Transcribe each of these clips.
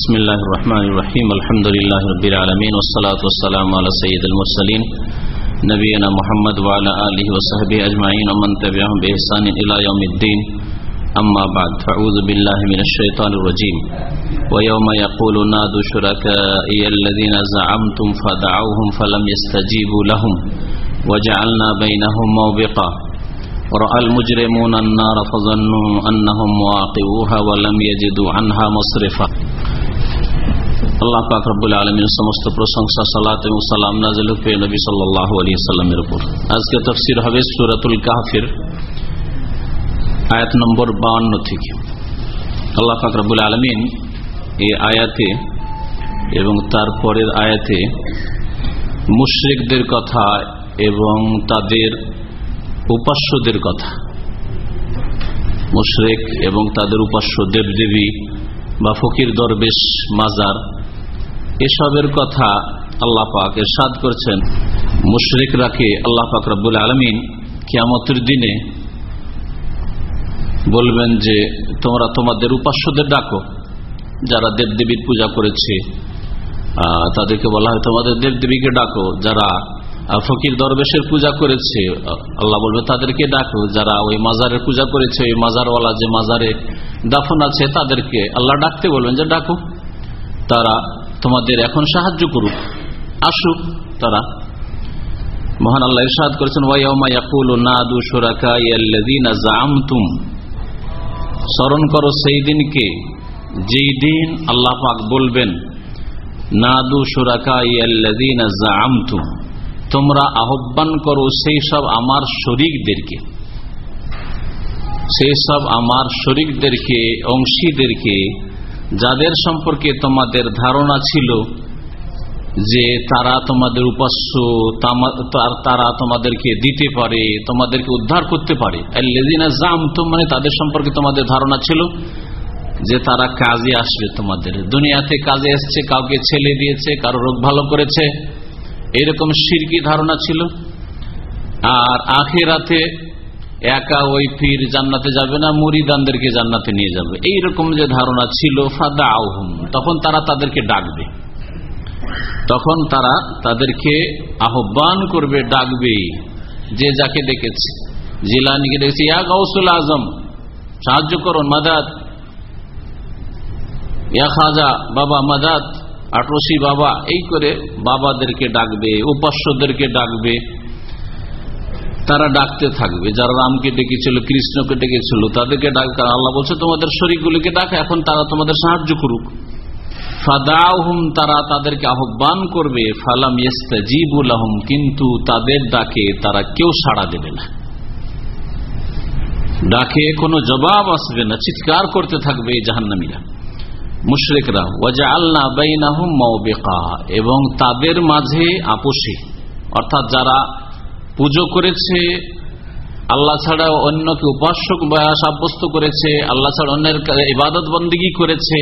بسم الله الرحمن الرحيم الحمد لله رب العالمين والصلاة والسلام على سيد المرسلين نبينا محمد وعلى آله وصحبه أجمعين ومن تبعهم بإحسان إلى يوم الدين أما بعد فأعوذ بالله من الشيطان الرجيم ويوم يقول نادوا شركائي الذين زعمتم فدعوهم فلم يستجيبوا لهم، وجعلنا بينهم موبقا، ورأى المجرمون النار فظنوا أنهم واقعوها ولم يجدوا عنها مصرفا۔ আল্লাহ পাক রব্বুল আলমীর সমস্ত প্রশংসা, সালাত এবং সালাম নাজিল নবী সাল্লাহ আলী সাল্লামের উপর। আজকে তফসির হবে সুরাতুল কাহফির আয়াত নম্বর বাউন্ন থেকে। আল্লাহ পাক আলমিন এই আয়াতে এবং তারপরের আয়াতে মুশ্রিকদের কথা এবং তাদের উপাস্যদের কথা, মুশরেক এবং তাদের উপাস্য দেবদেবী বা ফকির দরবেশ মাজার এসবের কথা আল্লাহ পাক এরশাদ করছেন। মুশরেকরাকে আল্লাহ পাক রব্বুল আলমিন কিয়ামতের দিনে বলবেন যে, তোমরা তোমাদের উপাস্যদের ডাকো, যারা দেবদেবীর পূজা করেছে। তাদেরকে বলা হয়, তোমাদের দেবদেবীকে ডাকো, যারা ফকির দরবেশের পূজা করেছে। আল্লাহ বলবে, তাদেরকে ডাকো, যারা ওই মাজারের পূজা করেছে, ওই মাজারওয়ালা যে মাজারে দাফন আছে, তাদেরকে আল্লাহ ডাকতে বলবেন যে, ডাকো। তারা তোমাদের এখন সাহায্য করুক। আসুক তারা। মহান আল্লাহ ইরশাদ করেছেন স্মরণ করো সেই দিনকে, যেই দিন আল্লাহ পাক বলবেন, নাদু জাআমতুম তোমরা আহ্বান করো সেই সব আমার শরিকদেরকে। সেই সব আমার শরিকদেরকে, অংশীদেরকে যাদের সম্পর্কে তোমাদের ধারণা ছিল যে তারা তোমাদের উপাস্য তারা তোমাদেরকে দিতে পারে, তোমাদেরকে উদ্ধার করতে পারে। মানে তাদের সম্পর্কে তোমাদের ধারণা ছিল যে তারা কাজে আসবে তোমাদের। দুনিয়াতে কাজে এসছে, কাউকে ছেলে দিয়েছে, কারও রোগ ভালো করেছে। এরকম সিরকি ধারণা ছিল। আর আখেরাতে একা ওই পীর জান্নাতে যাবে না, মুরিদানদেরকে জান্নাতে নিয়ে যাবে। এইরকম যে ধারণা ছিল ফাদা আহম তখন তারা তাদেরকে ডাকবে। তখন তারা তাদেরকে আহ্বান করবে, ডাকবে, যে যাকে ডেকেছে। জিলানিকে ডেকেছে, ইয়া গৌসুল আজম, সাহায্য করুন মাদাত ইয়া খাজা, বাবা মাদাত আটরসি বাবা। এই করে বাবাদেরকে ডাকবে, উপাস্যদেরকে ডাকবে। তারা ডাকতে থাকবে, যারা রামকে ডেকেছিল, কৃষ্ণকে ডেকেছিল, তাদেরকে ডাক আল্লাহ বলছে, তোমাদের শরীরগুলিকে ডাক, এখন তারা তোমাদের সাহায্য করুক। ফাদাহুম তারা তাদেরকে আহ্বান করবে, ফালাম ইস্তাজিবুল আহম কিন্তু তাদের ডাকে তারা কেউ সাড়া দেবে না। ডাকে কোনো জবাব আসবে না, চিৎকার করতে থাকবে এই জাহান্নামীরা। মুশরেকরা ওয়াজা আল্লাহ বাইনাহুম মাওবেকা এবং তাদের মাঝে আপোষে, অর্থাৎ যারা পুজো করেছে, আল্লাহ ছাড়া অন্যকে উপাসক সাব্যস্ত করেছে, আল্লাহ ছাড়া অন্যের ইবাদত বন্দী করেছে।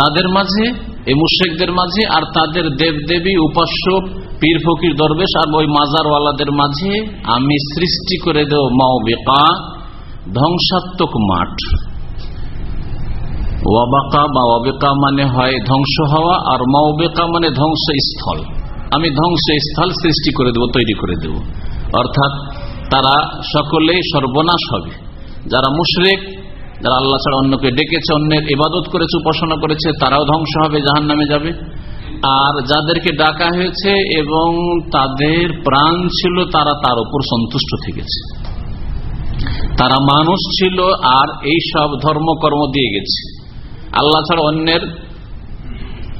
তাদের মাঝে, এই মুশেকদের মাঝে, আর তাদের দেবদেবী, উপাস্য, পীর ফকির, দরবেশ, আর ওই মাজারওয়ালাদের মাঝে আমি সৃষ্টি করে দেব মাও বেকা ধ্বংসাত্মক মাঠ। ওয়াবাকা বা অবেকা মানে হয় ধ্বংস হওয়া, আর মাও বেকা মানে ধ্বংসস্থল। আমি ধ্বংসস্থল সৃষ্টি করে দেব, তৈরি করে দেব। অর্থাৎ তারা সকলে সর্বনাশ হবে। যারা মুশরেক, যারা আল্লাহ ছাড়া অন্যকে ডেকেছে, অন্যের ইবাদত করেছে, উপাসনা করেছে, তারাও ধ্বংস হবে জাহান নামে যাবে। আর যাদেরকে ডাকা হয়েছে এবং তাদের প্রাণ ছিল, তারা তার উপর সন্তুষ্ট থেকেছে। তারা মানুষ ছিল আর এই সব ধর্মকর্ম দিয়ে গেছে। আল্লাহ ছাড়া অন্যের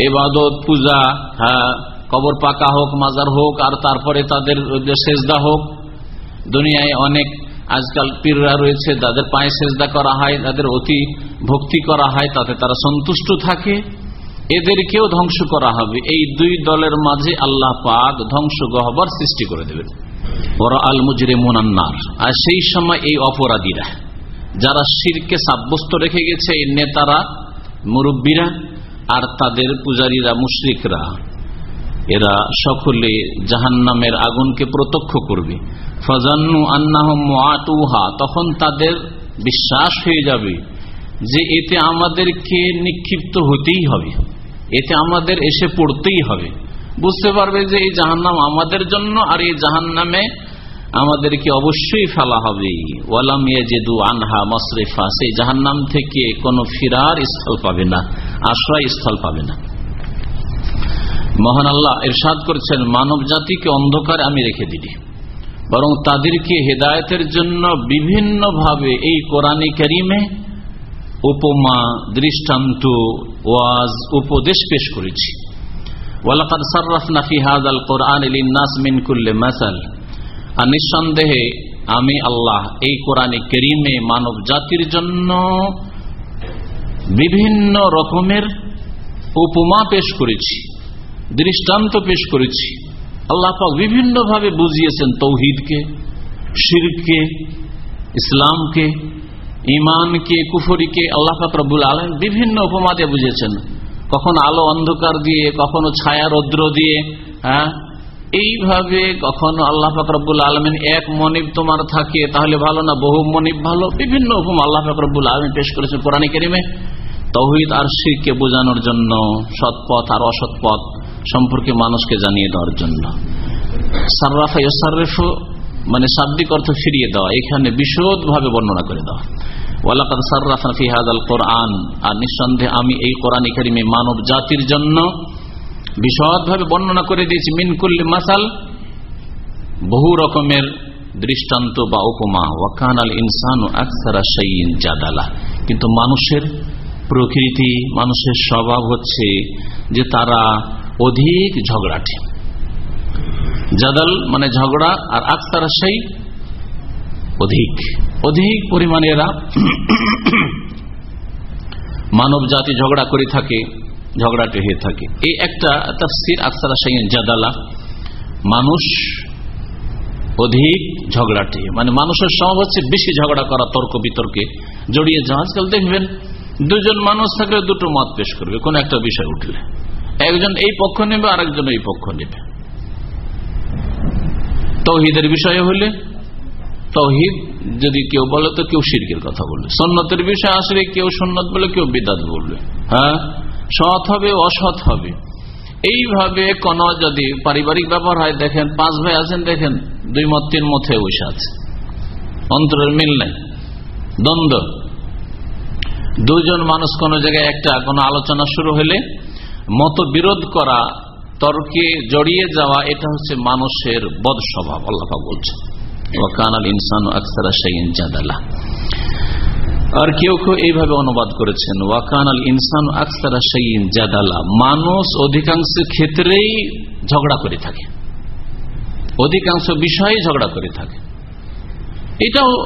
এবাদত পূজা হ্যাঁ কবর পাকা হোক, মাজার হোক, আর তারপরে তাদের সেজদা হোক, দুনিয়ায় অনেক আজকাল পীররা রয়েছে, তাদের পায়ে সেজদা করা হয়, তাদের অতি ভক্তি করা হয়, তাতে তারা সন্তুষ্ট থাকে। এদেরকেও ধ্বংস করা হবে। এই দুই দলের মাঝে আল্লাহ পাক ধ্বংস গহবর সৃষ্টি করে দেবেন। ওরা আল মুজরে মোনান্নার আর সেই সময় এই অপরাধীরা, যারা শিরকে সাব্যস্ত রেখে গেছে, এই নেতারা, মুরব্বীরা, আর তাদের পূজারীরা, মুশ্রিকরা এরা সকলে জাহান্নামের আগুনকে প্রত্যক্ষ করবে। ফাজান্নু আন্নাহা তখন তাদের বিশ্বাস হয়ে যাবে যে এতে আমাদেরকে নিক্ষিপ্ত হতেই হবে, এতে আমাদের এসে পড়তেই হবে। বুঝতে পারবে যে এই জাহান্নাম আমাদের জন্য আর এই জাহান্নামে আমাদেরকে অবশ্যই ফেলা হবে। ওয়ালামিয়া জেদু আনহা মশরেফা, সেই জাহান্নাম থেকে কোনো ফিরার স্থল পাবে না আশ্রয় স্থল পাবে না। মহান আল্লাহ এরশাদ করছেন, মানব জাতিকে অন্ধকারে আমি রেখে দিলি। বরং তাদেরকে হেদায়তের জন্য বিভিন্ন ভাবে এই কোরআনে করিমে উপমা, দৃষ্টান্ত, ওয়াজ, উপদেশ পেশ করেছি। ওয়ালাকাদ সার্রাফনা ফি হাযাল কোরআন লিন-নাস মিন কুল্লি মাসাল। আর নিঃসন্দেহে আমি আল্লাহ এই কোরআনে করিমে মানব জাতির জন্য বিভিন্ন রকমের উপমা পেশ করেছি। দৃষ্টান্ত পেশ করেছি। আল্লাহ পাক বিভিন্ন ভাবে বুঝিয়েছেন তৌহিদকে শিরকে ইসলামকে ইমানকে কুফরিকে। আল্লাহ পাক রব্বুল আলম বিভিন্ন উপমা দিয়ে বুঝিয়েছেন কখনো আলো অন্ধকার দিয়ে, কখনো ছায়া রৌদ্র দিয়ে হ্যাঁ? এইভাবে কখনো আল্লাহ ফাকরবুল আলমিন এক মনিব তোমার থাকে, তাহলে ভালো না? বহু মনিব ভালো। বিভিন্ন হুকুম আল্লাহ ফাকরবুল আলমিন পেশ করেছেন কোরআন কেরিমে। তৌহিদ আর শিরকে বোঝানোর জন্য সৎপথ আর অসৎ পথ। সম্পর্কে মানুষকে জানিয়ে দেওয়ার জন্য। সার্রাফা ইসার্রেফ মানে শাব্দিক অর্থ ফিরিয়ে দেওয়া, এখানে বিশদ ভাবে বর্ণনা করে দেওয়া। কোরআন, আর নিঃসন্দেহে আমি এই কোরআন মানব জাতির জন্য বিশদভাবে বর্ণনা করে দিয়েছি। বহু রকমের দৃষ্টান্ত বা উপমা। ওয়াকান আল ইনসান জাদালা। কিন্তু মানুষের প্রকৃতি, মানুষের স্বভাব হচ্ছে যে তারা অধিক ঝগড়াটে জাদাল মানে ঝগড়া আর আকসারা সেই অধিক। অধিক পরিমাণে এরা মানব জাতি ঝগড়া করে থাকে, ঝগড়াটে হয়ে থাকে। এই একটা তফসির আকসারা সাইন জাদালা। মানুষ অধিক ঝগড়াটে। মানে মানুষের স্বভাব হচ্ছে বেশি ঝগড়া করা, তর্ক বিতর্কে জড়িয়ে যাওয়া। আজকাল দেখবেন দুজন মানুষ থাকলে দুটো মত পেশ করবে, কোন একটা বিষয় উঠলে। একজন এই পক্ষ নেবে আর একজন এই পক্ষ নেবে। তৌহিদের বিষয়ে হলে, তৌহিদ যদি কেউ বলে, তো কেউ শিরকের কথা বলবে। সন্ন্যতের বিষয় আসলে কেউ সন্ন্যত বলে, কেউ বিদাত বলবে। হ্যাঁ? সৎ হবে, অসৎ হবে। এইভাবে কোন যদি পারিবারিক ব্যাপার হয়, দেখেন, পাঁচ ভাই আছেন, দেখেন, দুই মত তিন মতে বসে আছে। অন্তরের মিল নাই। দ্বন্দ্ব। দুজন মানুষ কোন জায়গায় একটা কোন আলোচনা শুরু হলে মত বিরোধ করা, তর্কে জড়িয়ে যাওয়া, এটা হচ্ছে মানুষের বদ স্বভাব আল্লাহ বলছে ইনসান আর কেউ কেউ এইভাবে অনুবাদ করেছেন ওয়াকান আল ইনসান আকসারা জাদালা। মানুষ অধিকাংশ ক্ষেত্রেই ঝগড়া করে থাকে। অধিকাংশ বিষয়ে ঝগড়া করে থাকে। এটাও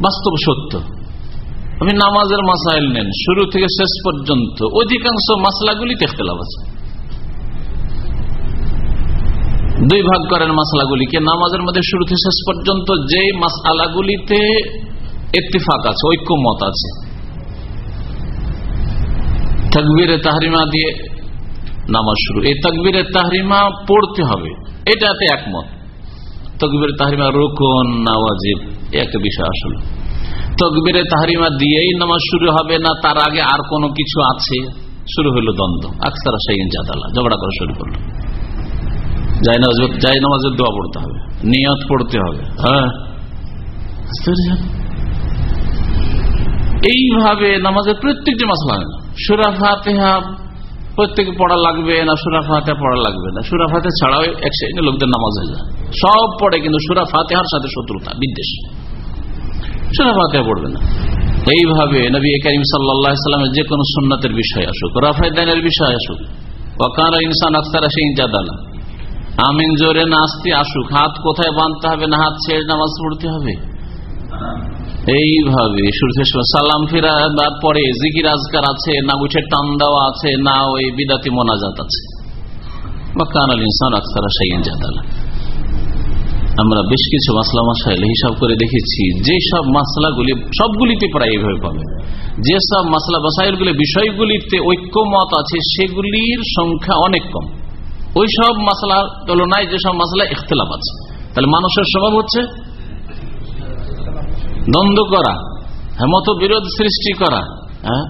বাস্তব সত্য। আপনি নামাজের মাসাইল নেন, শুরু থেকে শেষ পর্যন্ত। অধিকাংশ মাসলাগুলি তেখতেলাভ আছে। দুই ভাগ করেন মাসলাগুলিকে, নামাজের মধ্যে শুরু থেকে শেষ পর্যন্ত যে মাসালাগুলিতে ইত্তিফাক আছে, ঐক্যমত আছে। তকবিরে তাহরিমা দিয়ে নামাজ শুরু। এই তকবিরে তাহরিমা পড়তে হবে, এটাতে একমত। তকবিরে তাহরিমা রোকন নাওয়াজিব একটা বিষয় আসলে। তকবিরে তাহরিমা দিয়েই নামাজ শুরু হবে না, তার আগে আর কোনো কিছু আছে? শুরু হইল দ্বন্দ্ব। আকসারা সাইন জাদালা ঝগড়া করা শুরু করল। যাই নামাজের দোয়া পড়তে হবে, নিয়ত পড়তে হবে। হ্যাঁ। এইভাবে নামাজের প্রত্যেকটি মাসলা সুরা ফাতেহা প্রত্যেকে পড়া লাগবে না, সুরা ফাতে পড়া লাগবে না। সুরা ফাতে ছাড়াও এক লোকদের নামাজ হয়ে যায়। সব পড়ে কিন্তু সুরা ফাতেহার সাথে শত্রুতা, বিদ্বেষ। সুরা ফাতেহা পড়বে না। এইভাবে নবী করিম সাল্লামের যে কোনো সুন্নাতের বিষয় আসুক রাফায়দানের বিষয় আসুক ওকান ইনসান আখতার আসে ইজাদালা আমিন জোরে নাচতে আসুক, হাত কোথায় বাঁধতে হবে, না হাত ছেড়ে নামাজ পড়তে হবে? এইভাবে সালাম ফিরা পরে জিকির আজকার আছে, না উঠে টান দেওয়া আছে, না ওই বিদাতি মোনাজাত আছে। বা কানাল ইনসান আখতারা সেই জাদালা। আমরা বেশ কিছু মাসলা মাসাইল হিসাব করে দেখেছি, যে সব মাসলাগুলি সবগুলিতে প্রায় এইভাবে পাবে। যে সব মাসলা বাসাইলগুলি বিষয়গুলিতে ঐক্যমত আছে, সেগুলির সংখ্যা অনেক কম। ওই সব মাসলা তুলনায় যেসব মাসলা ইখতলাফ আছে। তাহলে মানুষের স্বভাব হচ্ছে দ্বন্দ্ব করা হেমত বিরোধ সৃষ্টি করা হ্যাঁ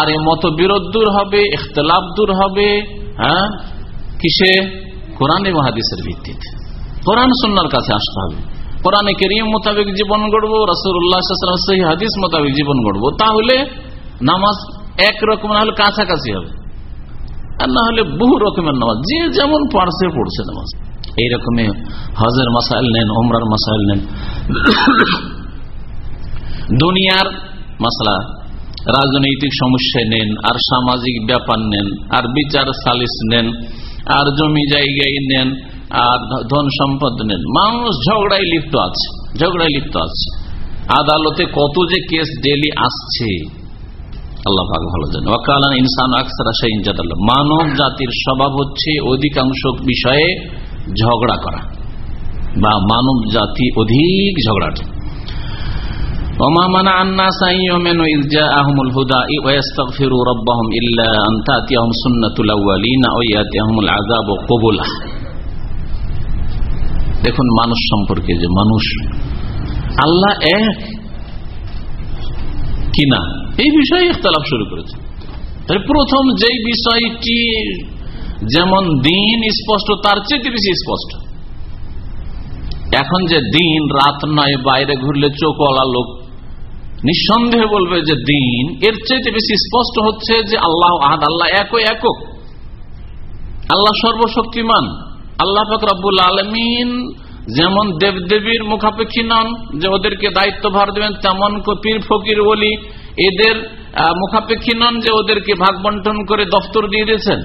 আর এ মত বিরোধ দূর হবে, ইখতলাফ দূর হবে হ্যাঁ কিসে? কোরআন এবং হাদিসের ভিত্তিতে। কোরআন সন্ন্যার কাছে আসতে হবে। কোরআনে কেরিম মোতাবেক জীবন গড়বো রসুল্লাহ সেই হাদিস মোতাবেক জীবন গড়বো। তাহলে নামাজ এক রকম না হলে কাছাকাছি হবে। আর না হলে বহু রকমের নামাজ, যে যেমন পারছে পড়ছে নামাজ। এইরকমই হজের মাসাইল নেন ওমরার মাসাইল নেন। দুনিয়ার মাসলা, রাজনৈতিক সমস্যা নেন, আর সামাজিক ব্যাপার নেন, আর বিচার সালিস নেন, আর জমি জায়গায় নেন আর ধন সম্পদ নেন। মানুষ ঝগড়ায় লিপ্ত আছে, ঝগড়ায় লিপ্ত আছে। আদালতে কত যে কেস ডেলি আসছে, আল্লাহ ভালো জানেন ইনসান মানব জাতির স্বভাব হচ্ছে অধিকাংশ বিষয়ে ঝগড়া করা বা মানব জাতি অধিক ঝগড়াটে হুদা দেখুন মানুষ সম্পর্কে যে মানুষ, আল্লাহ এক কিনা, এই বিষয়ে ইখতলাফ শুরু করেছে। প্রথম যেই বিষয়টি, যেমন দিন স্পষ্ট, তার চেয়ে বেশি স্পষ্ট। এখন যে দিন, রাত নয়, বাইরে ঘুরলে চোখওয়ালা লোক নিঃসন্দেহে বলবে যে দিন, এর চাইতে বেশি স্পষ্ট হচ্ছে যে আল্লাহ আহাদ, আল্লাহ এক একক। আল্লাহ সর্বশক্তিমান। আল্লাহ ফকরাবুল আলমিন যেমন দেবদেবীর মুখাপেক্ষী নন যে ওদেরকে দায়িত্ব ভার দেবেন, তেমন পীর ফকির বলি এদের মুখাপেক্ষী নন যে ওদেরকে ভাগ বন্টন করে দফতর দিয়ে দিয়েছেন।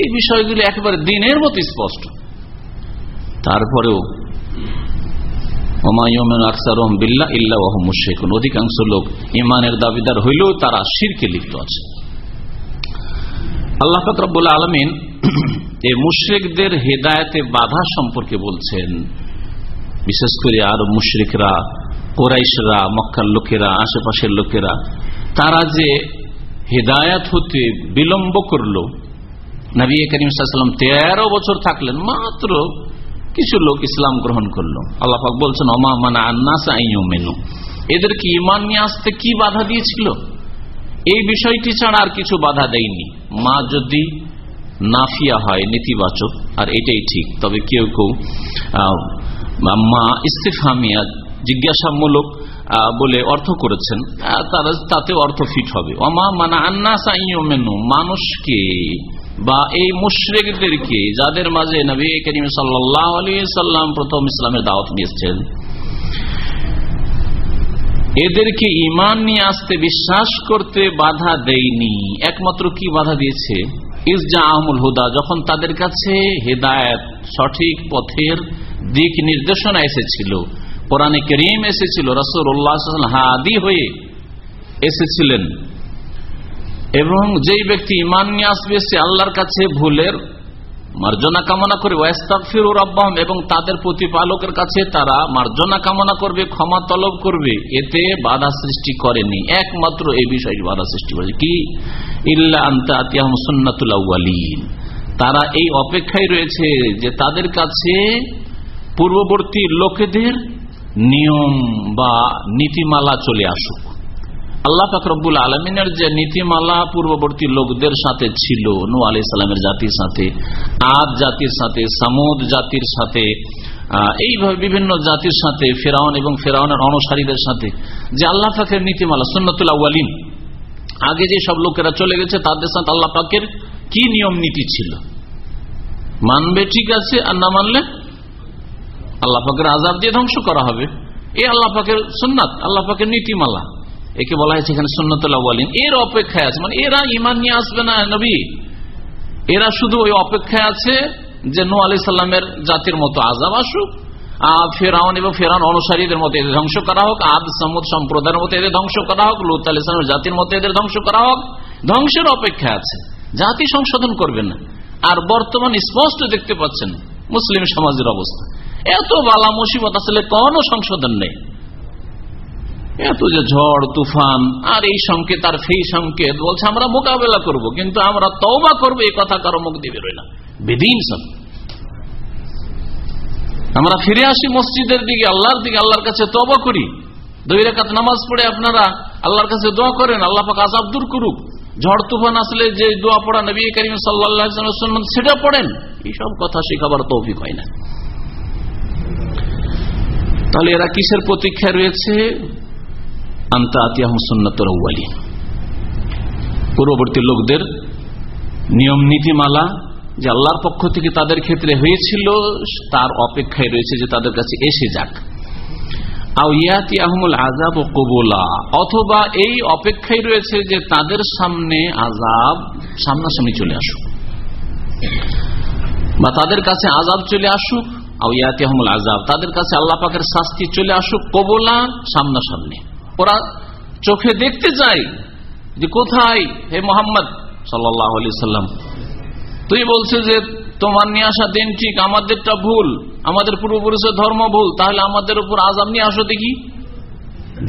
এই বিষয়গুলি একেবারে দিনের মতো স্পষ্ট। তারপরেও অধিকাংশ লোক ইমানের দাবিদার হইলেও তারা শিরকে লিপ্ত আছে। আল্লাহ ফকরবুল আলমিন এই মুশ্রিকদের হেদায়তে বাধা সম্পর্কে বলছেন। বিশেষ করে আর মুশ্রিকরা, কোরাইশরা, মক্কার লোকেরা, আশেপাশের লোকেরা, তারা যে হেদায়াত হতে বিলম্ব করল, নবী করিম সাল্লাম তেরো বছর থাকলেন, মাত্র কিছু লোক ইসলাম গ্রহণ করল। আল্লাহ বলছেন অমা মানা আন্নাস মেনু এদেরকে ইমান নিয়ে আসতে কি বাধা দিয়েছিল? এই বিষয়টি ছাড়া আর কিছু বাধা দেয়নি। মা যদি নাফিয়া হয়, নেতিবাচক, আর এটাই ঠিক। তবে কেউ কেউ মা ইস্তেফামিয়া জিজ্ঞাসামূলক বলে অর্থ করেছেন তারা, তাতে অর্থ ফিট হবে। অমা মানা আন্নাস মেনু মানুষকে বা এই মুশ্রেকদেরকে যাদের মাঝে নবী করিম সাল্লাহ সাল্লাম প্রথম ইসলামের দাওয়াত নিয়েছেন এদেরকে ইমান নিয়ে আসতে বিশ্বাস করতে বাধা দেয়নি। একমাত্র কি বাধা দিয়েছে? ইসজা আহমুল হুদা, যখন তাদের কাছে হেদায়ত, সঠিক পথের দিক নির্দেশনা এসেছিল, কোরআনে করিম এসেছিল রসুল্লাহ হাদি হয়ে এসেছিলেন। এবং যেই ব্যক্তি ইমান নিয়ে আসবে, সে আল্লাহর কাছে ভুলের মার্জনা কামনা করবে ওয়াস্তাফিরুর আব্বাহম এবং তাদের প্রতিপালকের কাছে তারা মার্জনা কামনা করবে, ক্ষমা তলব করবে। এতে বাধা সৃষ্টি করেনি। একমাত্র এই বিষয়ে বাধা সৃষ্টি করেছে। কি? ইল্লা আন্তা আতিয়াহম তারা এই অপেক্ষায় রয়েছে যে তাদের কাছে পূর্ববর্তী লোকেদের নিয়ম বা নীতিমালা চলে আসুক। আল্লাহ ফাকরবুল আলমিনের যে নীতিমালা পূর্ববর্তী লোকদের সাথে ছিল নু আলি সালামের জাতির সাথে, আদ জাতির সাথে, সামুদ জাতির সাথে এইভাবে বিভিন্ন জাতির সাথে, ফেরাউন এবং ফেরাউনের অনুসারীদের সাথে, যে আল্লাহ পাকের নীতিমালা সুন্নতুল্লাহ আলিম আগে যে সব লোকেরা চলে গেছে, তাদের সাথে আল্লাহ পাকের কি নিয়ম নীতি ছিল? মানবে ঠিক আছে, আর না মানলে আল্লাহ পাকের আজাব দিয়ে ধ্বংস করা হবে। এ আল্লাহ পাকের সুন্নাত, আল্লাহ পাকের নীতিমালা। একে বলা হয়েছে এখানে সুন্নতুল্লাহ বলেন এর অপেক্ষায় আছে। মানে এরা ইমান নিয়ে আসবে না নবী। এরা শুধু ওই অপেক্ষায় আছে যে নু আলি সাল্লামের জাতির মতো আজাব আসুক ফেরাউন এবং ফেরাউন অনুসারীদের মতো এদের ধ্বংস করা হোক, আদ, সামুদ সম্প্রদায়ের মতো এদের ধ্বংস করা হোক, লুত আলি সালামের জাতির মতো এদের ধ্বংস করা হোক, ধ্বংসের অপেক্ষা আছে। জাতি সংশোধন করবে না। আর বর্তমান স্পষ্ট দেখতে পাচ্ছেন মুসলিম সমাজের অবস্থা। এত বালা মুসিবত আসলে কোনো সংশোধন নেই। এত যে ঝড়, তুফান, আর এই সংকেত, আর সেই সংকেত, বলছে আমরা মোকাবেলা করব, কিন্তু আমরা তওবা করব, এই কথা কারও মুখ দিবে রইল বেদিন সব। আমরা ফিরে আসি মসজিদের দিকে, আল্লাহর দিকে, আল্লাহর কাছে তবা করি। দুই রেখাত নামাজ পড়ে আপনারা আল্লাহর কাছে দোয়া করেন, আল্লাহ পাক আজাব দূর করুক। ঝড়, তুফান আসলে যে দোয়া পড়া নবী করিম সাল্লাহ সেটা পড়েন। এইসব কথা শেখাবার তৌফিক হয় না। তাহলে এরা কিসের প্রতীক্ষায় রয়েছে? আন্তা আতিয়া হুসন্নাতর পূর্ববর্তী লোকদের নিয়ম, নীতিমালা যে আল্লাহর পক্ষ থেকে তাদের ক্ষেত্রে হয়েছিল, তার অপেক্ষায় রয়েছে যে তাদের কাছে এসে যাক। আজাব ও কবোলা, অথবা এই অপেক্ষায় রয়েছে যে তাদের সামনে আজাব সামনাসামনি চলে আসুক। বা তাদের কাছে আজাব চলে আসুক আউয়াতিয়াহমুল আজাব তাদের কাছে আল্লাহ পাকের শাস্তি চলে আসুক, কবোলা সামনাসামনি। ওরা চোখে দেখতে চায় যে কোথায় হে মোহাম্মদ সাল্লাম। তুই বলছে যে তোমার নিয়ে আসা দিন ঠিক আমাদেরটা ভুল, আমাদের পূর্বপুরুষের ধর্ম ভুল, তাহলে আমাদের উপর আজাব নিয়ে আসো দেখি।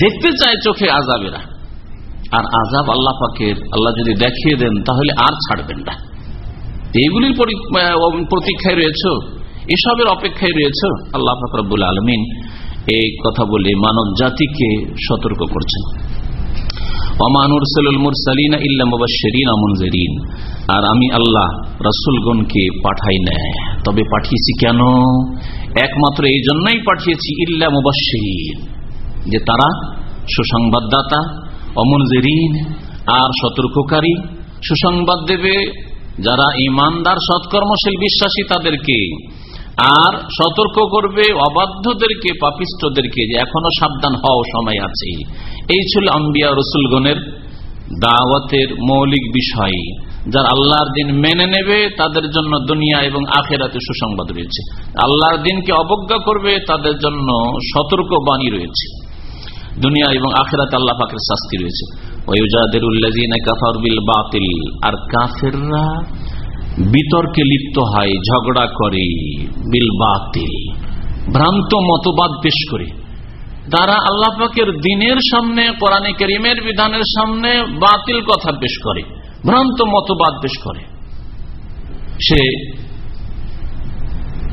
দেখতে চায় চোখে আজাবেরা আর আজাব আল্লাহ পাকের, আল্লাহ যদি দেখিয়ে দেন, তাহলে আর ছাড়বেন না। এইগুলির প্রতীক্ষায় রয়েছ, এসবের অপেক্ষায় রয়েছ আল্লাহ ফাকরাবুল আলমিন। এই কথা বলে মানব জাতিকে সতর্ক করছেন। আর আমি আল্লাহ রসুলগণকে পাঠাই নেয় তবে পাঠিয়েছি কেন? একমাত্র এই জন্যই পাঠিয়েছি ইল্লা মুবাসির যে তারা সুসংবাদদাতা অমন অমনজেরিন আর সতর্ককারী। সুসংবাদ দেবে যারা ইমানদার, সৎকর্মশীল, বিশ্বাসী তাদেরকে। আর সতর্ক করবে অবাধ্যদেরকে পাপিষ্টদেরকে যে এখনও সাবধান হওয়া সময় আছে। এই ছিল আম্বিয়া রসুলগণের দাওয়াতের মৌলিক বিষয়, যার আল্লাহর দিন মেনে নেবে, তাদের জন্য দুনিয়া এবং আখেরাতে সুসংবাদ রয়েছে। আল্লাহর দিনকে অবজ্ঞা করবে, তাদের জন্য সতর্ক বাণী রয়েছে। দুনিয়া এবং আখেরাতে আল্লাহ পাকের শাস্তি রয়েছে। আর কাফেররা বিতর্কে লিপ্ত হয়, ঝগড়া করে, বিল বাতিল। ভ্রান্ত মতবাদ পেশ করে। তারা আল্লাহ পাকের দিনের সামনে, কোরআনে করিমের বিধানের সামনে বাতিল কথা পেশ করে, ভ্রান্ত মতবাদ পেশ করে। সে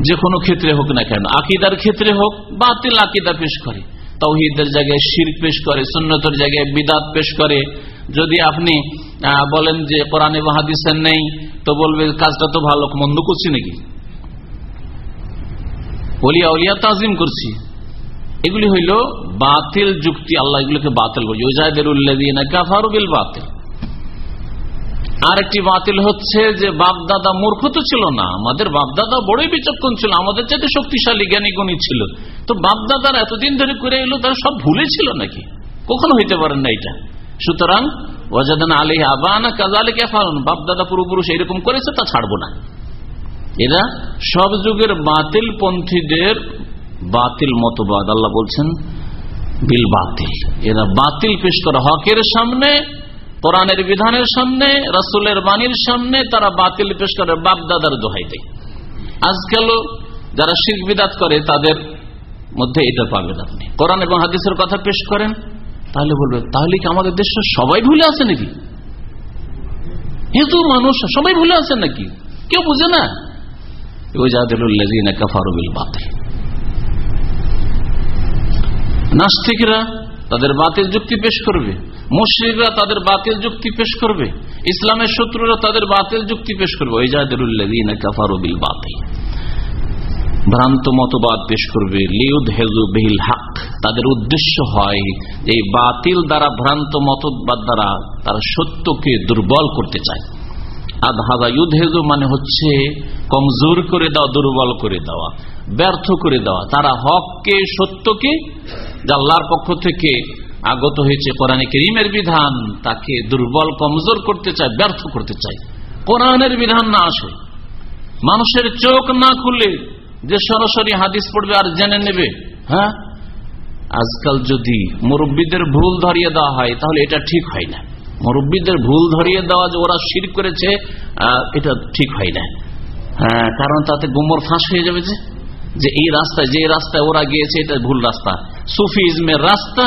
যে কোনো ক্ষেত্রে হোক না কেন, আকিদার ক্ষেত্রে হোক, বাতিল আকিদা পেশ করে। তৌহিদের জায়গায় শির পেশ করে, সুন্নতর জায়গায় বিদাত পেশ করে। যদি আপনি বলেন যে কোরআনে মহাদিসের নেই তো বলবে, কাজটা তো ভালো, মন্দ করছি নাকি? অলিয়া অলিয়া তাজিম করছি। এগুলি হইল বাতিল যুক্তি, আল্লাহ এগুলোকে বাতিল করছে। বাতিল। আর একটি বাতিল হচ্ছে যে, বাপদাদা মূর্খ তো ছিল না, আমাদের বাপদাদা বড়ই বিচক্ষণ ছিল, আমাদের চাইতে শক্তিশালী, জ্ঞানী, গণী ছিল। তো বাপদাদার এতদিন ধরে করে এলো, তারা সব ভুলে ছিল নাকি? কখনো হইতে পারেন না এটা। সুতরাং ওয়াজাদান আলী আবানা কাজালে কেফারুন বাপদাদা পূর্বপুরুষ এরকম করেছে, তা ছাড়বো না। এরা সব যুগের বাতিল পন্থীদের বাতিল মতবাদ, আল্লাহ বলছেন, বিল বাতিল। এরা বাতিল পেশ করা হকের সামনে, কোরআনের বিধানের সামনে, রাসুলের বাণীর সামনে, তারা বাতিল পেশ করে বাপদাদার দোহাই দেয় আজকাল যারা শিখ বিদাত করে, তাদের মধ্যে এটা পাবেন আপনি। কোরআন এবং হাদিসের কথা পেশ করেন তাহলে বলবে, তাহলে কি আমাদের দেশ সবাই ভুলে আছে নাকি? হিন্দু মানুষ সবাই ভুলে আছে নাকি? কেউ বুঝে না। নাস্তিকরা তাদের বাতিল যুক্তি পেশ করবে। মুশ্রিকরা তাদের বাতিল যুক্তি পেশ করবে। ইসলামের শত্রুরা তাদের বাতিল যুক্তি পেশ করবে। ওই জাহাদুল্লাহ কাফারবিল বাতিল ভ্রান্ত মতবাদ পেশ করবে। লিউদ হেজু বিহিল হাক তাদের উদ্দেশ্য হয় এই বাতিল দ্বারা ভ্রান্ত মতবাদ দ্বারা তারা সত্যকে দুর্বল করতে চায়। আধাদা ইউদ হেজু মানে হচ্ছে কমজোর করে দেওয়া, দুর্বল করে দেওয়া, ব্যর্থ করে দেওয়া। তারা হককে, সত্যকে আল্লাহর পক্ষ থেকে আগত হয়েছে কোরআনে করিমের বিধান, তাকে দুর্বল, কমজোর করতে চায়, ব্যর্থ করতে চায়। কোরআনের বিধান না আসে। মানুষের চোখ না খুলে যে সরাসরি হাদিস পড়বে আর জেনে নেবে হ্যাঁ? আজকাল যদি মুরব্বীদের ভুল ধরিয়ে দেওয়া হয়, তাহলে এটা ঠিক হয় না। মুরব্বীদের ভুল ধরিয়ে দেওয়া যে ওরা শির করেছে এটা ঠিক হয় না। হ্যাঁ কারণ তাতে গোমর ফাঁস হয়ে যাবে যে এই রাস্তায়, যে রাস্তায় ওরা গিয়েছে, এটা ভুল রাস্তা। সুফিজমের রাস্তা,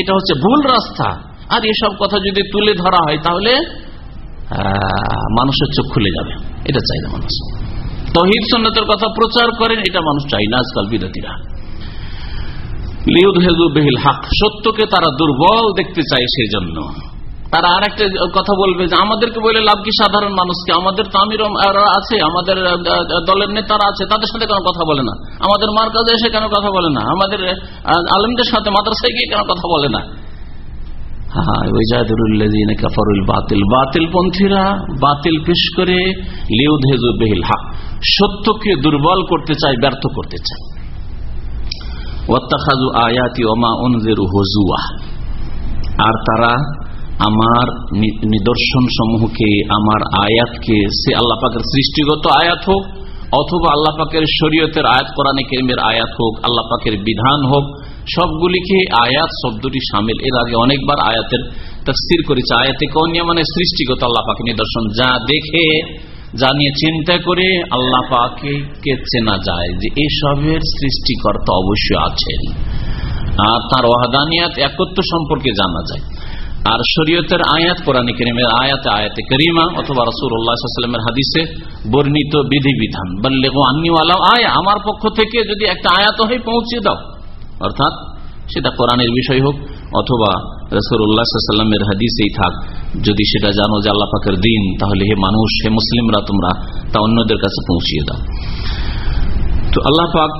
এটা হচ্ছে ভুল রাস্তা। আর এসব কথা যদি তুলে ধরা হয়, তাহলে মানুষের চোখ খুলে যাবে। এটা চাই না মানুষ। তহিদ সন্ন্যতের কথা প্রচার করেন, এটা মানুষ চাই না আজকাল বিরোধীরা। হাক। সত্যকে তারা দুর্বল দেখতে চায় সেই জন্য তারা আর কথা বলবে যে, আমাদেরকে বলে লাভ কি সাধারণ মানুষকে? আমাদের তো আমির আছে, আমাদের দলের নেতারা আছে, তাদের সাথে কেন কথা বলে না। আমাদের মার কাজে এসে কেন কথা বলে না। আমাদের আলমদের সাথে মাদ্রাসায় গিয়ে কেন কথা বলে না। বাতিল। পেশ করে বেহিল হাক। সত্যকে দুর্বল করতে চায়, ব্যর্থ করতে চায়। আয়াতি আর তারা আমার নিদর্শন সমূহকে আমার আয়াতকে, সে আল্লাহ পাকের সৃষ্টিগত আয়াত হোক, অথবা আল্লাহ পাকের শরীয়তের আয়াত, কোরআনে কেরমের আয়াত হোক, আল্লাহ পাকের বিধান হোক, সবগুলিকে আয়াত শব্দটি সামিল। এর আগে অনেকবার আয়াতের তফসির করেছে। আয়াতে কনিয়া মানে সৃষ্টিগত আল্লাহ পাকে নিদর্শন। যা দেখে যা নিয়ে চিন্তা করে আল্লাহ পাকে কে চেনা যায় যে এসবের সৃষ্টিকর্তা অবশ্যই আছেন। আর তার ওয়াহাদানিয়াত একত্র সম্পর্কে জানা যায়। আর শরীয়তের আয়াত, কোরআন করিমের আয়াতে আয়াতে করিমা অথবা রসুল্লাহামের হাদিসে বর্ণিত বিধিবিধান। বললে আন্নিওয়ালা আয়, আমার পক্ষ থেকে যদি একটা আয়াত হয় পৌঁছে দাও, অর্থাৎ সেটা কোরআনের বিষয় হোক অথবা রসুল্লাহামের হাদিসেই থাক, যদি সেটা জানো যে আল্লাহ পাকের দিন, তাহলে হে মানুষ, হে মুসলিমরা তোমরা তা অন্যদের কাছে পৌঁছিয়ে দাও। তো আল্লাহ পাক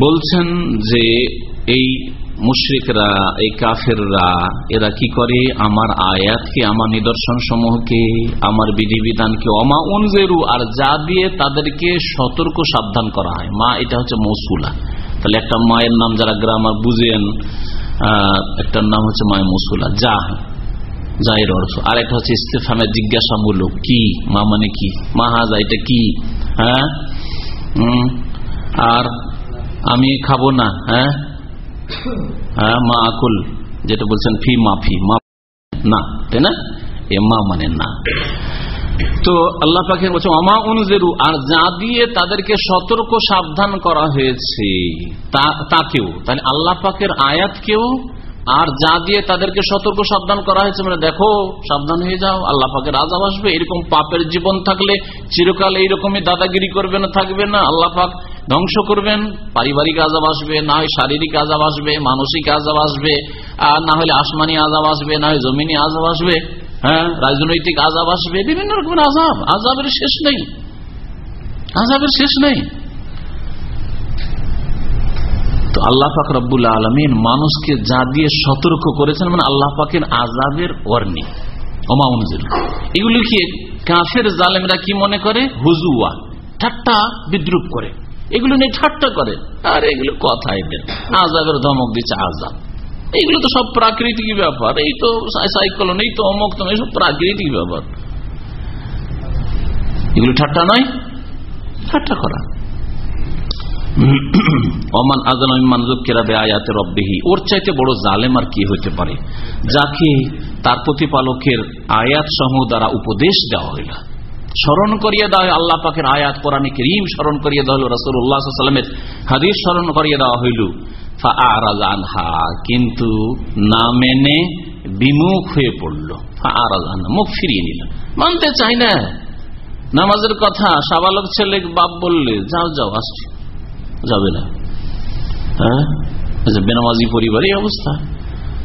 বলছেন যে এই মুশ্রিকরা, এই কাফেররা, এরা কি করে? আমার আয়াতকে, আমার নিদর্শন সমূহকে আমার বিধিবিধানকে অমা উনজেরু, আর যা দিয়ে তাদেরকে সতর্ক সাবধান করা হয়। মা, এটা হচ্ছে মৌসুলা। তাহলে একটা মায়ের নাম যারা গ্রামার বুঝেন একটার নাম হচ্ছে মায় মৌসুলা যা যায়ের অর্থ আর একটা হচ্ছে ইস্তেফামের জিজ্ঞাসামূলক, কি? মা মানে কি? মা হাজা, এটা কি? হ্যাঁ? আর আমি খাব না হ্যাঁ? হ্যাঁ মা আকুল, যেটা বলছেন ফি মাফি মা না, তাই না? এ মা মানে না। তো আল্লাহ পাখি বলছে অমা অনুজেরু আর যা দিয়ে তাদেরকে সতর্ক সাবধান করা হয়েছে তাকেও তাহলে আল্লাহ পাকের আয়াতকেও আর যা দিয়ে তাদেরকে সতর্ক সাবধান করা হয়েছে মানে দেখো, সাবধান হয়ে যাও, আল্লাহ পাকের আজাব আসবে, এরকম পাপের জীবন থাকলে চিরকাল এইরকমই দাদাগিরি করবে না থাকবে না, আল্লাহ পাক ধ্বংস করবেন, পারিবারিক আজাব আসবে, না হয় শারীরিক আজাব আসবে, মানসিক আজাব আসবে, আর না হলে আসমানি আজাব আসবে, না হয় জমিনি আজাব আসবে। হ্যাঁ রাজনৈতিক আজাব আসবে, বিভিন্ন রকমের আজাব আজাবের শেষ নেই। আজাবের শেষ নেই। তো আল্লাহ পাক রব্বুল আলমিন মানুষকে যা দিয়ে সতর্ক করেছেন মানে আল্লাহ পাকের আজাবের ওয়ার্নি। অমাউনজিল এগুলি কি কাফের জালেমরা কি মনে করে? হুজুয়া ঠাট্টা বিদ্রুপ করে। এগুলো নিয়ে ঠাট্টা করে। আর এগুলো কথা এদের আজাবের ধমক দিচ্ছে আজাব এইগুলো তো সব প্রাকৃতিক ব্যাপার, এই তো সাইকলন, এই তো অমক তো সব প্রাকৃতিক ব্যাপার। এগুলো ঠাট্টা নয়, ঠাট্টা করা। ওর চাইতে বড় জালেম আর কি হইতে পারে? যাকে তার প্রতিপালকের আয়াত সমূহ দ্বারা উপদেশ দেওয়া হইল। স্মরণ করিয়ে দেওয়া আল্লাহ পাকের আয়াত কোরআনে করিম স্মরণ করিয়ে দেওয়া হল রসুল্লাহামের হাদিস স্মরণ করিয়ে দেওয়া হইল। কিন্তু না মেনে বিমুখ হয়ে পড়ল। মুখ ফিরিয়ে নিল। মানতে চাই না। নামাজের কথা সাবালক ছেলে বাপ বললে যাও যাও আসছি। যাবে না। হ্যাঁ? আচ্ছা, বেনামাজি পরিবারই অবস্থা।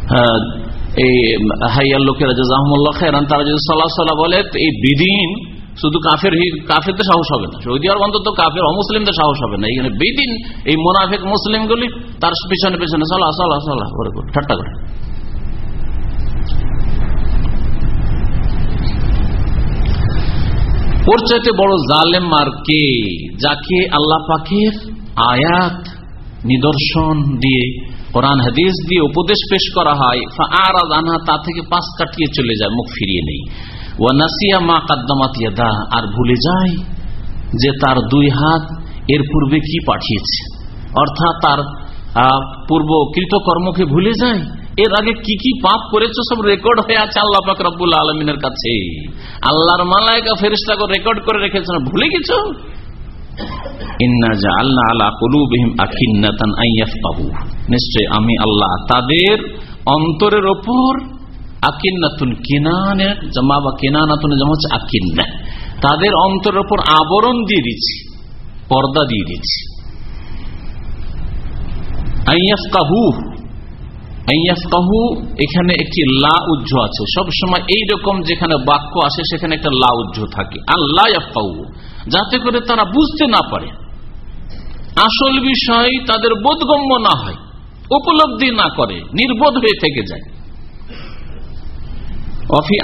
হ্যাঁ এই হাইয়ার লোকেরা যে জাহমুল্লাহ খেরান তারা যদি সাল্লাহ সাল্লাহ বলে এই বিদিন শুধু কাফের কাফেরদের সাহস হবে না। সৌদি আরব অন্তত কাফের অমুসলিমদের সাহস হবে না। এখানে বেদিন, এই মোনাফেক মুসলিমগুলি তার পিছনে পিছনে চলা চলা চলা করে ঠাট্টা করে। ওর চাইতে বড় জালেম আর কে? যাকে আল্লাহ পাখির আয়াত, নিদর্শন দিয়ে কোরআন, হাদিস দিয়ে উপদেশ পেশ করা হয় আর আনহা তা থেকে পাশ কাটিয়ে চলে যায়, মুখ ফিরিয়ে নেই। আর ভুলে যায় যে তার দুই হাত এর পূর্বে কি পাঠিয়েছে। অর্থাৎ তার পূর্ব কৃতকর্মকে ভুলে যায় এর আগে কি কি পাপ করেছ সব রেকর্ড হয়ে আছে আল্লাহ পাক রব্বুল আলমিনের কাছে। আল্লাহর মালায়কা ফেরিস্তা রেকর্ড করে রেখেছেন, ভুলে গেছো? নিশ্চয় আমি আল্লাহ তাদের অন্তরের ওপর আকিন্নাতুন কিনানের জমা জমা হচ্ছে আকিন্না। তাদের অন্তরের ওপর আবরণ দিয়ে দিচ্ছি, পর্দা দিয়ে দিচ্ছি। এখানে একটি লা উজ্জ আছে। সব সবসময় এইরকম যেখানে বাক্য আসে, সেখানে একটা লা উজ্জ থাকে আল্লাহ যাতে করে তারা বুঝতে না পারে। আসল বিষয় তাদের বোধগম্য না হয়, উপলব্ধি না করে, নির্বোধ হয়ে থেকে যায়। অফি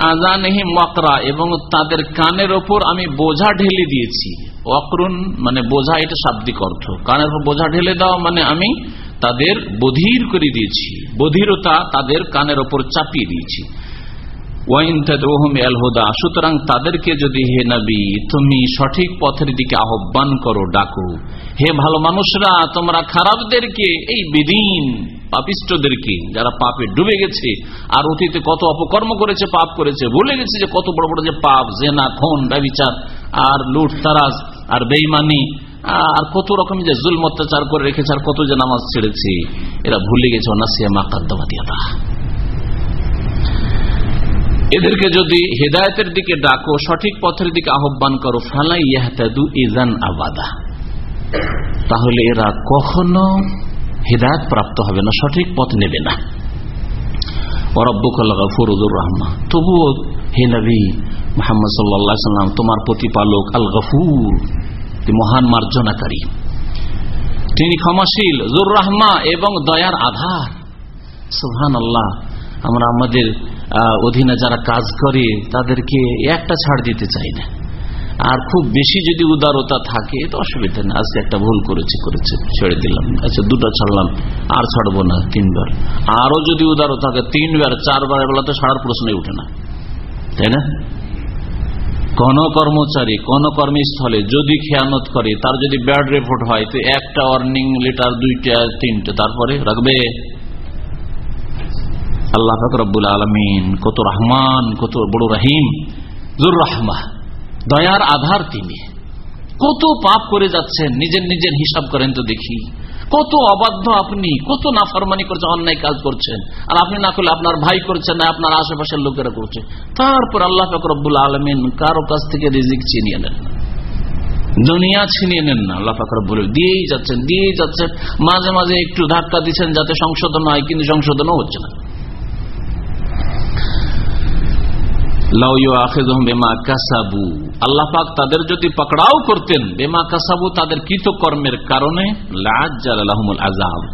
মকরা এবং তাদের কানের ওপর আমি বোঝা ঢেলে দিয়েছি। অক্রুন মানে বোঝা, এটা শাব্দিক অর্থ। কানের ওপর বোঝা ঢেলে দেওয়া মানে আমি তাদের বধির করে দিয়েছি। বধিরতা তাদের কানের ওপর চাপিয়ে দিয়েছি। সুতরাং তাদেরকে যদি হে নবী, তুমি সঠিক পথের দিকে আহ্বান করো, ডাকো। হে ভালো মানুষরা, তোমরা খারাপদেরকে এই বিদিন পাপিষ্টদেরকে, যারা পাপে ডুবে গেছে, আর অতীতে কত অপকর্ম করেছে, পাপ করেছে, ভুলে গেছে যে কত বড় বড় যে পাপ, জেনা, খুন ব্যবচার আর লুট, তারাজ, আর বেইমানি, আর কত রকম যে জুল অত্যাচার করে রেখেছে, আর কত যে নামাজ ছেড়েছে, এরা ভুলে গেছে, অনাসিয়া এদেরকে যদি হেদায়তের দিকে ডাকো, সঠিক পথের দিকে আহ্বান করো, ফালাই ইয়াহতাদু ইজান আবাদা। তাহলে এরা কখনো হেদায়ত প্রাপ্ত হবে না, সঠিক পথ নেবে না। ফরুদুর রহমা। তবুও হে নবী মোহাম্মদ সাল্লাম তোমার প্রতিপালক মহান মার্জনাকারী। তিনি ক্ষমাশীল এবং দয়ার আল্লাহ আমরা আমাদের অধীনে যারা কাজ করে, তাদেরকে একটা ছাড় দিতে চাই না। আর খুব বেশি যদি উদারতা থাকে, তো অসুবিধা নেই। আজকে একটা ভুল করেছি, করেছে, ছেড়ে দিলাম। আচ্ছা দুটো ছাড়লাম, আর ছাড়বো না তিনবার। আরও যদি উদারতা থাকে, তিনবার, চারবার, এগুলো তো ছাড়ার প্রশ্নই উঠে না। তাই না? কোন কর্মচারী, কোন কর্মস্থলে যদি খেয়ানত করে, তার যদি ব্যাড রিপোর্ট হয়, তো একটা ওয়ার্নিং লেটার, দুইটা, তিনটা, তারপরে রাখবে। আল্লাহ ফকরবুল আলমিন কত রহমান, কত বড় রাহিম, জুর রহমা। দয়ার আধার তিনি। কত পাপ করে যাচ্ছেন, নিজের নিজের হিসাব করেন তো দেখি। কত অবাধ্য আপনি, কত নাফরমানি করছেন অন্যায় কাজ করছেন। আর আপনি না করলে আপনার ভাই করছেন না, আপনার আশেপাশের লোকেরা করছে। তারপর আল্লাহ ফকরবুল আলমিন কারও কাছ থেকে রিজিক চিনিয়ে নেন দুনিয়া ছিনিয়ে নেন না, আল্লাহ ফাকর বলে দিয়েই যাচ্ছেন দিয়েই যাচ্ছেন। মাঝে মাঝে একটু ধাক্কা দিচ্ছেন যাতে সংশোধন হয়, কিন্তু সংশোধনও হচ্ছে না।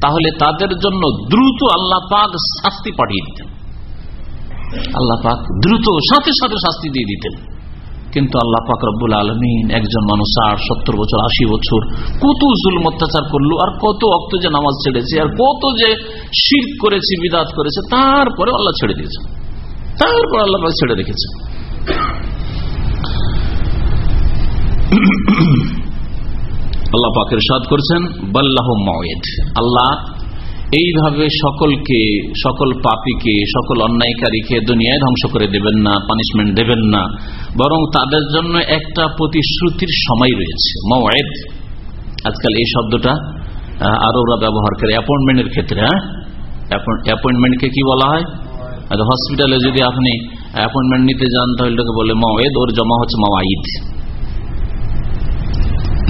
তাহলে তাদের জন্য দ্রুত আল্লাহ পাক শাস্তি পাঠিয়ে দিতেন। আল্লাহ পাক দ্রুত সাথে সাথে শাস্তি দিয়ে দিতেন। কিন্তু আল্লাহ পাক রব্বুল আলমিন একজন মানুষ ষাট, সত্তর বছর, আশি বছর কত জুল অত্যাচার করল আর কত অক্ত যে নামাজ ছেড়েছে আর কত যে শীত করেছে, বিদাত করেছে তারপরে আল্লাহ ছেড়ে দিয়েছে তারপর আল্লাহ ছেড়ে রেখেছে। আল্লাহ পাকের সাদ করছেন বাল্লাহ ময়েদ আল্লাহ, এইভাবে সকলকে, সকল পাপিকে, সকল অন্যায়কারীকে দুনিয়ায় ধ্বংস করে দেবেন না, পানিশমেন্ট দেবেন না, বরং তাদের জন্য একটা প্রতিশ্রুতির সময় রয়েছে। মওয়েদ আজকাল এই শব্দটা আরও ওরা ব্যবহার করে, অ্যাপয়েন্টমেন্টের ক্ষেত্রে হ্যাঁ? অ্যাপয়েন্টমেন্টকে কি বলা হয়? হসপিটালে যদি আপনি অ্যাপয়েন্টমেন্ট নিতে যান, তাহলে বলে, মাওয়েদ, ওর জমা হচ্ছে মাওয়াইদ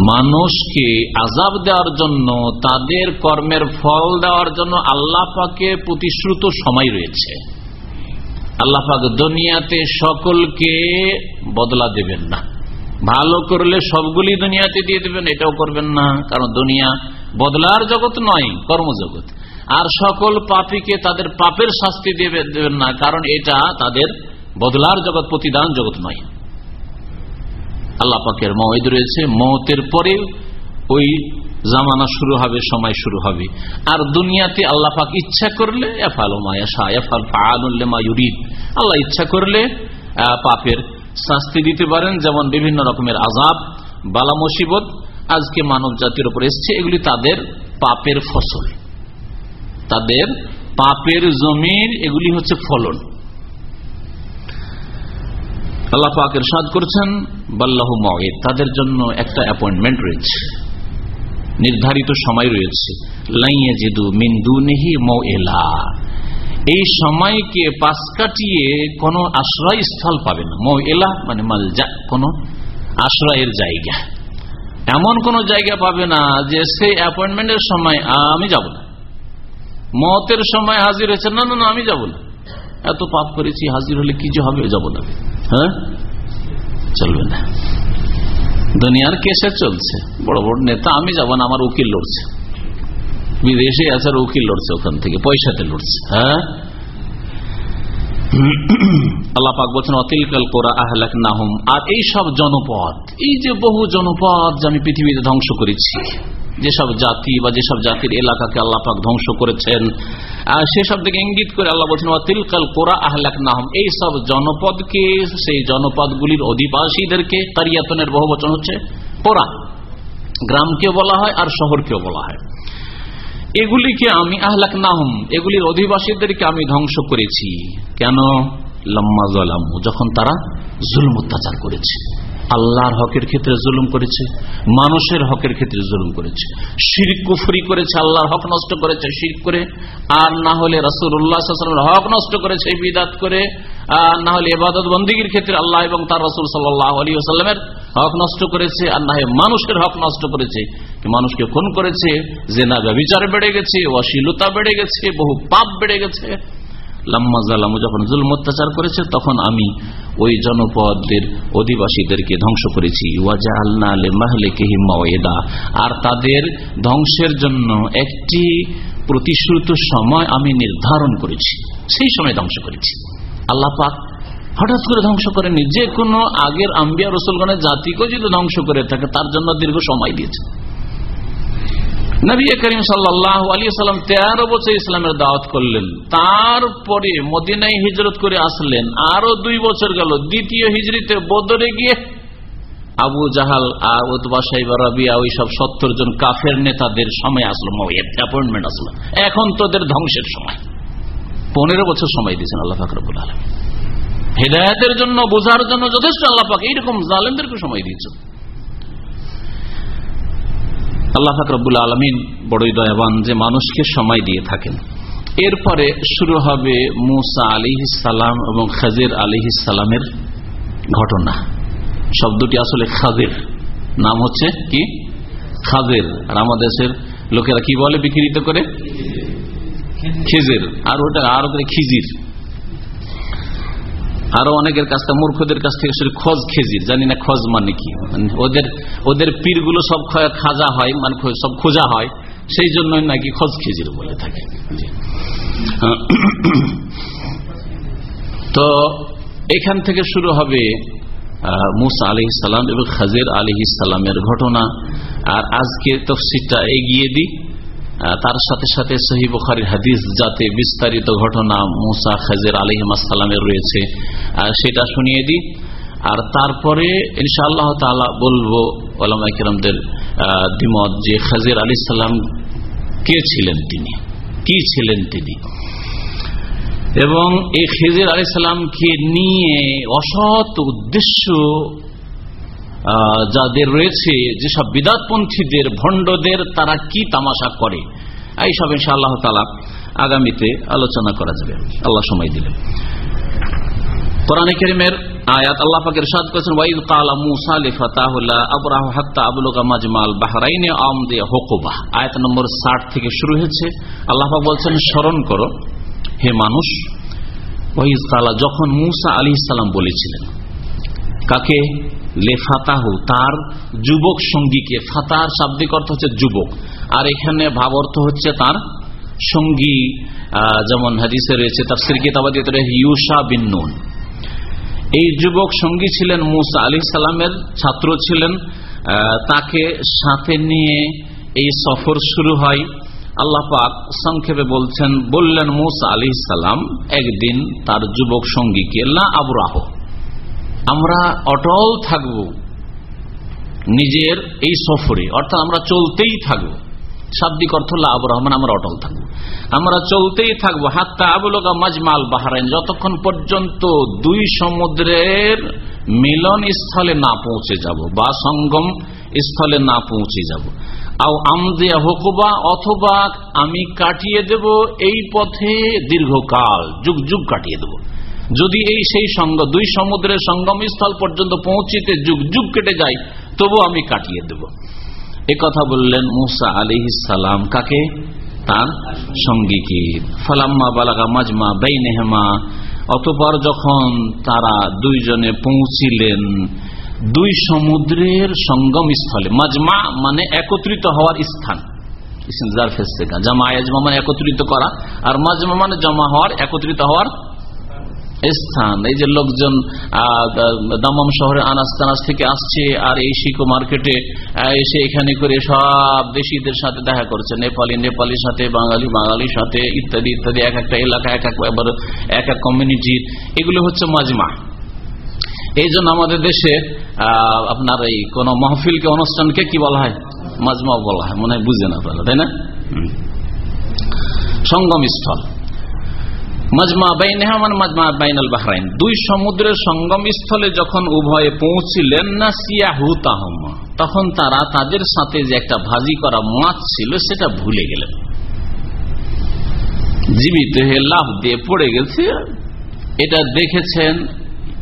মানুষকে আজাব দেওয়ার জন্য, তাদের কর্মের ফল দেওয়ার জন্য আল্লাহ পাকে প্রতিশ্রুত সময় রয়েছে। আল্লাহ পাক দুনিয়াতে সকলকে বদলা দেবেন না। ভালো করলে সবগুলি দুনিয়াতে দিয়ে দেবেন, এটাও করবেন না। কারণ দুনিয়া বদলার জগৎ নয়, কর্মজগৎ। আর সকল পাপীকে তাদের পাপের শাস্তি দেবেন না, কারণ এটা তাদের বদলার জগৎ, প্রতিদান জগৎ নয়। আল্লাহ পাকের রয়েছে মতের পরে ওই জামানা শুরু হবে, সময় শুরু হবে। আর দুনিয়াতে আল্লাহ পাক ইচ্ছা করলে আল্লাহ ইচ্ছা করলে পাপের শাস্তি দিতে পারেন, যেমন বিভিন্ন রকমের আজাব বালা মুসিবত, আজকে মানব জাতির উপর এসছে, এগুলি তাদের পাপের ফসল। তাদের পাপের জমির এগুলি হচ্ছে ফলন। আল্লাহ পাকের সাদ করছেন, বাল্লাহ মগেদ তাদের জন্য একটা অ্যাপয়েন্টমেন্ট রয়েছে। নির্ধারিত সময় রয়েছে। লাইয়া মিন্দু নেহি এলা এই সময়কে পাশ কাটিয়ে কোনো আশ্রয় স্থল পাবে না। মৌ এলা মানে মালজা, কোন আশ্রয়ের জায়গা। এমন কোন জায়গা পাবে না যে সেই অ্যাপয়েন্টমেন্টের সময় আমি যাব না। মতের সময় হাজির হয়েছে। না না না, আমি যাব না। এত পাপ করেছি, হাজির হলে কি যে হবে? যাব না। হ্যাঁ? চলবে না। দুনিয়ার কেসে চলছে। বড় বড় নেতা, আমি যাব না, আমার উকিল লড়ছে। বিদেশে আছে আর উকিল লড়ছে ওখান থেকে, পয়সাতে লড়ছে। হ্যাঁ? আল্লাহ পাক বলছেন, অতিলকাল কোরা আহলাক নাহুম আর এই সব জনপদ, এই যে বহু জনপদ যে আমি পৃথিবীতে ধ্বংস করেছি যেসব জাতি বা যেসব জাতির এলাকাকে আল্লাহ পাক ধ্বংস করেছেন সেসব দিকে ইঙ্গিত করে আল্লাহ বলছেন অতিলকাল কোরা আহলাক নাহম এই সব জনপদকে, সেই জনপদগুলির অধিবাসীদেরকে কারিয়াতনের বহু বচন হচ্ছে কোরা। গ্রামকেও বলা হয় আর শহরকেও বলা হয়। এগুলিকে আমি আহলাক নাহম এগুলির অধিবাসীদেরকে আমি ধ্বংস করেছি। কেন? লম্মা জলাম যখন তারা জুলম অত্যাচার করেছে। আল্লাহর হকের ক্ষেত্রে জুলুম করেছে, মানুষের হকের ক্ষেত্রে জুলুম করেছে। শির কুফরি করেছে, আল্লাহর হক নষ্ট করেছে শির করে। আর না হলে রসুল্লাহামের হক নষ্ট করেছে, বিদাত করে। আর না হলে এবাদত বন্দীগীর ক্ষেত্রে আল্লাহ এবং তার রসুল সাল্লাহ আলী আসাল্লামের হক নষ্ট করেছে, আর না হয় মানুষের হক নষ্ট করেছে। মানুষকে খুন করেছে যে না ব্যবচার বেড়ে গেছে, অশ্লীলতা বেড়ে গেছে, বহু পাপ বেড়ে গেছে। লাম্মা জালামু যখন অত্যাচার করেছে, তখন আমি ওই জনপদের অধিবাসীদেরকে ধ্বংস করেছি। ওয়াজা আল্লাহ মাহলে কেহিমাওয়েদা আর তাদের ধ্বংসের জন্য একটি প্রতিশ্রুত সময় আমি নির্ধারণ করেছি। সেই সময় ধ্বংস করেছি। আল্লাহ হঠাৎ করে ধ্বংস করেনি যে কোনো আগের আম্বিয়া রসুলগণের জাতিকেও যদি ধ্বংস করে থাকে, তার জন্য দীর্ঘ সময় দিয়েছে। নবী করিম সাল্লাহ আলী সাল্লাম তেরো বছর ইসলামের দাওয়াত করলেন। তারপরে মদিনায় হিজরত করে আসলেন। আরও দুই বছর গেল। দ্বিতীয় হিজরিতে বদরে গিয়ে আবু জাহাল রবিয়া ওই সব সত্তর জন কাফের নেতাদের সময় আসলো অ্যাপয়েন্টমেন্ট আসলো। এখন তোদের ধ্বংসের সময়। পনেরো বছর সময় দিয়েছেন আল্লাহ ফাকরুল আলম হেদায়তের জন্য, বোঝার জন্য যথেষ্ট আল্লাহ পাক এইরকম জালেমদেরকে সময় দিয়েছেন। আল্লাহ ফাকরবুল আলমিন বড়ই দয়াবান যে মানুষকে সময় দিয়ে থাকেন। এরপরে শুরু হবে মুসা আলী সালাম এবং খাজির আলী সালামের ঘটনা। শব্দটি আসলে খাজের, নাম হচ্ছে কি? খাজের। আর আমাদের লোকেরা কি বলে বিকৃত করে? খিজির। আর ওটা আরও করে খিজির। আরও অনেকের কাছ থেকে, মূর্খদের কাছ থেকে খোঁজ খেজির, জানি না খোঁজ মানে কি। মানে ওদের ওদের পীরগুলো সব খাজা হয় মানে সব খোঁজা হয়, সেই জন্য নাকি খোঁজ খেজির বলে থাকে। তো এখান থেকে শুরু হবে মুসা আলি ইসালাম এবং খাজির আলি ইসালামের ঘটনা। আর আজকে তফসিরটা এগিয়ে দিই। তার সাথে সাথে সহি বুখারির হাদিস যাতে বিস্তারিত ঘটনা মুসা খাজের আলিহাসালামের রয়েছে সেটা শুনিয়ে দিই। আর তারপরে ইনশাআল্লাহ তালা বলব আলমাইকরমদের দ্বিমত যে খাজির আলি সাল্লাম কে ছিলেন তিনি? কি ছিলেন তিনি? এবং এই খেজির আলি সাল্লামকে নিয়ে অসৎ উদ্দেশ্য যাদের রয়েছে যেসব বিদাতপন্থীদের, ভণ্ডদের, তারা কি তামাশা করে? এইসব ইনশা আল্লাহ তালা আগামীতে আলোচনা করা যাবে। আল্লাহ সময় করিমের আয়াত নম্বর ষাট থেকে শুরু হয়েছে। স্মরণ করো, হে মানুষ যখন মুসা আলী ইসলাম বলেছিলেন কাকে? লেফাতাহু তার যুবক সঙ্গীকে। ফাতার শাব্দিক অর্থ হচ্ছে যুবক। আর এখানে ভাব অর্থ হচ্ছে তার সঙ্গী। যেমন হাদিসে রয়েছে, তাফসির কিতাবাদিতে ইউসা বিন নুন। এই যুবক সঙ্গী ছিলেন মুসা আলি সালামের ছাত্র ছিলেন। তাকে সাথে নিয়ে এই সফর শুরু হয়। আল্লাহ পাক সংক্ষেপে বলছেন, বললেন মুসা আলি সালাম, একদিন তার যুবক সঙ্গীকে, লা আবরাহ আমরা অটল থাকব নিজের এই সফরে। অর্থাৎ আমরা চলতেই থাকব। শাব্দিক অর্থ আবু রহমান, আমরা অটল থাকব। আমরা চলতেই থাকব। হাত্তা আবুলকা মাজমাল বাহারাইন, যতক্ষণ পর্যন্ত দুই সমুদ্রের মিলন স্থলে না পৌঁছে যাব বা সঙ্গম স্থলে না পৌঁছে যাব। আও আমদিয়া হকুবা, অথবা আমি কাটিয়ে দেব এই পথে দীর্ঘকাল, যুগ যুগ কাটিয়ে দেব। যদি এই সেই সঙ্গ, দুই সমুদ্রের সঙ্গম স্থল পর্যন্ত পৌঁছিতে যুগ যুগ কেটে যায় তবু আমি কাটিয়ে দেব। এ কথা বললেন মুসা আলি সালাম। কাকে? তার সঙ্গীকে। ফালাম্মা বালাগা মাজমা বেইনেহেমা। অতপর যখন তারা দুইজনে পৌঁছিলেন, দুই সমুদ্রের সঙ্গম স্থলে মাজমা মানে একত্রিত হওয়ার স্থান। জামা মানে একত্রিত করা, আর মাজমা মানে জমা হওয়ার, একত্রিত হওয়ার স্থান। এই যে লোকজন দামাম শহরে তানাজ থেকে আসছে আর এই শিকো মার্কেটে এসে এখানে করে সব দেশিদের সাথে দেখা করছে। নেপালি, নেপালির সাথে, বাঙালি, বাঙালির সাথে, ইত্যাদি ইত্যাদি, এক একটা এলাকা, এক এক এক এক কমিউনিটির এগুলো হচ্ছে মাজমা। এই জন্য আমাদের দেশে আপনার এই কোন মহফিলকে, অনুষ্ঠানকে কি বলা হয়? মাজমা বলা হয়। মনে হয় বুঝে না তাই না? সঙ্গম মাজমা বাইনেহামান মাজমা বাইনাল বাহরাইন। দুই সমুদ্রের সঙ্গম স্থলে যখন উভয়ে পৌঁছিলেন না সিয়াহু তখন তারা তাদের সাথে যে একটা ভাজি করা মাছ ছিল, সেটা ভুলে গেলেন। জীবিত হয়ে লাভ দিয়ে পড়ে গেছে। এটা দেখেছেন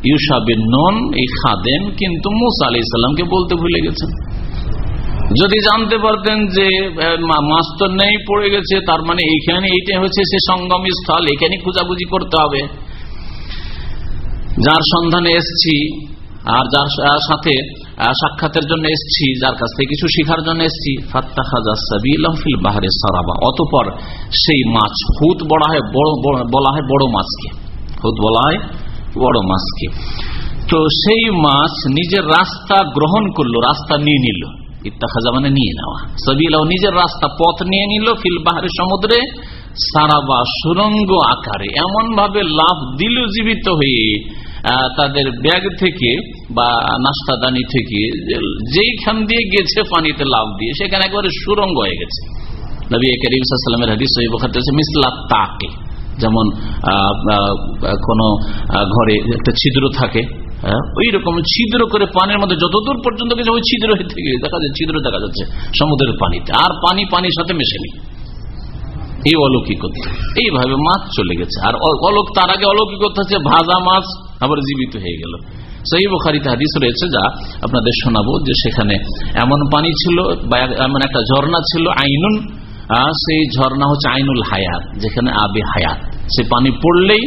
ইউসাবিন নন, এই খাদেন কিন্তু মুসা আলি ইসলামকে বলতে ভুলে গেছেন। যদি জানতে পারতেন যে মাছ তো নেই, পড়ে গেছে, তার মানে এইখানে এইটাই হচ্ছে সে সঙ্গম স্থল, এখানে খুঁজাখুঁজি করতে হবে। যার সন্ধানে এসছি, আর যার সাথে সাক্ষাতের জন্য এসছি, যার কাছ থেকে কিছু শিখার জন্য এসছি ফাত্তা খাজাসিল বাহারে সারাবা। অতপর সেই মাছ, হুত বলা হয় বড়, বলা হয় বড় মাছকে। হুত বলা হয় বড় মাছকে। তো সেই মাছ নিজের রাস্তা গ্রহণ করল, রাস্তা নিয়ে নিল। ইত্তাখাজা মানে নিয়ে নেওয়া। সবিলাও নিজের রাস্তা পথ নিয়ে নিল ফিল বাহারে সমুদ্রে সারাবা সুরঙ্গ আকারে। এমন ভাবে লাভ দিল জীবিত হয়ে তাদের ব্যাগ থেকে বা নাস্তাদানি থেকে যেইখান দিয়ে গেছে পানিতে লাভ দিয়ে, সেখানে একবারে সুরঙ্গ হয়ে গেছে। নবী করিমের হাদিস মিসলা তাকে। যেমন কোন ঘরে একটা ছিদ্র থাকে? ওই রকম ছিদ্র করে পানির মধ্যে যতদূর পর্যন্ত গেছে, ওই ছিদ্র থেকে দেখা যাচ্ছে, ছিদ্র দেখা যাচ্ছে সমুদ্রের পানিতে। আর পানি পানির সাথে মেশেনি। এই অলৌকিকতা। এইভাবে মাছ চলে গেছে। আর অলৌক তার আগে অলৌকিকতা হচ্ছে ভাজা মাছ, আবার জীবিত হয়ে গেল। সেই বোখারিতে হাদিস রয়েছে যা আপনাদের শোনাবো যে সেখানে এমন পানি ছিল বা এমন একটা ঝর্ণা ছিল আইনুন। সেই ঝর্ণা হচ্ছে আইনুল হায়াত, যেখানে আবে হায়াত। সে পানি পড়লেই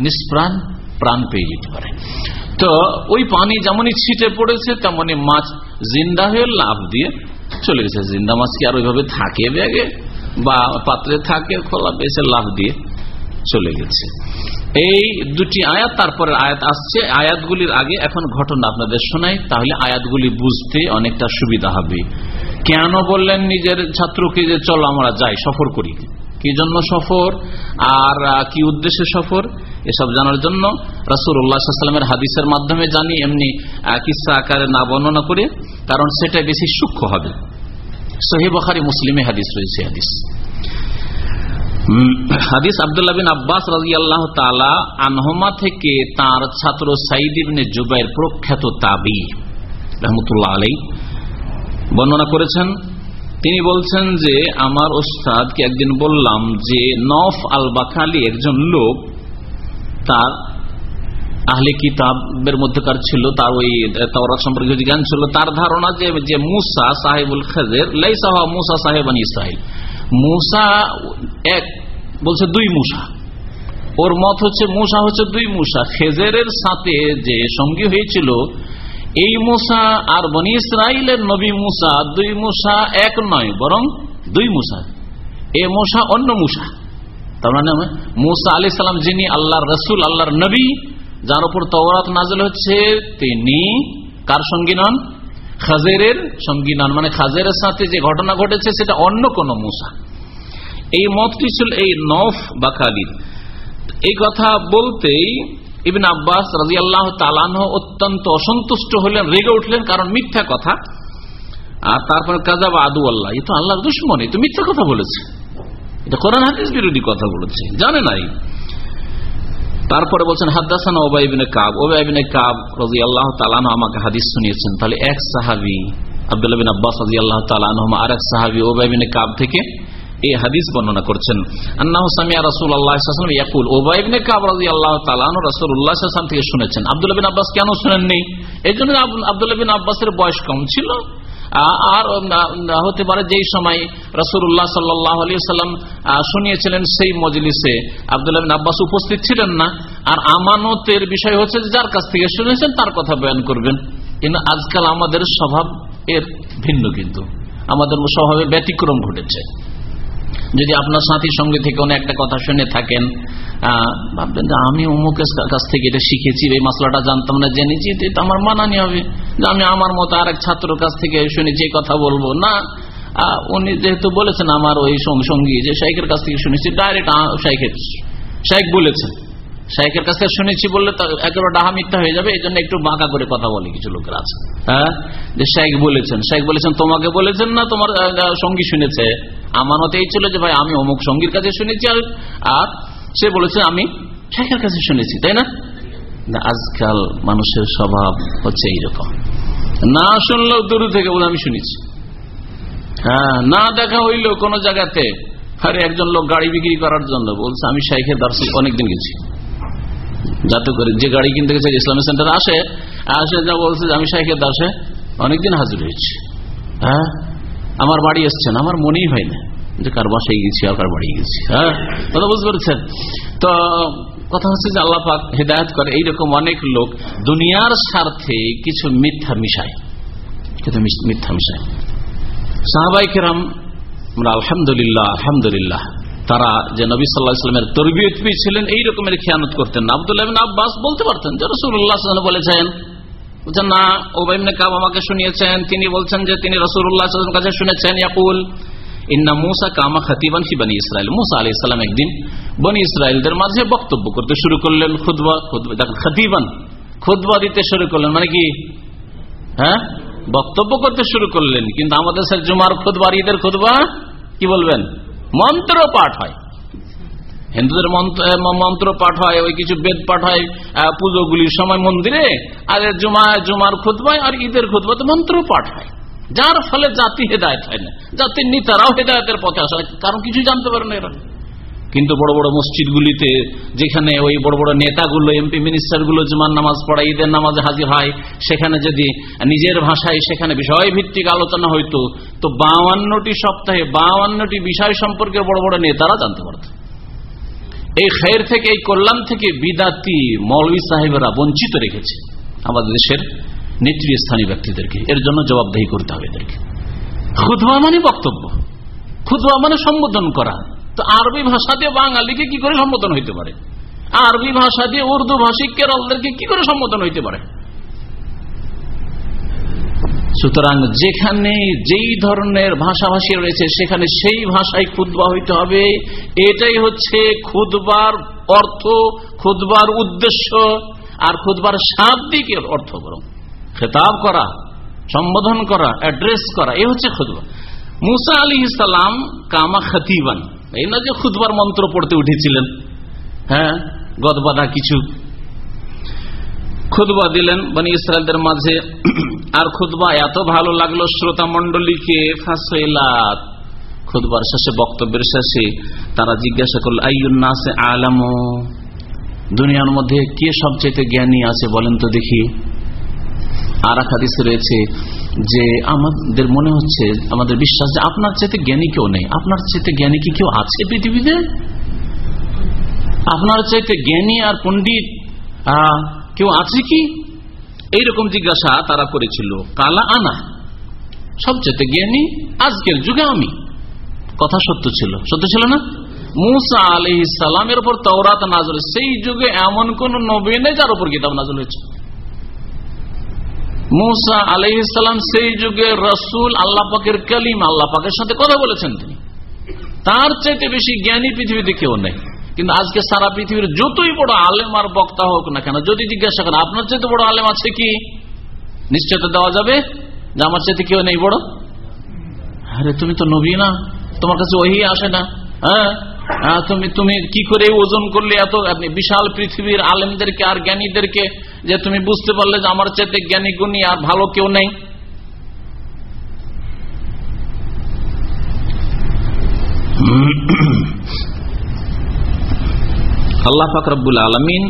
নিষ্প্রাণ প্রাণ পেয়ে যেতে পারে। তো ওই পানি যেমনই ছিটে পড়েছে, তেমনই মাছ জিন্দা হয়ে লাভ দিয়ে চলে গেছে। জিন্দা মাছ কি আর ওইভাবে থাকে ব্যাগে? বা পাত্রে থাকে, খোলা বেসে লাভ দিয়ে চলে গেছে। এই দুটি আয়াত তারপরে আয়াত আসছে। আয়াতগুলির আগে এখন ঘটনা আপনাদের শোনাই, তাহলে আয়াতগুলি বুঝতে অনেকটা সুবিধা হবে। কেন বললেন নিজের ছাত্রকে যে, চলো আমরা যাই, সফর করি কি জন্য সফর? আর কি উদ্দেশ্যে সফর? এসব জানার জন্য রাসুল্লাহামের হাদিসের মাধ্যমে জানি, এমনি কিসা আকারে না বর্ণনা করে, কারণ সেটা বেশি সূক্ষ্ম হবে। সহিবখারি মুসলিমে হাদিস রয়েছে হাদিস। হাদিস আবদুল্লাহ বিন আব্বাস রাজি আল্লাহ তালা আনহমা থেকে তার ছাত্র সাইদ ইবনে জুবাইর প্রখ্যাত তাবি, রহমতুল্লাহ আলাই বর্ণনা করেছেন তিনি বলছেন যে, আমার ওস্তাদকে একদিন বললাম যে, নফ আল বাকালি একজন লোক, তার আহলে কিতাবের মধ্যেকার ছিল, তার ওই তাওরাত সম্পর্কে জ্ঞান ছিল, তার ধারণা যে যে মুসা সাহেবুল খেজের লাইসাহ মুসা সাহেব সাহেবান ইসরাইল। মুসা এক, বলছে দুই মুসা। ওর মত হচ্ছে, মুসা হচ্ছে দুই মুসা। খেজের সাথে যে সঙ্গী হয়েছিল এই মুসা আর বনি ইসরাইলের নবী মুসা দুই মুসা এক নয়, বরং দুই মুসা। এ মুসা অন্য মুসা। তার মানে মুসা আলি সাল্লাম যিনি আল্লাহর রসুল, আল্লাহর নবী, যার উপর তওরাত নাজল হচ্ছে, তিনি কার সঙ্গী নন? খাজের সঙ্গী নন। মানে খাজেরের সাথে যে ঘটনা ঘটেছে, সেটা অন্য কোন মুসা। এই মতটি ছিল এই নফ বা খালিদ। এই কথা বলতেই ইবিন আব্বাস রাজি আল্লাহ তালান অত্যন্ত অসন্তুষ্ট হলেন, রেগে উঠলেন কারণ মিথ্যা কথা। আর তারপরে কাজাব আদু আল্লাহ এ তো আল্লাহর দুশ্মন এই তো মিথ্যা কথা বলেছে। এটা কোরআন হাদিস বিরোধী কথা বলেছে, জানে নাই। তারপরে বলছেন হাদাসান ওবাইবিনে কাব ওবাইবিনে কাব রাজি আল্লাহ তালান আমাকে হাদিস শুনিয়েছেন। তাহলে এক সাহাবি, আবদুল্লাহ বিন আব্বাস রাজি আল্লাহ তালান আর এক সাহাবি ওবাইবিনে কাব থেকে এই হাদিস বর্ণনা করছেন। আন্নাহ সামিয়া রাসুল আল্লাহ ইয়াকুল ওবাইবনে কাবরাজি আল্লাহ তালান থেকে শুনেছেন। আবদুল্লাহ বিন আব্বাস কেন শুনেননি? এই জন্য আবদুল্লাহ বিন আব্বাসের বয়স কম ছিল। আর হতে পারে যেই সময় রসুল্লাহ সাল্লাহ আলী সাল্লাম শুনিয়েছিলেন সেই মজলিসে আবদুল্লাহ আব্বাস উপস্থিত ছিলেন না। আর আমানতের বিষয় হচ্ছে যার কাছ থেকে শুনেছেন তার কথা বয়ান করবেন। কিন্তু আজকাল আমাদের স্বভাব এর ভিন্ন কিন্তু। আমাদের স্বভাবে ব্যতিক্রম ঘটেছে। যদি আপনার সাথী সঙ্গে থেকে কোনো একটা কথা শুনে থাকেন ভাববেন যে আমি অমুকের কাছ থেকে এটা শিখেছি, এই মশলাটা জানতাম না জেনেছি এটা আমার মানানি হবে। যে আমি আমার মতো আর এক ছাত্র কাছ থেকে শুনেছি কথা বলব, না। উনি যেহেতু বলেছেন আমার ওই সঙ্গী যে শাইকের কাছ থেকে শুনেছি ডাইরেক্ট শাইকের শাইক বলেছেন। শাইকের কাছ শুনেছি বললে একেবারে ডাহা মিথ্যা হয়ে যাবে এই জন্য একটু বাঁকা করে কথা বলে কিছু লোকের আছে। হ্যাঁ? যে শাইক বলেছেন শাইক বলেছেন, তোমাকে বলেছেন না, তোমার সঙ্গী শুনেছে। আমার মতে এই ছিল যে, ভাই, আমি অমুক সঙ্গীর কাছে শুনেছি, আর আর সে বলেছে, আমি শেখের কাছে শুনেছি। তাই না? আজকাল মানুষের স্বভাব হচ্ছে এইরকম। না শুনলেও দূর থেকে বলে, আমি শুনেছি। হ্যাঁ না দেখা হইল কোন জায়গাতে, আরে, একজন লোক গাড়ি বিক্রি করার জন্য বলছে, আমি শাইখের দার্সি অনেকদিন গেছি। যাতে করে যে গাড়ি কিনতে গেছে ইসলামী সেন্টার আসে আসে যা বলছে আমি শাইখের দাসে অনেকদিন হাজির হয়েছি। হ্যাঁ? আমার বাড়ি এসছেন আমার মনেই হয় না যে কার বাসায় গেছি আর কার বাড়ি গেছি। হ্যাঁ? কথা বুঝতে পারছেন? তো, কথা হচ্ছে যে আল্লাহ পাক হেদায়ত করে, এইরকম অনেক লোক দুনিয়ার স্বার্থে কিছু মিথ্যা মিশায়। কিন্তু মিথ্যা মিশায়। সাহাবাই কেরাম আলহামদুলিল্লাহ আলহামদুলিল্লাহ। তারা যে নবী সাল্লাহ ইসলামের তরবিয়ত পেয়েছিলেন, এই রকমের খেয়ানত করতেন আবদুল্লাহ আব্বাস বলতে পারতেন যে রসুল্লাহ বলেছেন, বলছেন, না ওবাইমনে কাব আমাকে শুনিয়েছেন। তিনি বলছেন যে তিনি রসুল্লাহ কাছে শুনেছেন। ইয়াকুল কামা ইসরায়েল মুসা একদিন বনি মাঝে বক্তব্য করতে শুরু করলেন দিতে শুরু করলেন মানে কি? হ্যাঁ? বক্তব্য করতে শুরু করলেন। কিন্তু আমাদের স্যার জুমার খুদবার ঈদের কি বলবেন? মন্ত্র পাঠ হয়। হিন্দুদের মন্ত্র পাঠ হয়, ওই কিছু বেদ পাঠ হয় পুজোগুলির সময় মন্দিরে, আর জুমা জুমার খুদবায় আর ঈদের খুদবাতে মন্ত্র পাঠ হয়। যার ফলে জাতি হেদায়ত হয় না, জাতির নেতারাও হেদায়তের পথে আসে কারণ কিছু জানতে পারে না এরা। কিন্তু বড় বড় মসজিদগুলিতে যেখানে ওই বড় বড় নেতাগুলো এমপি মিনিস্টারগুলো জুমার নামাজ পড়ায় ঈদের নামাজে হাজির হয়, সেখানে যদি নিজের ভাষায় সেখানে বিষয় ভিত্তিক আলোচনা হইতো, তো বাউান্নটি সপ্তাহে বাউান্নটি বিষয় সম্পর্কে বড় বড় নেতারা জানতে পারত। এই খের থেকে, এই কল্যাণ থেকে বিদাতি মৌলী সাহেবরা বঞ্চিত রেখেছে আমাদের দেশের নেতৃস্থানীয় ব্যক্তিদেরকে। এর জন্য জবাবদাহি করতে হবে এদেরকে। খুদবা মানে বক্তব্য। খুদবা মানে সম্বোধন করা। তো আরবি ভাষা দিয়ে বাঙালিকে কি করে সম্বোধন হইতে পারে? আরবি ভাষা দিয়ে উর্দু ভাষিক কেরলদেরকে কি করে সম্বোধন হইতে পারে? সুতরাং যেখানে যেই ধরনের ভাষাভাষী রয়েছে, সেখানে সেই ভাষায় খুদবা হইতে হবে। এটাই হচ্ছে খুদবার অর্থ খুদবার উদ্দেশ্য, আর খুদবার শাব্দিকের অর্থ বরং। খেতাব করা, সম্বোধন করা, অ্যাড্রেস করা এই হচ্ছে খুদবা মুসা আলী ইসলাম কামা খতিবান। এই না যে খুদবার মন্ত্র পড়তে উঠেছিলেন। হ্যাঁ? গদবাদা কিছু। খুদবা দিলেন মানে ইসরায়েলদের মাঝে। আর খুদবা এত ভালো লাগল শ্রোতা মন্ডলীকে খুদবার শেষে, বক্তব্যের শেষে তারা জিজ্ঞাসা করল আইনাসে আলাম? দুনিয়ার মধ্যে কে সবচেয়ে জ্ঞানী আছে বলেন তো দেখি। আর হাদিস রয়েছে যে আমাদের মনে হচ্ছে, আমাদের বিশ্বাস যে আপনার চাইতে জ্ঞানী কেউ নেই। আপনার চাইতে জ্ঞানী কি কেউ আছে পৃথিবীতে? আপনার চাইতে জ্ঞানী আর পণ্ডিত কেউ আছে কি? এইরকম জিজ্ঞাসা তারা করেছিল, কালা আনা সবচেয়ে জ্ঞানী আজকের যুগে আমি। কথা সত্য ছিল। সত্য ছিল না? মুসা আলি ইসালামের উপর তওরাত নাজল সেই যুগে এমন কোন নবী নেই যার উপর কিতাব নাজল হয়েছে। মুসা আলি ইসালাম সেই যুগে রসুল আল্লাহ পাকের কালিম আল্লাহ পাকের সাথে কথা বলেছেন তিনি। তার চাইতে বেশি জ্ঞানী পৃথিবীতে কেউ নেই। কিন্তু আজকে সারা পৃথিবীর যতই বড় আলেম আর বক্তা হোক না কেন, যদি জিজ্ঞাসা করেন, আপনার চাইতে বড় আলেম আছে কি? নিশ্চয়তা দেওয়া যাবে যে আমার চাইতে কেউ নেই বড়। আরে, তুমি তো নবী না। তোমার কাছে ওই আসে না। হ্যাঁ? তুমি তুমি কি করে ওজন করলে এত বিশাল পৃথিবীর আলেমদেরকে আর জ্ঞানীদেরকে যে তুমি বুঝতে পারলে যে আমার চেতে জ্ঞানী, গুণী আর ভালো কেউ নেই। আল্লাহ ফাকরাবুল আলমিন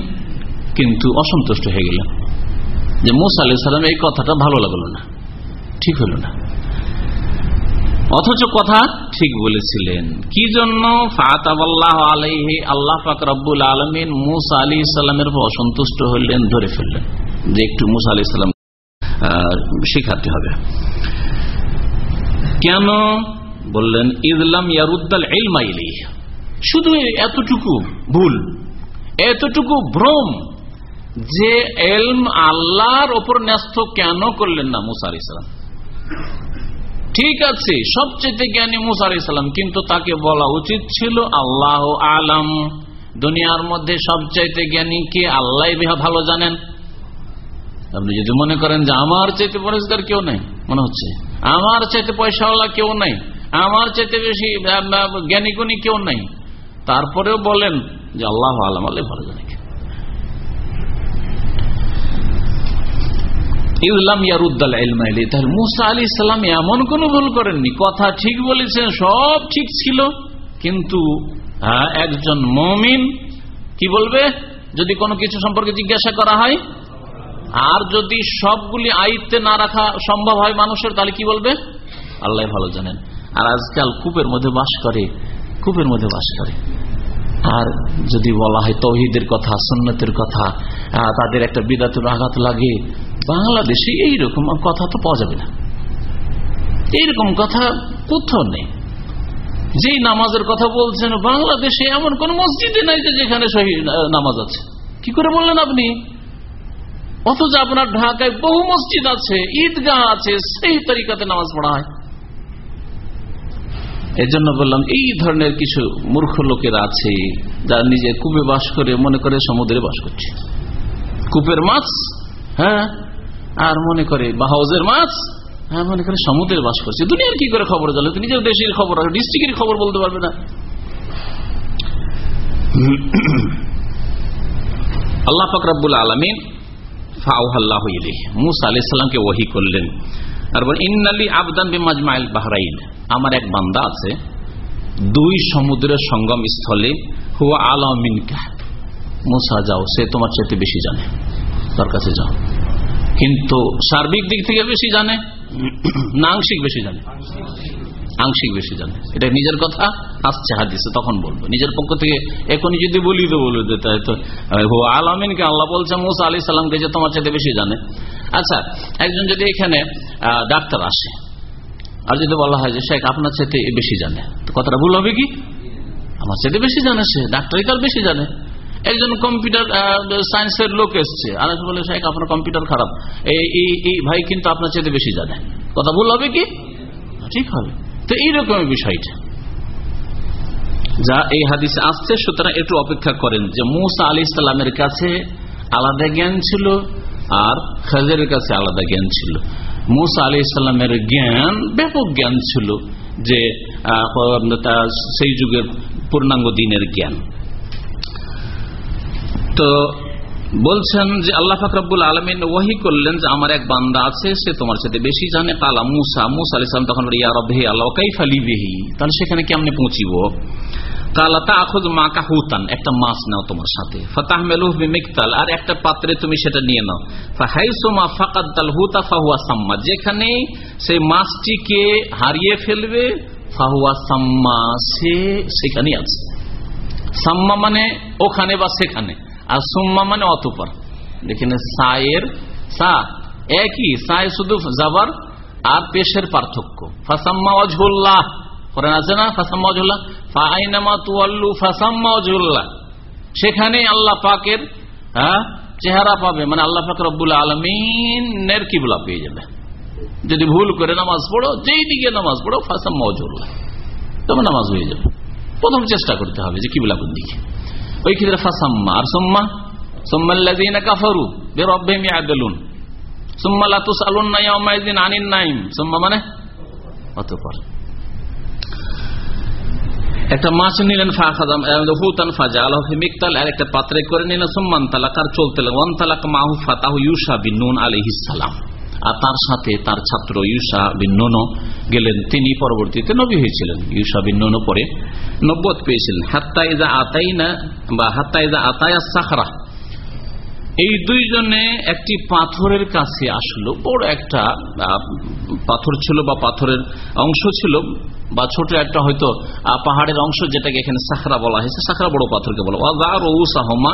কিন্তু অসন্তুষ্ট হয়ে গেলেন। যে মুসা আলি সালাম এই কথাটা ভালো লাগল না, ঠিক হলো না। অথচ কথা ঠিক বলেছিলেন। কি জন্য? আল্লাহ পাক রব্বুল আলমিন মুসা আলী অসন্তুষ্ট হলেন, ধরে ফেললেন যে একটু মুসা আলি ইসলাম শিখাতে হবে। কেন? বললেন ইদলাম ইয়ারুদ্দাল এলমাইলি শুধু এতটুকু ভুল, এতটুকু ভ্রম যে এলম আল্লাহর ওপর ন্যস্ত কেন করলেন না মুসা আলি ইসলাম ঠিক আছে, সবচেয়ে জ্ঞানী মুসা আলি ইসলাম কিন্তু তাকে বলা উচিত ছিল আল্লাহ আলম। দুনিয়ার মধ্যে সবচাইতে জ্ঞানী কে? আল্লাহ ভালো জানেন। আপনি যদি মনে করেন যে আমার চাইতে পরিষ্কার কেউ নেই, মনে হচ্ছে। আমার চাইতে পয়সাওয়ালা কেউ নাই। আমার চাইতে বেশি জ্ঞানী গুণী কেউ নাই। তারপরেও বলেন যে আল্লাহ আলম, আল্লাহ ভালো জানে। ইউলাম ইয়ারুদ্দাল এলমাইলি তাহলে মুসা আলী ইসলাম এমন কোন ভুল করেননি। কথা ঠিক বলেছেন, সব ঠিক ছিল। কিন্তু একজন মমিন কি বলবে? যদি কোনো কিছু সম্পর্কে জিজ্ঞাসা করা হয়, আর যদি সবগুলি আয়ত্তে না রাখা সম্ভব হয় মানুষের, তাহলে কি বলবে? আল্লাহ ভালো জানেন। আর আজকাল কূপের মধ্যে বাস করে, কূপের মধ্যে বাস করে। আর যদি বলা হয় তহিদের কথা সন্ন্যতের কথা তাদের একটা বিদাতের আঘাত লাগে বাংলাদেশে এইরকম কথা তো পাওয়া যাবে না। এইরকম কথা কোথাও নেই। যেই নামাজের কথা বলছেন, বাংলাদেশে এমন কোন মসজিদে নাই যেখানে নামাজ আছে। কি করে বললেন আপনি? অথচ আপনার ঢাকায় বহু মসজিদ আছে, ঈদগাহ আছে, সেই তরিকাতে নামাজ পড়া হয়। এই জন্য বললাম, এই ধরনের কিছু মূর্খ লোকেরা আছে যারা নিজে কূপে বাস করে, মনে করে সমুদ্রে বাস করছে। কূপের মাছ হ্যাঁ? আর মনে করে বা হাউজের মাছ হ্যাঁ মনে করে সমুদ্রে বাস করছে। দুনিয়ার কি করে খবর জানলে? নিজের দেশের খবর ডিস্ট্রিক্টের খবর বলতে পারবে না। আল্লাহ ফকরাবুল আলমিন আলি আমার এক বান্দা আছে, দুই সমুদ্রের সঙ্গম স্থলে হুয়া আলমিনকা মুসা যাও, সে তোমার চাইতে বেশি জানে, তার কাছে যাও। কিন্তু সার্বিক দিক থেকে বেশি জানে, না আংশিক বেশি জানে? আংশিক বেশি জানে। এটা নিজের কথা, আসছে হাদিসে, তখন বলব। নিজের পক্ষ থেকে এখনই যদি বলি তো বলব তাই তো আলামিনকে আল্লাহ বলছে, মোসা আলি সাল্লামকে যে তোমার চাইতে বেশি জানে। আচ্ছা একজন যদি এখানে ডাক্তার আসে, আর যদি বলা হয় যে, শেখ, আপনার চাইতে বেশি জানে। কথাটা ভুল হবে কি? আমার চাইতে বেশি জানে সে, ডাক্তারই তার বেশি জানে। একজন কম্পিউটার সায়েন্সের লোক এসছে। আর বলে শেখ আপনার কম্পিউটার খারাপ। এই ভাই কিন্তু আপনার চেয়ে বেশি জানে। কথা ভুল হবে কি? ঠিক হবে। তো এইরকম বিষয়টা। যা এই হাদিসে আসছে, সুতরাং একটু অপেক্ষা করেন যে মুসা আলি ইসলামের কাছে আলাদা জ্ঞান ছিল আর খাজের কাছে আলাদা জ্ঞান ছিল। মুসা আলি ইসলামের জ্ঞান ব্যাপক জ্ঞান ছিল যে সেই যুগের পূর্ণাঙ্গ দিনের জ্ঞান। তো বলছেন যে আল্লাহ ফাকরাবুল আলমিন ওয়াহি করলেন যে আমার এক বান্দা আছে, সে তোমার সাথে বেশি জানে। কালা মুসা মুসা আলাইসালাম তখন ইয়া রবে আল্লাহ কাইফালি বেহি? তাহলে সেখানে কেমনে পৌঁছিব? কালাতা আখুদ মাকা হুতান একটা মাছ নাও তোমার সাথে। ফতাহ মেলুহ মিকতাল আর একটা পাত্রে তুমি সেটা নিয়ে নাও। ফাহাইসোমা ফাকাদ্দাল হুতা ফাহুয়া সাম্মা, যেখানে সেই মাছটিকে হারিয়ে ফেলবে, ফাহুয়া সাম্মা সে সেখানেই আছে। সাম্মা মানে ওখানে বা সেখানে। আর সুম্মা মানে অতপর। দেখেন সায়ের, সা, একই, সায় শুধু যাবার আর পেশের পার্থক্য। ফাসাম্মা অজহুল্লাহ করেন আছে না? ফাসাম্মা অজহুল্লাহ ফাইনামা তুয়াল্লু ফাসাম্মা অজহুল্লাহ সেখানে আল্লাহ পাকের হ্যাঁ চেহারা পাবে। মানে আল্লাহ পাক রব্বুল আলমিনের কিবলা পেয়ে যাবে। যদি ভুল করে নামাজ পড়ো, যেই দিকে নামাজ পড়ো, ফাসাম্মা অজহুল্লাহ তবে নামাজ হয়ে যাবে। প্রথম চেষ্টা করতে হবে যে কিবলা কোন দিকে। ওই ক্ষেত্রে ফাসাম্মা? আর সোম্মা? সোম্মাল্লাদিন কাফারু বের অব্যাহী আদলুন সোম্মা লাতুস আলুন নাইম আনিন নাইম সোম্মা মানে অতপর। একটা মাছ নিলেন হুতান ফাজা আল্লাহ মিকতাল, আর একটা পাত্রে করে নিলেন সোম্মান তালাক আর চলতে ওয়ান তালাক মাহু ফাতাহু ইউসা বিন নুন আলহিস সালাম। আর তার সাথে তার ছাত্র ইউসা বিন নুনো গেলেন। তিনি পরবর্তীতে নবী হয়েছিলেন। ইউসা বিন নুনো পরে নব্বত পেয়েছিলেন। হাত্তাইজা আতাই না বা হাত্তাইজা আতায়া সাখরা। এই দুইজনে একটি পাথরের কাছে আসলো। বড় একটা পাথর ছিল বা পাথরের অংশ ছিল বা ছোট একটা হয়তো পাহাড়ের অংশ যেটাকে এখানে সাখরা বলা হয়েছে। সাখরা বড় পাথরকে বলা সাহমা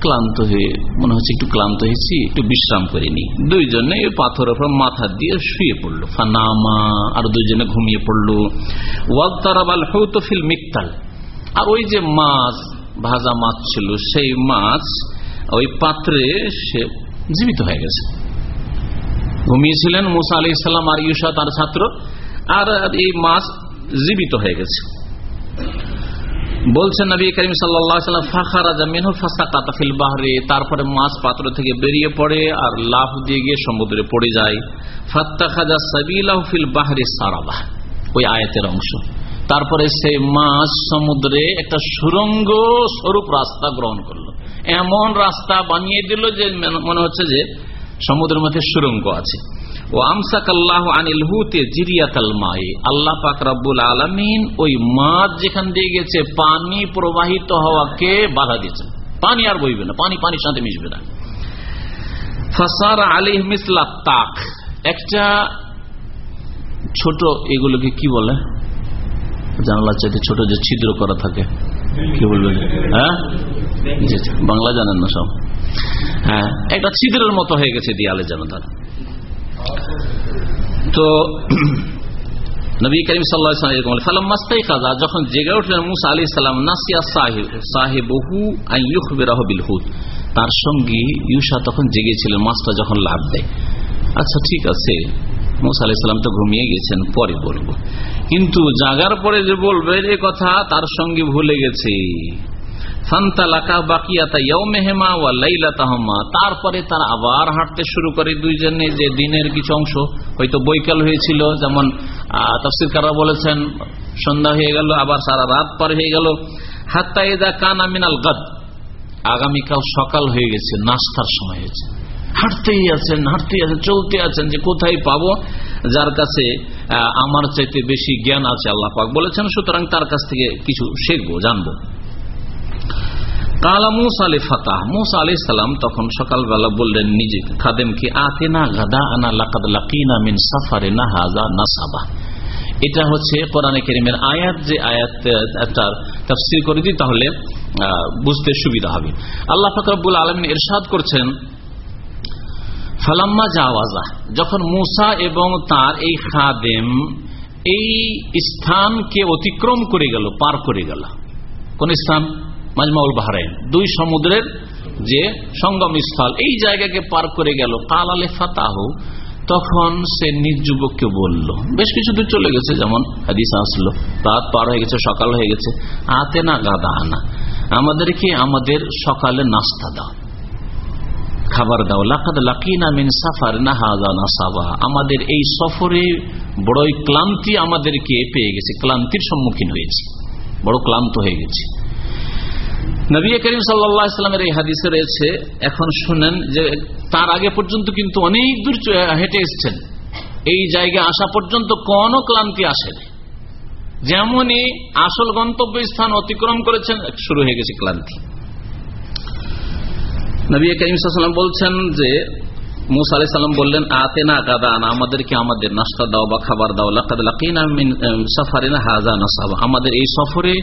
ক্লান্ত হয়ে, মনে হচ্ছে একটু ক্লান্ত হয়েছি, একটু বিশ্রাম করিনি। দুইজনে এই পাথরের মাথা দিয়ে শুয়ে পড়ল। ফানামা, আর দুইজনে ঘুমিয়ে পড়ল। ওয়াল তারাবাল হৌতফিল মিকতাল আর ওই যে মাছ, ভাজা মাছ ছিল, সেই মাছ ওই পাত্রে সে জীবিত হয়ে গেছে। ঘুমিয়েছিলেন মুসা আলি ইসলাম আর ইউসা তার ছাত্র। আর এই মাছ জীবিত হয়ে গেছে। বলছেন নবী করিম সাল্লাম বাহরে তারপরে মাছ পাত্র থেকে বেরিয়ে পড়ে আর লাভ দিয়ে গিয়ে সমুদ্রে পড়ে যায়। ফাত্তা খাজা সাবিলাহ ফিল বাহরে সারাবাহ ওই আয়তের অংশ। তারপরে সেই মাছ সমুদ্রে একটা সুরঙ্গ স্বরূপ রাস্তা গ্রহণ করল। এমন রাস্তা বানিয়ে দিল যে মনে হচ্ছে যে সমুদ্রের মধ্যে সুরঙ্গ আছে। ও আমসাক আল্লাহ আনিল হুতে জিরিয়াতাল মায়ে আল্লাহ পাক আলমিন ওই মাছ যেখান দিয়ে গেছে, পানি প্রবাহিত হওয়াকে বাধা পানি আর বইবে না, পানি, পানির সাথে মিশবে না। ছোট, এগুলোকে কি বলে? ছোট যে ছিদ্র করা থাকে। কি হ্যাঁ? বাংলা জানেন না সব। হ্যাঁ একটা ছিদ্রের মতো হয়ে গেছে দেয়ালে যেন তার। তো, নবী করিম সাল্লাহ যখন জেগে উঠলেন মুসা আলি সাল্লাম নাসিয়া সাহেব, সাহেবহু বিল হুদ তার সঙ্গে ইউসা তখন জেগেছিলেন, মাছটা যখন লাভ দেয়। আচ্ছা ঠিক আছে, মুসা আলি সাল্লাম তো ঘুমিয়ে গেছেন, পরে বলব। কিন্তু জাগার পরে যে বলবে, এ কথা তার সঙ্গে ভুলে গেছে। তারপরে তার আবার হাঁটতে শুরু করে দুইজনে যে দিনের কিছু অংশ। হয়তো বৈকাল হয়েছিল, যেমন তফসির কারা বলেছেন, সন্ধ্যা হয়ে গেল, আবার সারা রাত পার হয়ে গেল। হাত্তা এদা কান আমিনাল গদ। আগামীকাল সকাল হয়ে গেছে, নাস্তার সময় হয়েছে। হাঁটতেই আছেন হাঁটতেই আছেন, চলতে আছেন যে কোথায় পাবো? যার কাছে আমার চাইতে বেশি জ্ঞান আছে আল্লাহ পাক বলেছেন, সুতরাং তার কাছ থেকে কিছু শিখব, জানব। কালা আলী ফাতাহ। আলি সালাম তখন সকালবেলা বললেন নিজে খাদেমকে আতে না গাদা আনা লাকাদ লাকিনা মিন সাফারে না হাজা না সাবা এটা হচ্ছে কোরআনে কেরিমের আয়াত, যে করে দিই, তাহলে বুঝতে সুবিধা হবে। আল্লাহ ফকরবুল আলমিন এরশাদ করছেন, ফালাম্মা জাওয়াজা। যখন মুসা এবং তার এই খাদেম এই স্থানকে অতিক্রম করে গেল, পার করে গেল। কোন স্থান? মাজমাউল বাহারাইন। দুই সমুদ্রের যে সঙ্গম স্থল এই জায়গাকে পার করে গেল। কাল আলে ফাতাহ। তখন সে নিজ যুবককে বলল, বেশ কিছু দূর চলে গেছে, যেমন হাদিস আসলো। রাত পার হয়ে গেছে, সকাল হয়ে গেছে। আতে না গাদা আনা আমাদেরকে আমাদের সকালে নাস্তা দাও। খাবার দাও। লাকাদ লাকিনা মিন সাফার না হাজা না সাবা আমাদের এই সফরে বড়ই ক্লান্তি আমাদেরকে পেয়ে গেছে। ক্লান্তির সম্মুখীন হয়েছে। বড় ক্লান্ত হয়ে গেছে। নবী করিম সাল্লামের এই হাদিসে রয়েছে, এখন শুনেন যে তার আগে পর্যন্ত কিন্তু অনেক দূর হেঁটে এসছেন। এই জায়গায় আসা পর্যন্ত কোন ক্লান্তি আসেনি। যেমনই আসল গন্তব্য স্থান অতিক্রম করেছেন, শুরু হয়ে গেছে ক্লান্তি। নবী করিম সাল্লাম বলছেন যে মুসা আলি সাল্লাম বললেন আতে না কাদা না আমাদেরকে আমাদের নাস্তা দাও বা খাবার দাও। সাফারে না হাজা নাসাব। আমাদের এই সফরে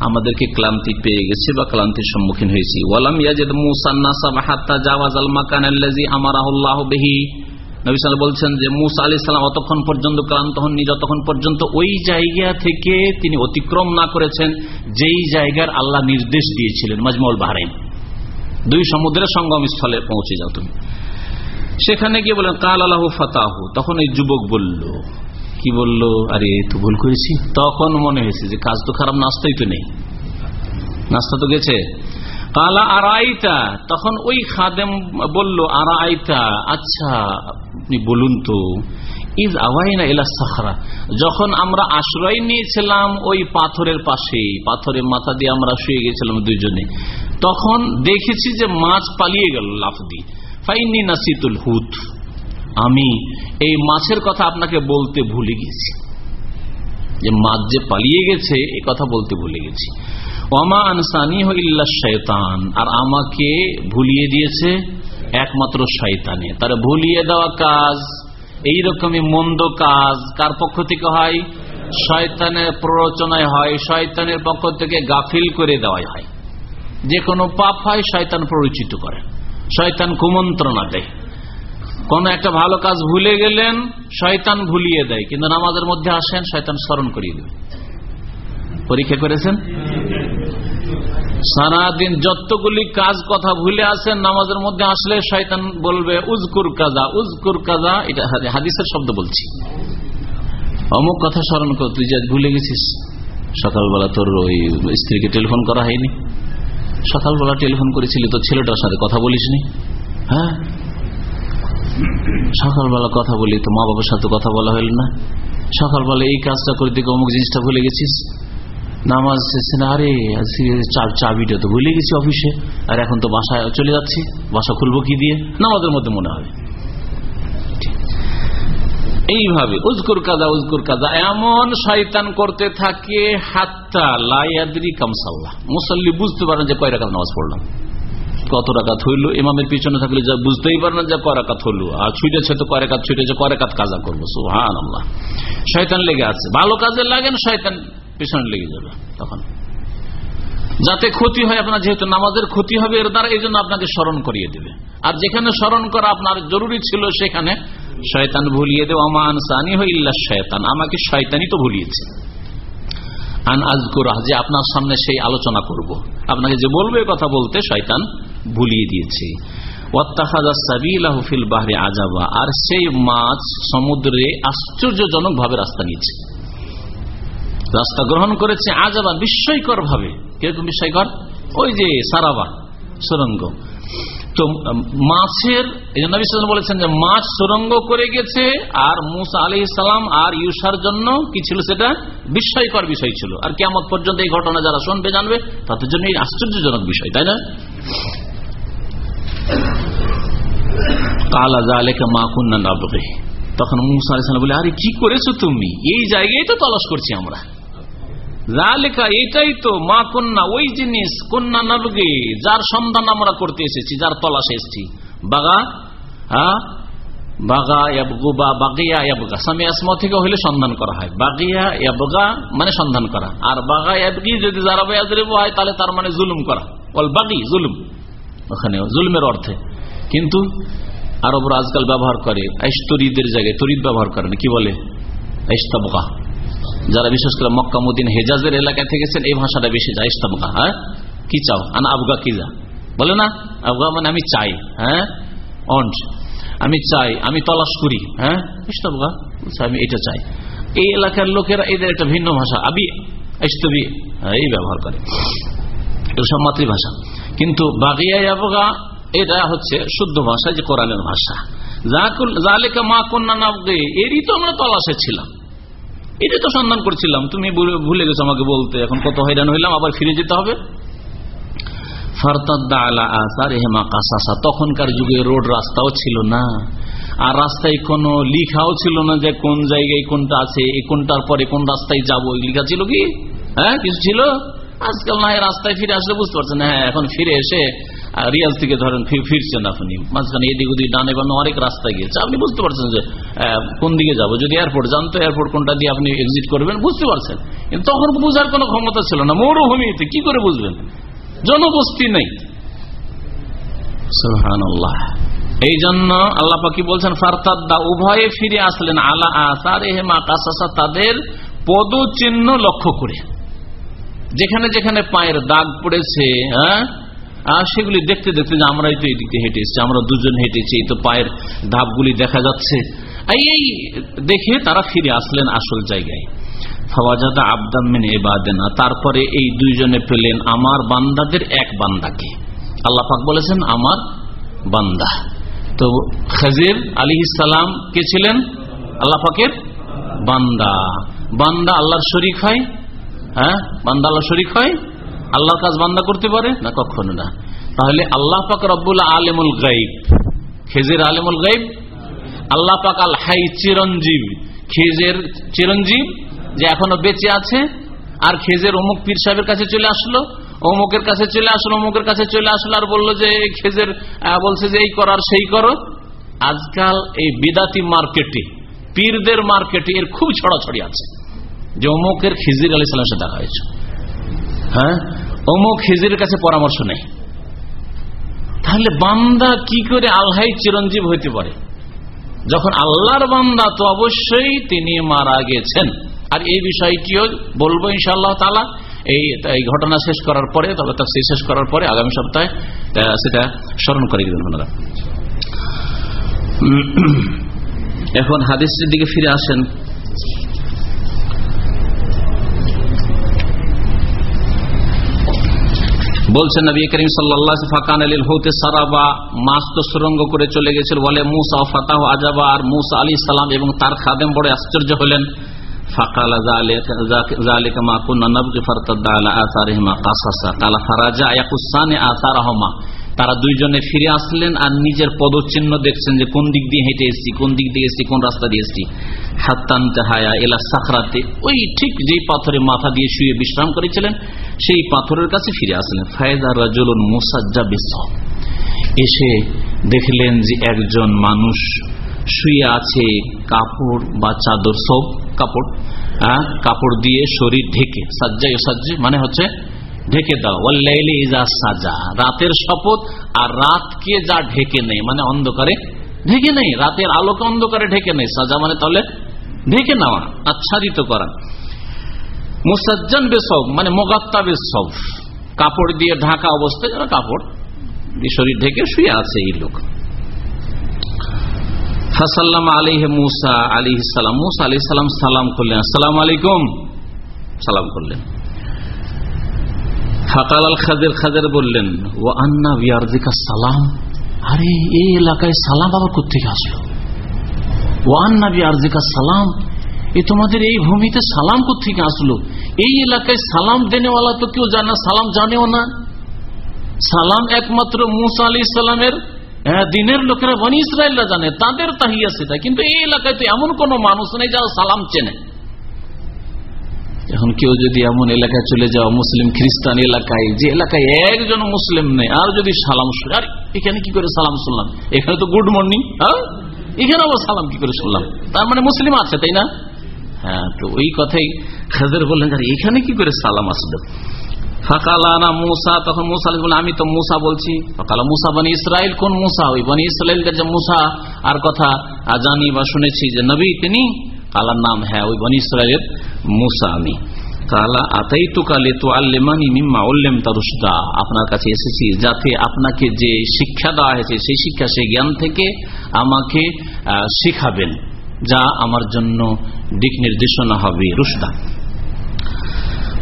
আমাদেরকে ক্লান্তি পেয়ে গেছে বা ক্লান্তির সম্মুখীন হয়েছি। ওয়ালাম ইয়াজেদ মুসা নাসাব হাত্তা জাওয়াজ আল মাকান আল্লাজি আমারাহুল্লাহ বেহি। নবী সাল বলছেন যে, মুসা আলি সাল্লাম অতক্ষণ পর্যন্ত ক্লান্ত হননি, যতক্ষণ পর্যন্ত ওই জায়গা থেকে তিনি অতিক্রম না করেছেন, যেই জায়গার আল্লাহ নির্দেশ দিয়েছিলেন মাজমল বাহারাইন। দুই সমুদ্রের সঙ্গম স্থলে পৌঁছে যাও তুমি। সেখানে গিয়ে বলেন কাল আল্লাহ ফাতাহু। তখন এই যুবক বলল, কি বলল? আরে তো ভুল করেছি। তখন মনে হয়েছে যে কাজ তো খারাপ, নাস্তাই তো নেই। নাস্তা তো গেছে। কালা আর আইতা তখন ওই খাদেম বলল আর আইতা আচ্ছা আপনি বলুন তো। ইজ আওয়াইনা এলা সাখরা। যখন আমরা আশ্রয় নিয়েছিলাম ওই পাথরের পাশে, পাথরের মাথা দিয়ে আমরা শুয়ে গেছিলাম দুইজনে, তখন দেখেছি যে মাছ পালিয়ে গেল লাফ দিয়ে। ফাইনি নাসিতুল হুত। আমি এই মাছের কথা আপনাকে বলতে ভুলে গেছি। যে মাছ যে পালিয়ে গেছে, এ কথা বলতে ভুলে গেছি। ওমা আনসানি ইল্লা শয়তান আর আমাকে ভুলিয়ে দিয়েছে একমাত্র শয়তানে তারা ভুলিয়ে দেওয়া কাজ এই রকমই মন্দ কাজ কার পক্ষ থেকে হয়? শয়তানের প্ররোচনায় হয়, শয়তানের পক্ষ থেকে গাফিল করে দেওয়াই হয়। যে কোনো পাপ হয়, শয়তান প্ররোচিত করে। শয়তান কুমন্ত্রণা দেয়। কোন একটা ভালো কাজ ভুলে গেলেন, শয়তান ভুলিয়ে দেয়, কিন্তু নামাজের মধ্যে আসেন, শয়তান স্মরণ করিয়ে দেবে পরীক্ষা করেছেন? সারাদিন যতগুলি কাজ কথা ভুলে আসেন, নামাজের মধ্যে আসলে শয়তান বলবে, উজকুর কাজা উজকুর কাজা, এটা হাদিসের শব্দ বলছি। অমুক কথা স্মরণ কর, তুই যে ভুলে গেছিস। সকালবেলা তোর ওই স্ত্রীকে টেলিফোন করা হয়নি। সকালবেলা টেলিফোন করেছিলি তো ছেলেটার সাথে কথা বলিস নি হ্যাঁ? সকালবেলা কথা বলি তো মা বাবার সাথে কথা বলা হইল না। সকালবেলা এই কাজটা করে দিকে অমুক জিনিসটা ভুলে গেছিস? নামাজ শেষে না, আরে চাবিটা তো ভুলে গেছি অফিসে। আর এখন তো বাসায় চলে যাচ্ছি, বাসা খুলবো কি দিয়ে? নামাজের মধ্যে মনে হবে এইভাবে, উজকুর কাজা উজকুর কাজা, এমন শয়তান করতে থাকে, হাত্তা লাইয়াদি কামসাল্লাহ মুসল্লি বুঝতে পারেন যে কয় রাখাত নামাজ পড়লাম। কত রাকাত হইল, ইমামের পিছনে থাকলে যা বুঝতেই পারে না যে কয় রাকাত হইল। আর ছুটেছে তো কয় রাকাত, ছুটেছে কয় রাকাত কাজা করব সুহান আল্লাহ শয়তান লেগে আছে। ভালো কাজে লাগেন শয়তান পিছনে লেগে যাবে তখন। যাতে ক্ষতি হয়, আপনার যেহেতু নামাজের ক্ষতি হবে, এর দ্বারা এই জন্য আপনাকে স্মরণ করিয়ে দেবে। আর যেখানে স্মরণ করা আপনার জরুরি ছিল, সেখানে শয়তান ভুলিয়ে দেবে অমান সানি হইল্লা শয়তান, আমাকে শয়তানি তো ভুলিয়েছে। যে আপনার সামনে সেই আলোচনা করব। আপনাকে যে বলবে কথা বলতে শয়তান ভুলিয়ে দিয়েছে। আজাবা আর সেই মাছ সমুদ্রে আশ্চর্যজনক ভাবে রাস্তা নিয়েছে। রাস্তা গ্রহণ করেছে আজাবা বিস্ময়কর ভাবে কীরকম বিস্ময়কর ওই যে সারাবা, সুরঙ্গ। তো মাছের বলেছেন যে, মাছ সুরঙ্গ করে গেছে, আর মুসা আলি ইসলাম আর ইউসার জন্য কি ছিল সেটা? বিস্ময়কর বিষয় ছিল। আর কেমন পর্যন্ত এই ঘটনা যারা শুনবে, জানবে, তাদের জন্য এই আশ্চর্যজনক বিষয়, তাই না? কালা জালেকা মা কুন্না নাবগে। তখন মুসা আলাইসালাম বলে, আরে, কি করেছ তুমি? এই জায়গায় তো তলাশ করছি আমরা। জালেকা এটাই তো মা কন্যা, ওই জিনিস কন্যা নাবগে যার সন্ধান আমরা করতে এসেছি, যার তলাশ এসেছি। বাগা হ্যাঁ থেকে সন্ধান করা হয়। মানে সন্ধান করা। আর বাগা ইয়াবগি যদি ইয়াজরিব হয়, তাহলে তার মানে জুলুম করা। বল বাগি, জুলুম। ওখানে জুলুমের অর্থে। কিন্তু আরবরা আজকাল ব্যবহার করে তরিদের জায়গায়, তরিদ ব্যবহার করে কি বলে? যারা বিশেষ করে মক্কামুদ্দিন হেজাজের এলাকায় থেকেছেন, এই ভাষাটা বেশি যায়। ইস্তাবগা হ্যাঁ? কি চাও? আনা আবগা কি যা? বলে না। আবগা মানে আমি চাই হ্যাঁ? অন্ট। আমি চাই, আমি তলাশ করি হ্যাঁ? ইস্তাবগা আমি এটা চাই। এই এলাকার লোকেরা এদের একটা ভিন্ন ভাষা, আবি ইস্তবি এই ব্যবহার করে। সব মাতৃভাষা। কিন্তু বাগিয়া আবগা, এটা হচ্ছে শুদ্ধ ভাষা যে কোরআনের ভাষা। জালেকা মা কন্যা নাবগে, এরই তো আমরা তলাশে ছিলাম। এটা তো সন্ধান করছিলাম। তুমি ভুলে গেছো আমাকে বলতে। এখন কত হয়রান হইলাম, আবার ফিরে যেতে হবে। তখনকার যুগে রোড রাস্তাও ছিল না। আর রাস্তায় কোনো লিখাও ছিল না যে কোন জায়গায় কোনটা আছে, এই কোনটার পরে কোন রাস্তায় যাব। লিখা ছিল কি? হ্যাঁ কিছু ছিল? আজকাল না রাস্তায় ফিরে আসলে বুঝতে পারছেন। হ্যাঁ এখন ফিরে এসে রিয়াজ থেকে ধরেন ফিরছেন আপনি। মাঝখানে এদিক ওদিক ডানে বানো অনেক রাস্তায় গিয়েছে। আপনি বুঝতে পারছেন যে কোন দিকে যাব। যদি এয়ারপোর্ট জানতো এয়ারপোর্ট কোনটা দিয়ে আপনি এক্সিট করবেন, বুঝতে পারছেন। কিন্তু তখন বুঝার কোনো ক্ষমতা ছিল না। মরুভূমিতে কি করে বুঝবেন? জনবস্তি নেই। এই জন্য আল্লাহ পাকি বলছেন? ফারতাদ্দা, উভয়ে ফিরে আসলেন আলা আসার এহেমা কাসাসা, তাদের পদচিহ্ন লক্ষ্য করে। যেখানে যেখানে পায়ের দাগ পড়েছে হ্যাঁ আর সেগুলি দেখতে দেখতে যে আমরাই তো এদিকে হেঁটে এসছি, আমরা দুজন হেঁটেছি, এই তো পায়ের ধাপগুলি দেখা যাচ্ছে। এই দেখে তারা ফিরে আসলেন আসল জায়গায়। ফওয়াজাদা আবদান মেনে এবাদেনা তারপরে এই দুইজনে পেলেন আমার বান্দাদের এক বান্দাকে। আল্লাহ পাক বলেছেন, আমার বান্দা। তো খাজির আলী ইসালাম কে ছিলেন? আল্লাহ পাকের বান্দা। বান্দা আল্লাহর শরিক হয়? হ্যাঁ? বান্দা আল্লাহ শরিক হয়? আল্লাহর কাজ বান্দা করতে পারে? না, কখনো না। তাহলে আল্লাহ পাক রব্বুল আলেমুল গাইব খেজের আলেমুল গাইব আল্লাহ পাক আল হাই চিরঞ্জীব। খেজের চিরঞ্জীব যে এখনও বেঁচে আছে, আর খেজের অমুক পীর সাহেবের কাছে চলে আসলো, অমুকের কাছে চলে আসলো, অমুকের কাছে চলে আসলো, আর বলল যে খেজের বলছে যে, এই করার সেই করো। আজকাল এই বিদাতি মার্কেটে, পীরদের মার্কেটে এর খুব ছড়াছড়ি আছে। যে অমুকের খিজির আলী সাল্লাম সাথে দেখা হয়েছে। হ্যাঁ? অমুক খিজির কাছে পরামর্শ নেই। তাহলে বান্দা কি করে আল্লাহ চিরঞ্জীব হইতে পারে? যখন আল্লাহর বান্দা, তো অবশ্যই তিনি মারা গেছেন। আর এই বিষয়টিও বলব ইনশাআল্লাহ তালা এই ঘটনা শেষ করার পরে, তবে তার শেষ করার পরে আগামী সপ্তাহে সেটা স্মরণ করে দিবেন ওনারা এখন হাদিসের দিকে ফিরে আসেন। বলছেন নবী করিম সাল্লাহ ফাকান আলীল হৌতে সারাবা মাছ তো সুরঙ্গ করে চলে গেছিল। বলে মুসা ফাতাহ আজাবা আর মুসা আলী সালাম এবং তার খাদেম বড় আশ্চর্য হলেন। ফাকালা জালিকা মা কুন্না নবকি ফারতাদ্দা আলা আসারিহিমা কাসাসা কালা ফারাজা তারা দুইজনে ফিরে আসলেন আর নিজের পদচিহ্ন দেখছেন যে কোন দিক দিয়ে হেঁটে এসছি কোন দিক দিয়ে এসছি কোন রাস্তা দিয়ে এসছি। হাত্তান হায়া এলা সাখরাতে। ওই ঠিক যেই পাথরে মাথা দিয়ে শুয়ে বিশ্রাম করেছিলেন সেই পাথরের কাছে ফিরে আসলেন। ফায়দা রাজুলুন মুসাজ্জা বিশ্ব এসে দেখলেন যে একজন মানুষ শুয়ে আছে কাপড় বা চাদর সব কাপড় হ্যাঁ, কাপড় দিয়ে শরীর ঢেকে সাজ্জাই সাজ্জে মানে হচ্ছে ঢেকে দাও। ওয়াল্লাইলি ইজা সাজা। রাতের শপথ আর রাতকে যা ঢেকে নেই মানে অন্ধকারে ঢেকে নেই রাতের আলোকে অন্ধকারে ঢেকে নেই সাজা মানে তাহলে ঢেকে নেওয়া, আচ্ছাদিত করা। মুসাজ্জান বেসব মানে মোগাত্তা বেসব কাপড় দিয়ে ঢাকা অবস্থায় যেন কাপড় শরীর ঢেকে শুয়ে আছে এই লোক। ফাসাল্লাম আলিহে মুসা আলী সালাম। মুসা আলি সালাম সালাম করলেন। আসসালাম আলাইকুম। সালাম করলেন। ফাকাল আল খাদের খাদের বললেন ও আন্না বিয়ারদিকা সালাম? আরে এই এলাকায় সালাম আবার কোথেকে আসলো? ও আন্না বিয়ারদিকা সালাম? এ তোমাদের এই ভূমিতে সালাম কোথেকে আসলো? এই এলাকায় সালাম দেনেওয়ালা তো কেউ জানা সালাম জানেও না। সালাম একমাত্র মুসা আলী সালামের হ্যাঁ, দিনের লোকেরা বনি ইসরায়েলরা জানে তাদের তাহিয়া সেটা। কিন্তু এই এলাকায় তো এমন কোন মানুষ নেই যারা সালাম চেনে। এখন কেউ যদি এমন এলাকায় চলে যাও মুসলিম খ্রিস্টান এলাকায় যে এলাকায় একজন মুসলিম নেই আর যদি সালাম আর এখানে কি করে সালাম শুনলাম? এখানে তো গুড মর্নিং হ্যাঁ? এখানে আবার সালাম কি করে শুনলাম? তার মানে মুসলিম আছে তাই না? হ্যাঁ তো ওই কথাই খাজের বললেন এখানে কি করে সালাম আসবে? তখন বললেন, আমি তো মুসা বলছি। ফাকালা মুসা বানি ইসরায়েল কোন মুসা? ওই বানি ইসরায়েলদের যে মুসা আর কথা জানি বা শুনেছি যে নবী তিনি কালার নাম হ্যাঁ ওই বানি ইসরায়েলের মুসা আমি কালা আতাই তু কালে তো আল্লেমানি তারুসদা আপনার কাছে এসেছি যাতে আপনাকে যে শিক্ষা দেওয়া হয়েছে সেই শিক্ষা সেই জ্ঞান থেকে আমাকে শিখাবেন যা আমার জন্য দিক নির্দেশনা হবে রুশদা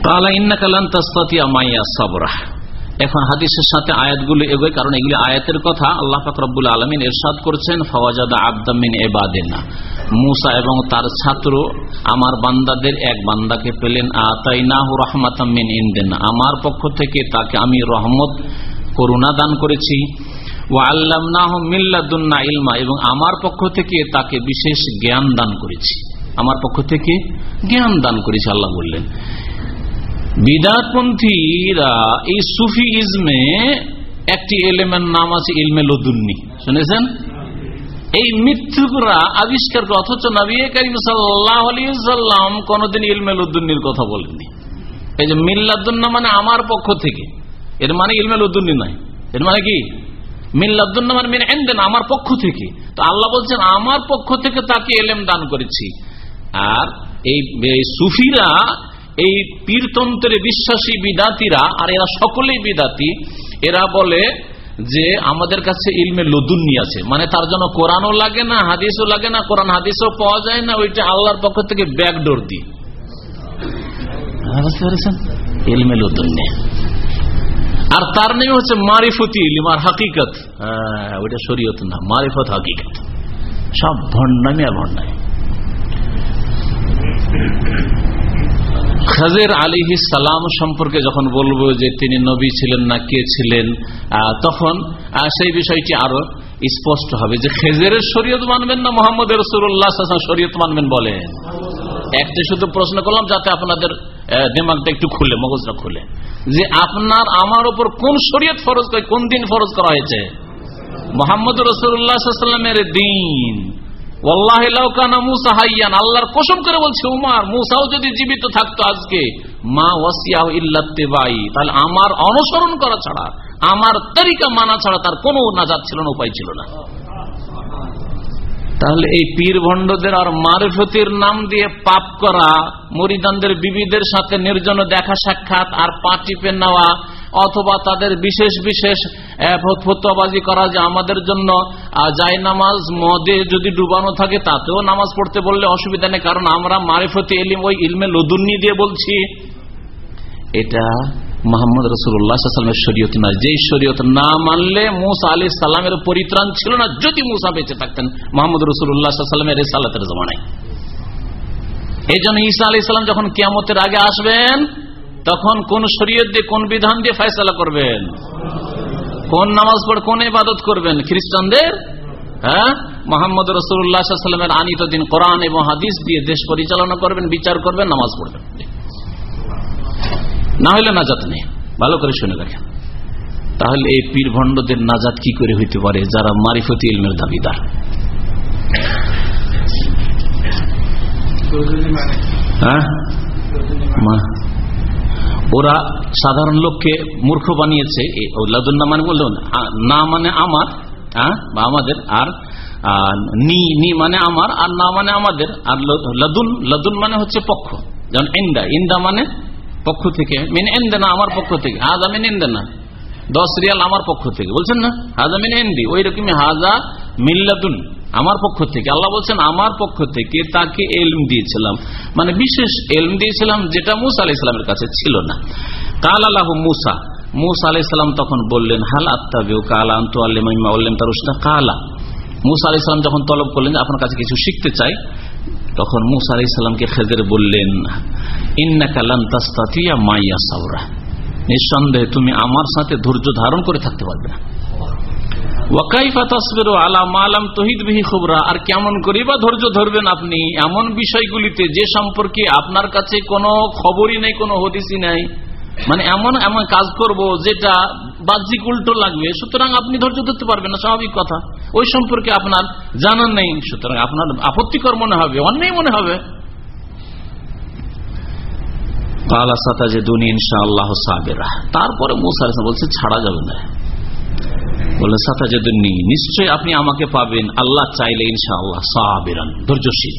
তাহলে ইন্নাকালান তাস্তাতি আমাইয়া সাবরাহ এখন হাদিসের সাথে আয়াতগুলো এগোয়, কারণ এগুলি আয়াতের কথা। আল্লাহ পাক রব্বুল আলমিন এরশাদ করছেন, ফওয়াজাদা আবদামিন এবাদেনা মুসা এবং তার ছাত্র আমার বান্দাদের এক বান্দাকে পেলেন, আতাইনাহু রহমাতামিন ইন্দেন। আমার পক্ষ থেকে তাকে আমি রহমত, করুণা দান করেছি। ও আল্লাহ মিল্লাদুন্না ইলমা, এবং আমার পক্ষ থেকে তাকে বিশেষ জ্ঞান দান করেছি। আমার পক্ষ থেকে জ্ঞান দান করেছি, আল্লাহ বললেন। বিদাতপন্থীরা এই সুফি ইজমে একটি এলেমের নাম আছে ইলমে লদুন্নি। শুনেছেন? এই মিথ্যুকরা আবিষ্কার করে অথচ নবী করিম সাল্লাম কোনদিন ইলমে লদুন্নির কথা বলেননি। এই যে মিল্লাদুন্না মানে আমার পক্ষ থেকে এর মানে ইলমে লদুন্নি নাই এর মানে কি? মিল্লাদুন্না মানে মিন ইনদিন, আমার পক্ষ থেকে। তো আল্লাহ বলছেন আমার পক্ষ থেকে তাকে এলেম দান করেছি। আর এই সুফিরা এই পীরতন্ত্রে বিশ্বাসী বিদাতিরা আর এরা সকলেই বিদাতি এরা বলে যে আমাদের কাছে ইলমে লদুন্নি আছে। মানে তার জন্য কোরআনও লাগে না হাদিসও লাগে না কোরআন হাদিসও পাওয়া যায় না ওইটা আল্লাহর পক্ষ থেকে ব্যাকডোর পেরেছেন? ইলমে আর তার নামে হচ্ছে মারিফতি ইলিম আর হাকিকত হ্যাঁ, ওইটা শরীয়ত না মারিফত হাকিকত। সব ভণ্ডামি আর ভণ্ডামি। খাজের আলী সালাম সম্পর্কে যখন বলব যে তিনি নবী ছিলেন না কে ছিলেন তখন সেই বিষয়টি আরও স্পষ্ট হবে যে খেজের শরীয়ত মানবেন না মোহাম্মদ রসুল্লাহ শরীয়ত মানবেন বলেন একটি শুধু প্রশ্ন করলাম যাতে আপনাদের দিমাগটা একটু খুলে, মগজটা খুলে। যে আপনার, আমার উপর কোন শরীয়ত ফরজ করে, কোন দিন ফরজ করা হয়েছে? মোহাম্মদ রসুল্লাহামের দিন। আল্লাহর কসম করে বলছে, উমার, মুসাও যদি জীবিত থাকতো আজকে, মা তাহলে আমার অনুসরণ করা ছাড়া, আমার তরিকা মানা ছাড়া তার কোনো নাজাদ ছিল না, উপায় ছিল না। তাহলে এই পীর ভণ্ডদের আর মারফতির নাম দিয়ে পাপ করা, মরিদানদের বিবিদের সাথে নির্জন দেখা সাক্ষাৎ, আর পা টিপে নেওয়া অথবা তাদের বিশেষ বিশেষ ফতোয়াবাজি করা যে আমাদের জন্য যাই নামাজ, মদে যদি ডুবানো থাকে, তাতেও নামাজ পড়তে বললে অসুবিধা নেই, কারণ আমরা মারিফতি এলিম, ওই ইলমে লদুন্নি দিয়ে বলছি। এটা মোহাম্মদ রসুল্লাহামের শরীয়ত নয়। যেই শরীয়ত না মানলে মুসা আলি সাল্লামের পরিত্রাণ ছিল না, যদি মুসা বেঁচে থাকতেন, মোহাম্মদ রসুল্লাহামের সালাতের জমানায়। এই জন্য ঈসা আলি সাল্লাম যখন কেয়ামতের আগে আসবেন তখন কোন শরীয়ত দিয়ে কোন বিধান দিয়ে ফয়সলা করবেন? কোন নামাজ পড়ে কোন ইবাদত করবেন? খ্রিস্টানদের? হ্যাঁ? মোহাম্মদ রসুল্লাহামের আনিত দিন কোরআন এবং হাদিস দিয়ে দেশ পরিচালনা করবেন বিচার করবেন নামাজ পড়বেন। না হলে নাজাত নেই। ভালো করে শুনে রাখেন তাহলে এই পীর ভণ্ডদের নাজাত কি করে হইতে পারে? যারা মারিফতি ইলমের দাবিদার। হ্যাঁ? ওরা সাধারণ লোককে মূর্খ বানিয়েছে মানে বলল না মানে আমার হ্যাঁ বা আমাদের, আর নি নি মানে আমার, আর না মানে আমাদের, আর লাদুন লাদুন মানে হচ্ছে পক্ষ, যেমন ইন্দা ইন্দা মানে পক্ষ থেকে, মেন এন্দে না আমার পক্ষ থেকে, হাজা মেন এন্দে না, দশ রিয়াল আমার পক্ষ থেকে, বলছেন না, হাজা মেন এন্দি ওই রকমই হাজা মিল্লাদুন আমার পক্ষ থেকে, আল্লাহ বলছেন, আমার পক্ষ থেকে তাকে এলম দিয়েছিলাম। মানে বিশেষ এলম দিয়েছিলাম যেটা মুসা আলাহ ইসলামের কাছে ছিল না। কাল আল্লাহ মুসা। মুসা আলাহ ইসলাম তখন বললেন, হাল আত্মাবেউ কালা আন্তু তার কালা। মুসা আলাহ ইসলাম যখন তলব করলেন আপনার কাছে কিছু শিখতে চাই, তখন মুসা আলাহ ইসলামকে খেদের বললেন ইন্না কালান তাস্তাতিয়া মাইয়া সাউরা নিঃসন্দেহে তুমি আমার সাথে ধৈর্য ধারণ করে থাকতে পারবে না। আর কেমন করি বা ধৈর্য ধরবেন আপনি? এমন বিষয়গুলিতে যে সম্পর্কে আপনার কাছে কোনো খবরই নেই কোনো হদিসই নাই। মানে এমন এমন কাজ করব যেটা বাহ্যিক উল্টো লাগবে। সুতরাং আপনি ধৈর্য ধরতে পারবেন না স্বাভাবিক কথা। ওই সম্পর্কে আপনার জানার নেই। সুতরাং আপনার আপত্তিকর মনে হবে অন্যায় মনে হবে। তারপরে মুসার বলছে ছাড়া যাবে না। বলে নিশ্চয় আপনি আমাকে পাবেন, আল্লাহ চাইলে ইনশাআল্লাহ সাহাবিরান ধৈর্যশীল।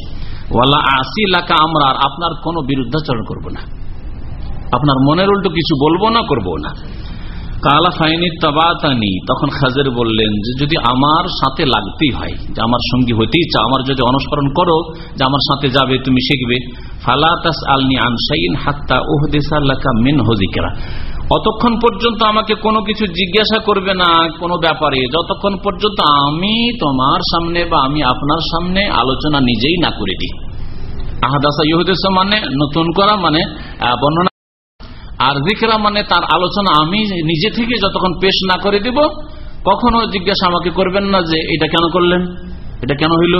আসি লাকা আমরা আপনার বিরুদ্ধাচরণ করব না। আপনার মনের উল্টো কিছু বলব না, করব না। কালা ফাইনি তখন খাজের বললেন যে, যদি আমার সাথে লাগতেই হয়, যে আমার সঙ্গী হইতেই চা আমার যদি অনুসরণ করো, যে আমার সাথে যাবে, তুমি শিখবে ফালাতাস আলনি আনসাইন হাত্তা ওহদেসাল্লাকা মিন হজিকেরা অতক্ষণ পর্যন্ত আমাকে কোনো কিছু জিজ্ঞাসা করবে না, কোনো ব্যাপারে। যতক্ষণ পর্যন্ত আমি তোমার সামনে বা আমি আপনার সামনে আলোচনা নিজেই না করে দিই। আহাদাসা ইহুদেশ মানে নতুন করা মানে বর্ণনা। আর জিকরা মানে তার আলোচনা আমি নিজে থেকে যতক্ষণ পেশ না করে দিব, কখনো জিজ্ঞাসা আমাকে করবেন না যে, এটা কেন করলেন? এটা কেন হইল?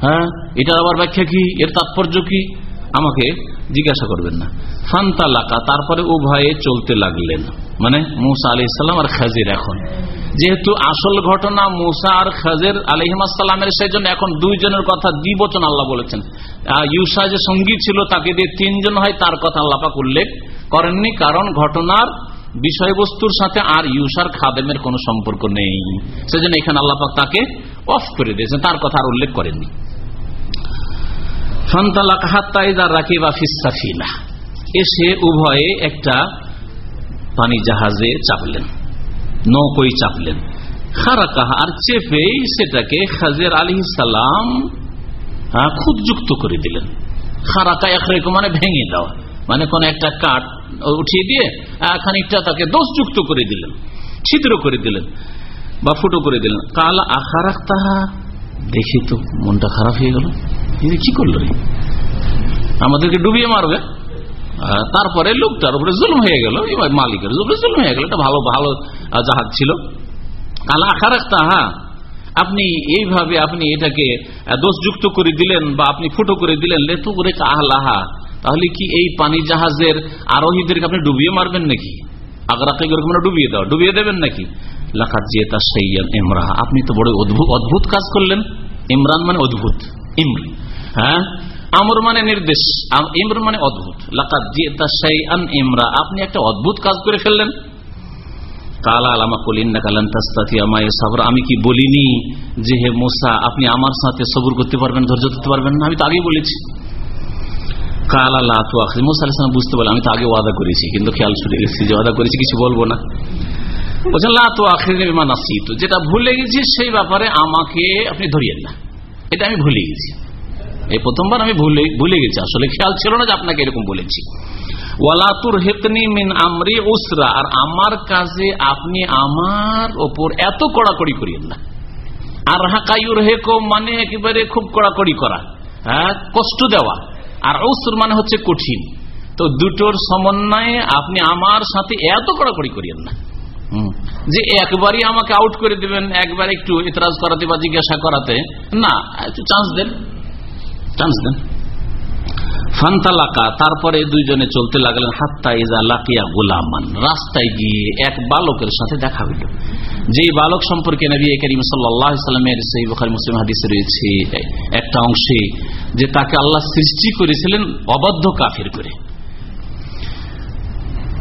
হ্যাঁ এটার আবার ব্যাখ্যা কি? এর তাৎপর্য কি? আমাকে জিজ্ঞাসা করবেন না। ফান্তালাকা, তারপরে উভয়ে চলতে লাগলেন। মানে মুসা আলি ইসলাম আর খাজির এখন। যেহেতু আসল ঘটনা মুসা আর খাজের আলহিমাসাল্লামের সেই জন্য এখন দুইজনের কথা দ্বিবচন আল্লাহ বলেছেন। ইউসা যে সঙ্গী ছিল, তাকে দিয়ে তিনজন হয়, তার কথা আল্লাপাক উল্লেখ করেননি, কারণ ঘটনার বিষয়বস্তুর সাথে আর ইউসার খাদেমের কোন সম্পর্ক নেই। সেজন্য এখানে আল্লাপাক তাকে অফ করে দিয়েছেন, তার কথা আর উল্লেখ করেননি। এসে উভয়ে একটা পানি জাহাজে চাপলেন। নৌকই চাপলেন। খারাকাহা আর চেপেই সেটাকে খাজের আলী সালাম খুদযুক্ত করে দিলেন। খারাকা এক মানে ভেঙে দেওয়া। মানে কোন একটা কাঠ উঠিয়ে দিয়ে খানিকটা তাকে দোষযুক্ত করে দিলেন। ছিদ্র করে দিলেন বা ফুটো করে দিলেন। কালা আখারাক তাহা দেখি তো মনটা খারাপ হয়ে গেল। কি করল? আমাদেরকে ডুবিয়ে মারবে। তারপরে লোকটার উপরে জুলম হয়ে গেল। মালিকের উপরে জুলম হয়ে গেল। ভালো ভালো জাহাজ ছিল। কালা আখারাক তাহা আপনি এইভাবে আপনি এটাকে দোষযুক্ত করে দিলেন বা আপনি ফুটো করে দিলেন, লেতু করে আহলাহা। তাহলে কি এই পানি জাহাজের আরোহীদেরকে আপনি ডুবিয়ে মারবেন নাকি? আগ্রাকে ডুবিয়ে দাও ডুবিয়ে দেবেন নাকি? লাখাত যে তা সৈয়ান ইমরা আপনি তো বড় অদ্ভুত অদ্ভুত কাজ করলেন। ইমরান মানে অদ্ভুত। ইমর হ্যাঁ? আমর মানে নির্দেশ ইমর মানে অদ্ভুত। ইমরা, আপনি একটা অদ্ভুত কাজ করে ফেললেন। আমি কি বলিনি যে হে মোসা, আপনি আমার সাথে সবুর করতে পারবেন, ধৈর্য ধরতে পারবেন না? আমি তো বলেছি। মোসা বুঝতে পারলাম আমি তো আগে ওয়াদা করেছি, কিন্তু খেয়াল ছুটে গেছি যে ওয়াদা করেছি, কিছু বলব না। বলছেন, লা তো আখরি বিমা নাসিত যেটা ভুলে গেছি, সেই ব্যাপারে আমাকে আপনি ধরিয়েন না। এটা আমি ভুলে গেছি। এই প্রথমবার আমি ভুলে ভুলে গেছি। আসলে খেয়াল ছিল না যে আপনাকে এরকম বলেছি। ওয়ালাতুর হেতনি মিন আমরি উসরা। আর আমার কাজে আপনি আমার ওপর এত কড়াকড়ি করিয়েন না। আর হাকায়ুর হেকো মানে একেবারে খুব কড়াকড়ি করা। হ্যাঁ কষ্ট দেওয়া। আর উসর মানে হচ্ছে কঠিন। তো দুটোর সমন্বয়ে আপনি আমার সাথে এত কড়াকড়ি করিয়েন না। যে একবারই আমাকে আউট করে দিবেন, একবার একটু এতরাজ করাতে বা জিজ্ঞাসা করাতে, না, একটু চান্স দেন। চান্স দেন তারপরে দুইজনে চলতে লাগলেন, হাত্তা ইজা লাকিয়া গোলামান। রাস্তায় গিয়ে এক বালকের সাথে দেখা হইল। যে বালক সম্পর্কে একটা অংশে যে তাকে আল্লাহ সৃষ্টি করেছিলেন অবদ্ধ কাফের করে।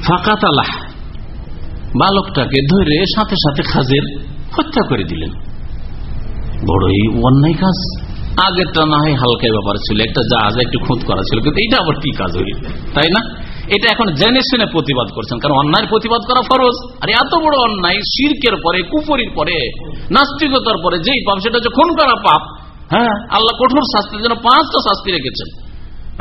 ফাঁকাতালাহ, বালকটাকে ধরে সাথে সাথে খাজের হত্যা করে দিলেন। বড়ই অন্যায় কাজ। আগেরটা না হয় হালকাই ব্যাপার ছিল, একটা জাহাজ, একটু খুঁত করা ছিল, কিন্তু এটা আবার কি কাজ হইল? তাই না? এটা এখন জেনে শুনে প্রতিবাদ করছেন, কারণ অন্যায়ের প্রতিবাদ করা ফরজ। আর এত বড় অন্যায়, শির্কের পরে কুপুরির পরে, নাস্তিকতার পরে, যেই পাপ, সেটা হচ্ছে খুন করা পাপ। হ্যাঁ আল্লাহ কঠোর শাস্তির জন্য পাঁচটা শাস্তি রেখেছেন।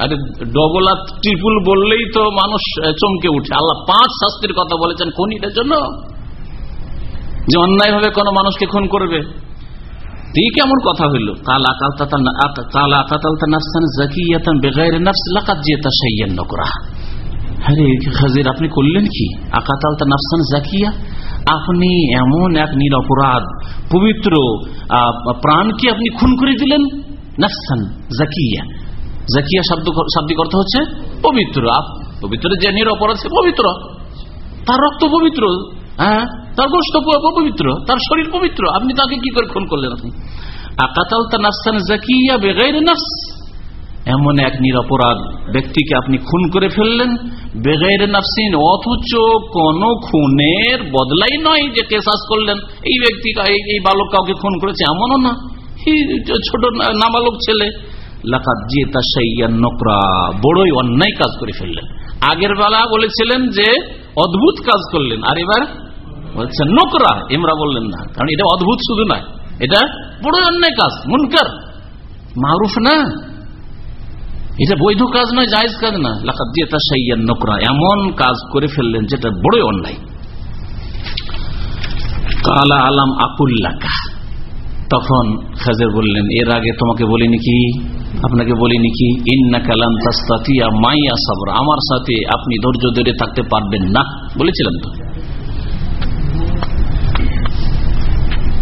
আরে ডবল ট্রিপুল বললেই তো মানুষ চমকে উঠে। আল্লাহ পাঁচ শাস্তির কথা বলেছেন খুনিদের জন্য। যে অন্যায় ভাবে কোনো মানুষকে খুন করবে। কেমন কথা হইল? হাজির আপনি করলেন কি? নাফসান জাকিয়া? আপনি এমন এক নিরপরাধ পবিত্র প্রাণকে আপনি খুন করে দিলেন? নাফসান জাকিয়া। জাকিয়া শব্দ শাব্দিক অর্থ হচ্ছে পবিত্র। পবিত্র যে নিরপরাধ সে পবিত্র। তার রক্ত পবিত্র। হ্যাঁ? তার গোষ্ঠ পবিত্র, তার শরীর পবিত্র। আপনি তাকে কি করে খুন করলেন আপনি? আকাতাল তা নাফসান জাকিয়া বেগাইর নাফস। এমন এক নিরপরাধ ব্যক্তিকে আপনি খুন করে ফেললেন, বেগাইর নাফসিন, অথচ কোন খুনের বদলাই নয় যে কেসাস করলেন। এই ব্যক্তি এই বালক কাউকে খুন করেছে এমনও না। ছোট নাবালক ছেলে। লাকাত যে তা নকরা, বড়ই অন্যায় কাজ করে ফেললেন। আগের বেলা বলেছিলেন যে, অদ্ভুত কাজ করলেন। আর এবার বলছেন নোকরা ইমরা বললেন, না, কারণ এটা অদ্ভুত শুধু নয়, এটা বড় অন্যায় কাজ, মুনকার, মারুফ না। এটা বৈধ কাজ নয়, জায়জ কাজ না। লাকাত দিয়ে তার সাইয়ান নোকরা, এমন কাজ করে ফেললেন যেটা বড়ই অন্যায়। কালা আলাম আকুল্লাকা। তখন খাজের বললেন, এর আগে তোমাকে বলিনি কি? আপনাকে বলিনি কি? ইন্না কালাম তাস্তাতিয়া মাইয়া সাবর। আমার সাথে আপনি ধৈর্য ধরে থাকতে পারবেন না। বলেছিলেন তো।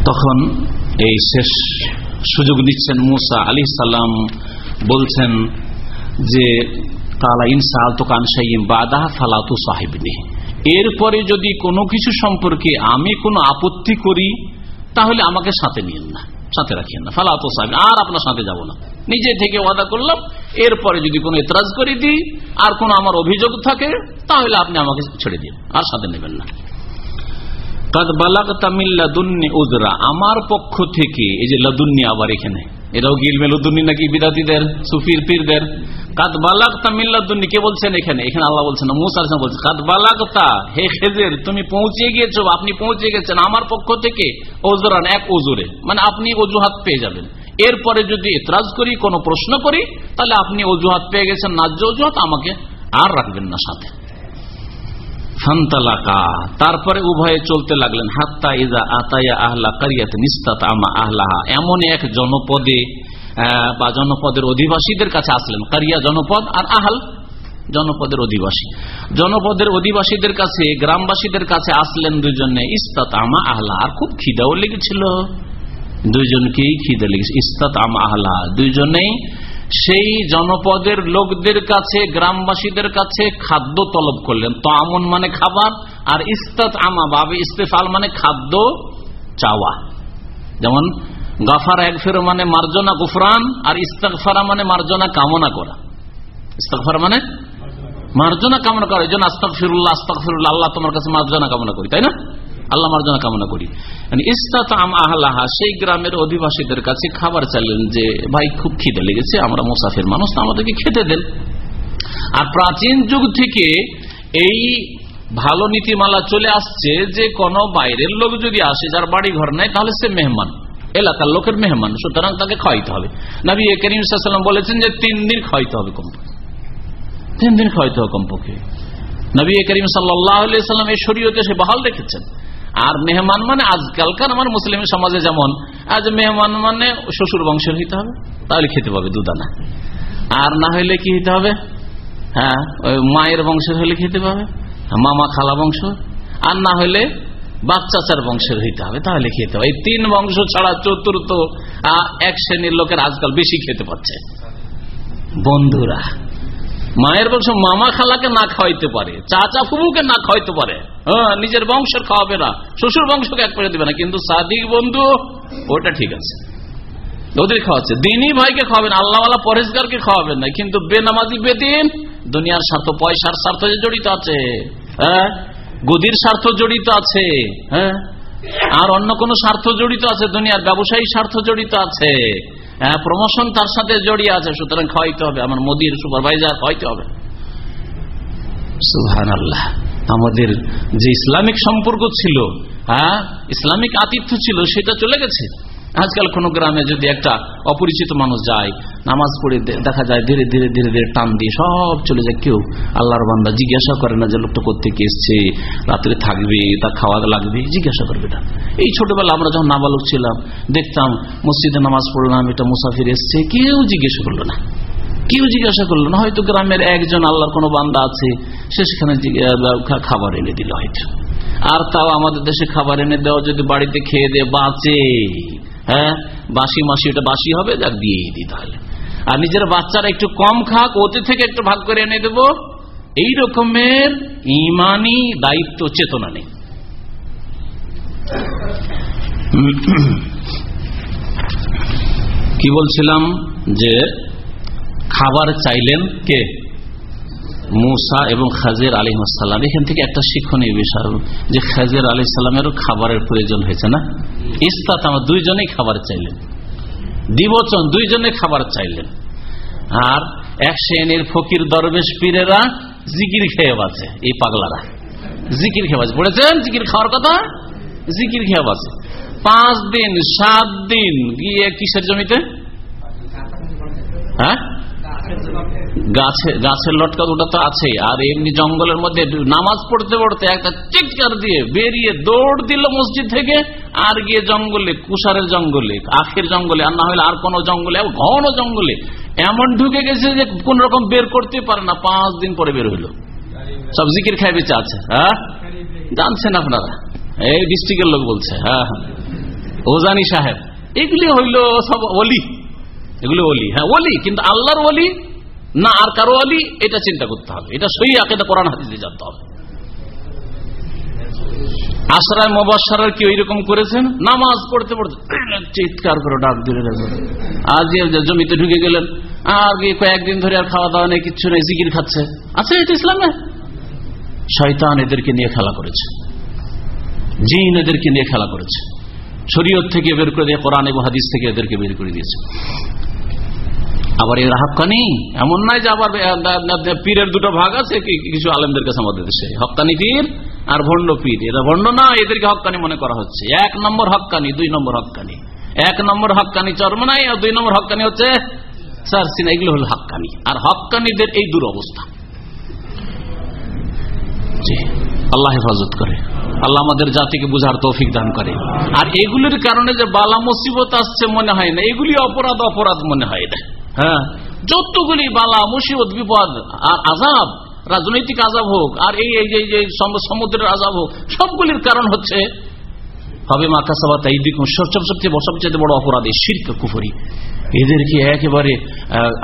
তখন এই শেষ সুযোগ দিচ্ছেন মুসা আলি সাল্লাম বলছেন যে, কালা ইনসাল তো কানসাইম বাদাহ ফালাতু সাহেবনি এরপরে যদি কোনো কিছু সম্পর্কে আমি কোনো আপত্তি করি, তাহলে আমাকে সাথে নিয়েন না, সাথে রাখিয়েন না। ফালাত সাহেব আর আপনার সাথে যাব না। নিজে থেকে ওয়াদা করলাম, এরপরে যদি কোনো এতরাজ করে দিই, আর কোনো আমার অভিযোগ থাকে, তাহলে আপনি আমাকে ছেড়ে দিন আর সাথে নেবেন না। উজরা। আমার পক্ষ থেকে, এই যে লাদুন্নি আবার এখানে, এটাও গিলমে লদুন্নি নাকি বিদাতিদের, সুফির পীরদের? কাদ বালাগতা মিল্লাদুন্নি কে বলছেন এখানে? এখানে আল্লাহ বলছেন বলছেন, কাদ বালাগতা, হে খেজের, তুমি পৌঁছে গিয়েছো, আপনি পৌঁছে গেছেন আমার পক্ষ থেকে ওজরান এক ওজুরে মানে আপনি অজুহাত পেয়ে যাবেন। এরপরে যদি এতরাজ করি, কোনো প্রশ্ন করি, তাহলে আপনি অজুহাত পেয়ে গেছেন, ন্যায্য অজুহাত আমাকে আর রাখবেন না সাথে। ফান্তালাকা। তারপরে উভয়ে চলতে লাগলেন, হাত্তা ইজা আতায়া আহলা কারিয়াত নিস্তাত আমা আহলাহা। এমন এক জনপদে বা জনপদের অধিবাসীদের কাছে আসলেন। কারিয়া জনপদ আর আহাল জনপদের অধিবাসী। জনপদের অধিবাসীদের কাছে, গ্রামবাসীদের কাছে আসলেন দুজনে ইস্তাত আমা আহলা। আর খুব খিদাও লেগেছিল। দুইজনকেই খিদে লেগেছে। ইস্তাত আমা আহলা। দুইজনেই সেই জনপদের লোকদের কাছে, গ্রামবাসীদের কাছে খাদ্য তলব করলেন। তো আমন মানে খাবার আর ইস্তাত আমা, বাবে ইস্তেফাল মানে খাদ্য চাওয়া। যেমন, গাফার এক ফেরো মানে মার্জনা, গুফরান, আর ইস্তাকফারা মানে মার্জনা, কামনা করা। ইস্তাকফারা মানে মার্জনা কামনা করা। এই জন্য আস্তাক ফিরুল্লাহ আস্তাক ফিরুল্লাহ আল্লাহ তোমার কাছে মার্জনা কামনা করি, তাই না? আল্লাহ মার্জনা কামনা করি। মানে ইস্তাতাম আহলাহা, সেই গ্রামের অধিবাসীদের কাছে খাবার চাইলেন যে, ভাই, খুব খিদে লেগেছে, আমরা মুসাফির মানুষ, তো আমাদেরকে খেতে দেন। আর প্রাচীন যুগ থেকে এই ভালো নীতিমালা চলে আসছে যে, কোন বাইরের লোক যদি আসে, যার বাড়ি ঘর নেয় তাহলে সে মেহমান। এলাকার লোকের মেহমান, সুতরাং তাকে খাওয়াইতে হবে। নবী করিম সাল্লাম বলেছেন যে, তিন দিন খাওয়াইতে হবে কমপক্ষে। তিন দিন খাওয়াইতে হবে কমপক্ষে। নবী করিম সাল্লাম এই শরীয়তে সে বহাল রেখেছেন। আর মেহমান মানে আজকালকার আমার মুসলিম সমাজে যেমন, আজ মেহমান মানে শ্বশুর বংশের হইতে হবে, তাহলে খেতে পাবে দুদানা। আর না হইলে কি হইতে হবে? হ্যাঁ মায়ের বংশের হলে খেতে পাবে, মামা খালা বংশ। আর না হইলে বাচ্চাচার বংশের হইতে হবে, তাহলে খেতে হবে। এই তিন বংশ ছাড়া চতুর্থ এক শ্রেণির লোকের আজকাল বেশি খেতে পাচ্ছে। বন্ধুরা মায়ের বংশ মামা খালাকে না খাওয়াইতে পারে, চাচা ফুবুকে না খাওয়াইতে পারে। হ্যাঁ নিজের বংশের খাওয়াবে না, শ্বশুর বংশকে এক করে দেবে না, কিন্তু সাদিক বন্ধু ওটা ঠিক আছে। ওদের খাওয়াচ্ছে। দিনই ভাইকে খাওয়াবেন, আল্লাহওয়ালা পরেশগারকে খাওয়াবেন না, কিন্তু বেনামাজি, বেদিন, দুনিয়ার স্বার্থ, পয়সার স্বার্থ যে জড়িত আছে হ্যাঁ গদির স্বার্থ জড়িত আছে হ্যাঁ আর অন্য কোন স্বার্থ জড়িত আছে, দুনিয়ার ব্যবসায়ী স্বার্থ জড়িত আছে। প্রমোশন তার সাথে জড়িয়ে আছে, সুতরাং খাওয়াইতে হবে, আমার মোদির সুপারভাইজার খাওয়াইতে হবে। সুহান আল্লাহ আমাদের যে ইসলামিক সম্পর্ক ছিল হ্যাঁ ইসলামিক আতিথ্য ছিল, সেটা চলে গেছে। আজকাল কোন গ্রামে যদি একটা অপরিচিত মানুষ যায়, নামাজ পড়ে দেখা যায় ধীরে ধীরে ধীরে ধীরে টান দিয়ে সব চলে যায়। কেউ আল্লাহর বান্দা জিজ্ঞাসা করে না যে লোকটা কোথেকে এসছে, রাত্রে থাকবে তা খাওয়া লাগবে, জিজ্ঞাসা করবে না। এই ছোটবেলা আমরা যখন নাবালক ছিলাম, দেখতাম মসজিদে নামাজ পড়লাম এটা মুসাফির এসছে, কেউ জিজ্ঞাসা করল না। কেউ জিজ্ঞাসা করল না, হয়তো গ্রামের একজন আল্লাহর কোনো বান্দা আছে, সে সেখানে খাবার এনে দিল হয়তো। আর তাও আমাদের দেশে খাবার এনে দেওয়া যদি বাড়িতে খেয়ে দে বাঁচে। হ্যাঁ? বাসি মাসি ওটা বাসি হবে, যাক দিয়েই দিই তাহলে। আর নিজের বাচ্চারা একটু কম খাক, ওতে থেকে একটু ভাগ করে এনে দেব। এই রকমের ইমানি দায়িত্ব, চেতনা নেই। কি বলছিলাম যে, খাবার চাইলেন কে? মুসা এবং খাজের আলী সাল্লাম এখান থেকে একটা শিক্ষণীয় বিষয়, যে খাজের আলী সাল্লামেরও খাবারের প্রয়োজন হয়েছে না? ইস্তাত আমার দুইজনেই খাবার চাইলেন। দিবচন দুইজনে খাবার চাইলেন। আর এক শ্রেণির ফকির দরবেশ পীরেরা জিকির খেয়ে বাঁচে, এই পাগলারা। জিকির খেয়ে বাঁচে। বলেছেন জিকির খাওয়ার কথা? জিকির খেয়ে বাঁচে। পাঁচ দিন, সাত দিন গিয়ে কিসের জমিতে? হ্যাঁ? গাছে গাছের লটকা ওটা তো আছে আর এমনি জঙ্গলের মধ্যে নামাজ পড়তে পড়তে একটা চিৎকার দিয়ে বেরিয়ে দৌড় দিল মসজিদ থেকে, আর গিয়ে জঙ্গলে, কুষারের জঙ্গলে, আখের জঙ্গলে, আর না হলে আর কোন জঙ্গলে ঘন জঙ্গলে। এমন ঢুকে গেছে যে কোন রকম বের করতে পারে না, পাঁচ দিন পরে বের হইল। সব জিকির খাই বেঁচে আছে হ্যাঁ? জানছেন আপনারা? এই ডিস্ট্রিক্টের লোক বলছে হ্যাঁ। ওজানি সাহেব, এগুলি হইল সব অলি। এগুলো অলি হ্যাঁ অলি, কিন্তু আল্লাহর অলি না আর কারও আলী এটা চিন্তা করতে হবে। এটা সই আকেদা কোরআন হাদিসে জানতে হবে। আশরায় মোবাসার কি ওইরকম করেছেন? নামাজ পড়তে পড়তে চিৎকার করে ডাক দিলে আজ জমিতে ঢুকে গেলেন। আর কয়েকদিন ধরে আর খাওয়া দাওয়া নেই, কিচ্ছু নেই, জিকির খাচ্ছে। আছে এটা ইসলামে? শয়তান এদেরকে নিয়ে খেলা করেছে। জিন এদেরকে নিয়ে খেলা করেছে। শরীয়ত থেকে বের করে দিয়ে কোরআন এবং হাদিস থেকে এদেরকে বের করে দিয়েছে। আবার এর হকানি এমন নয় যে আবার পীরের দুটো ভাগ আছে কিছু আলেমদের কাছে আমাদের দেশে। হকানি পীর আর ভণ্ড পীর। এরা ভণ্ড না, এদেরকে হকানি মনে করা হচ্ছে। এক নম্বর হকানি দুই নম্বর হকানি এক নম্বর হকানি চরমনাই আর দুই নম্বর হকানি হচ্ছে সারসিনা এগুলো হল হকানি আর হকানিদের এই দুরবস্থা। আল্লাহ হেফাজত করে। আল্লাহ আমাদের জাতিকে বুঝার তৌফিক দান করে। আর এগুলির কারণে যে বালা মুসিবত আসছে মনে হয় না, এগুলি অপরাধ অপরাধ মনে হয় না। হ্যাঁ। যতগুলি বালা, মুসিবত, বিপদ, আর আজাব রাজনৈতিক আজাব হোক, আর এই যে সমুদ্রের আজাব হোক, সবগুলির কারণ হচ্ছে, হবে মাকাসাবাত এই দিক সবচেয়ে সবচেয়ে বড় অপরাধ এই শির্ক, কুফরি। এদেরকে একেবারে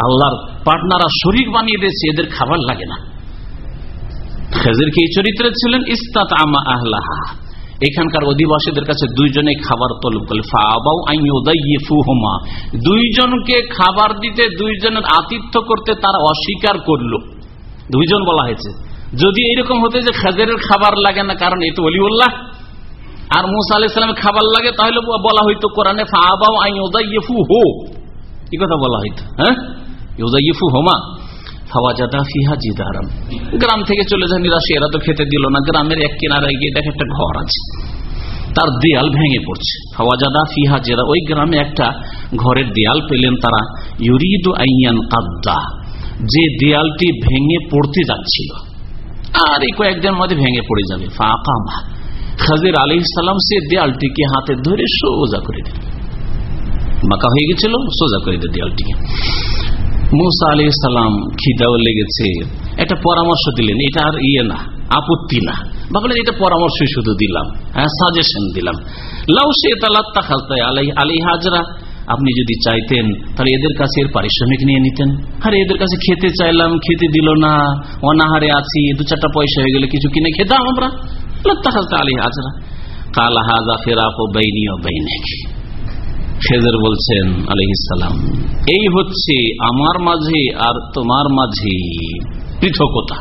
আল্লাহর পার্টনারা শরিক বানিয়ে দিয়েছে, এদের খাবার লাগে না। খেজেরকে এই চরিত্রে ছিলেন ইস্তাত আমা আহলাহা। এখানকার অধিবাসীদের কাছে দুইজনে খাবার তলব করলে ফাবাউ দুইজনকে খাবার দিতে, দুইজনের আতিথ্য করতে তারা অস্বীকার করল। দুইজন বলা হয়েছে। যদি এরকম হতে যে খেজেরের খাবার লাগে না, কারণ এ তো অলিউল্লাহ। আর মুসা আলাহ খাবার লাগে, তাহলে বলা হইতো কোরআনে ফাবাউ আইয়ুদাইয়িফু হো কি কথা বলা হইতো হ্যাঁ? ইউদাইয়িফু হোমা গ্রাম থেকে চলে যায় নিরাশি, এরা তো খেতে দিল না। গ্রামের এক কিনারায় গিয়ে দেখে একটা ঘর আছে। তার দেয়াল ভেঙে পড়ছে। ফাওয়াজাদা ফিহা জেরা ওই গ্রামে একটা ঘরের দেয়াল পেলেন তারা। ইউরিদু আইয়ান কাদ্দা, যে দেয়ালটি ভেঙে পড়তে যাচ্ছিল। আর এই কয়েকদিনের মধ্যে ভেঙে পড়ে যাবে। ফাঁকামা, খাজির আলী সালাম সে দেয়ালটিকে হাতে ধরে সোজা করে দিল। বাঁকা হয়ে গেছিল, সোজা করে দেয়ালটিকে। মুসা আলি সালাম খিদাও লেগেছে। একটা পরামর্শ দিলেন, এটা আর ইয়ে না, আপত্তি না। ভাবলেন এটা পরামর্শ শুধু দিলাম হ্যাঁ সাজেশন দিলাম। লাউ সে তালাত্তা খাজতায় আলাই আলী হাজরা। আপনি যদি চাইতেন, তাহলে এদের কাছে এর পারিশ্রমিক নিয়ে নিতেন। আরে, এদের কাছে খেতে চাইলাম, খেতে দিল না, অনাহারে আছি, দু চারটা পয়সা হয়ে গেলে কিছু কিনে খেতাম আমরা। লাত্তা খাজতা আলী হাজরা। কাল হাজা ফেরাফ বেইনি ও খেজের বলছেন আলহিসাম এই হচ্ছে আমার মাঝে আর তোমার মাঝে পৃথকতা।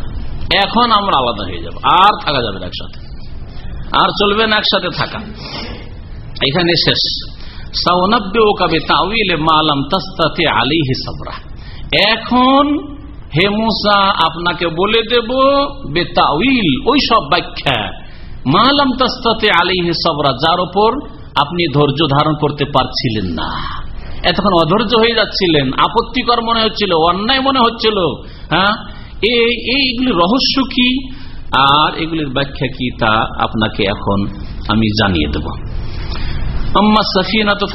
এখন আমরা আলাদা হয়ে যাব, আর থাকা যাবে না একসাথে। আর চলবে না একসাথে থাকা। এখানে শেষ। এখন হে মুসা, আপনাকে বলে দেব, বেতাউইল, ওই সব ব্যাখ্যা। মালাম তাস্তাতে আলিহি সবরা, যার ওপর আপনি ধৈর্য ধারণ করতে পারছিলেন না। এতক্ষণ অধৈর্য হয়ে যাচ্ছিলেন, আপত্তিকর মনে হচ্ছিল, অন্যায় মনে হচ্ছিল হ্যাঁ? এইগুলি রহস্য কি? আর এগুলির ব্যাখ্যা কি তা আপনাকে এখন আমি জানিয়ে দেব। আম্মা তো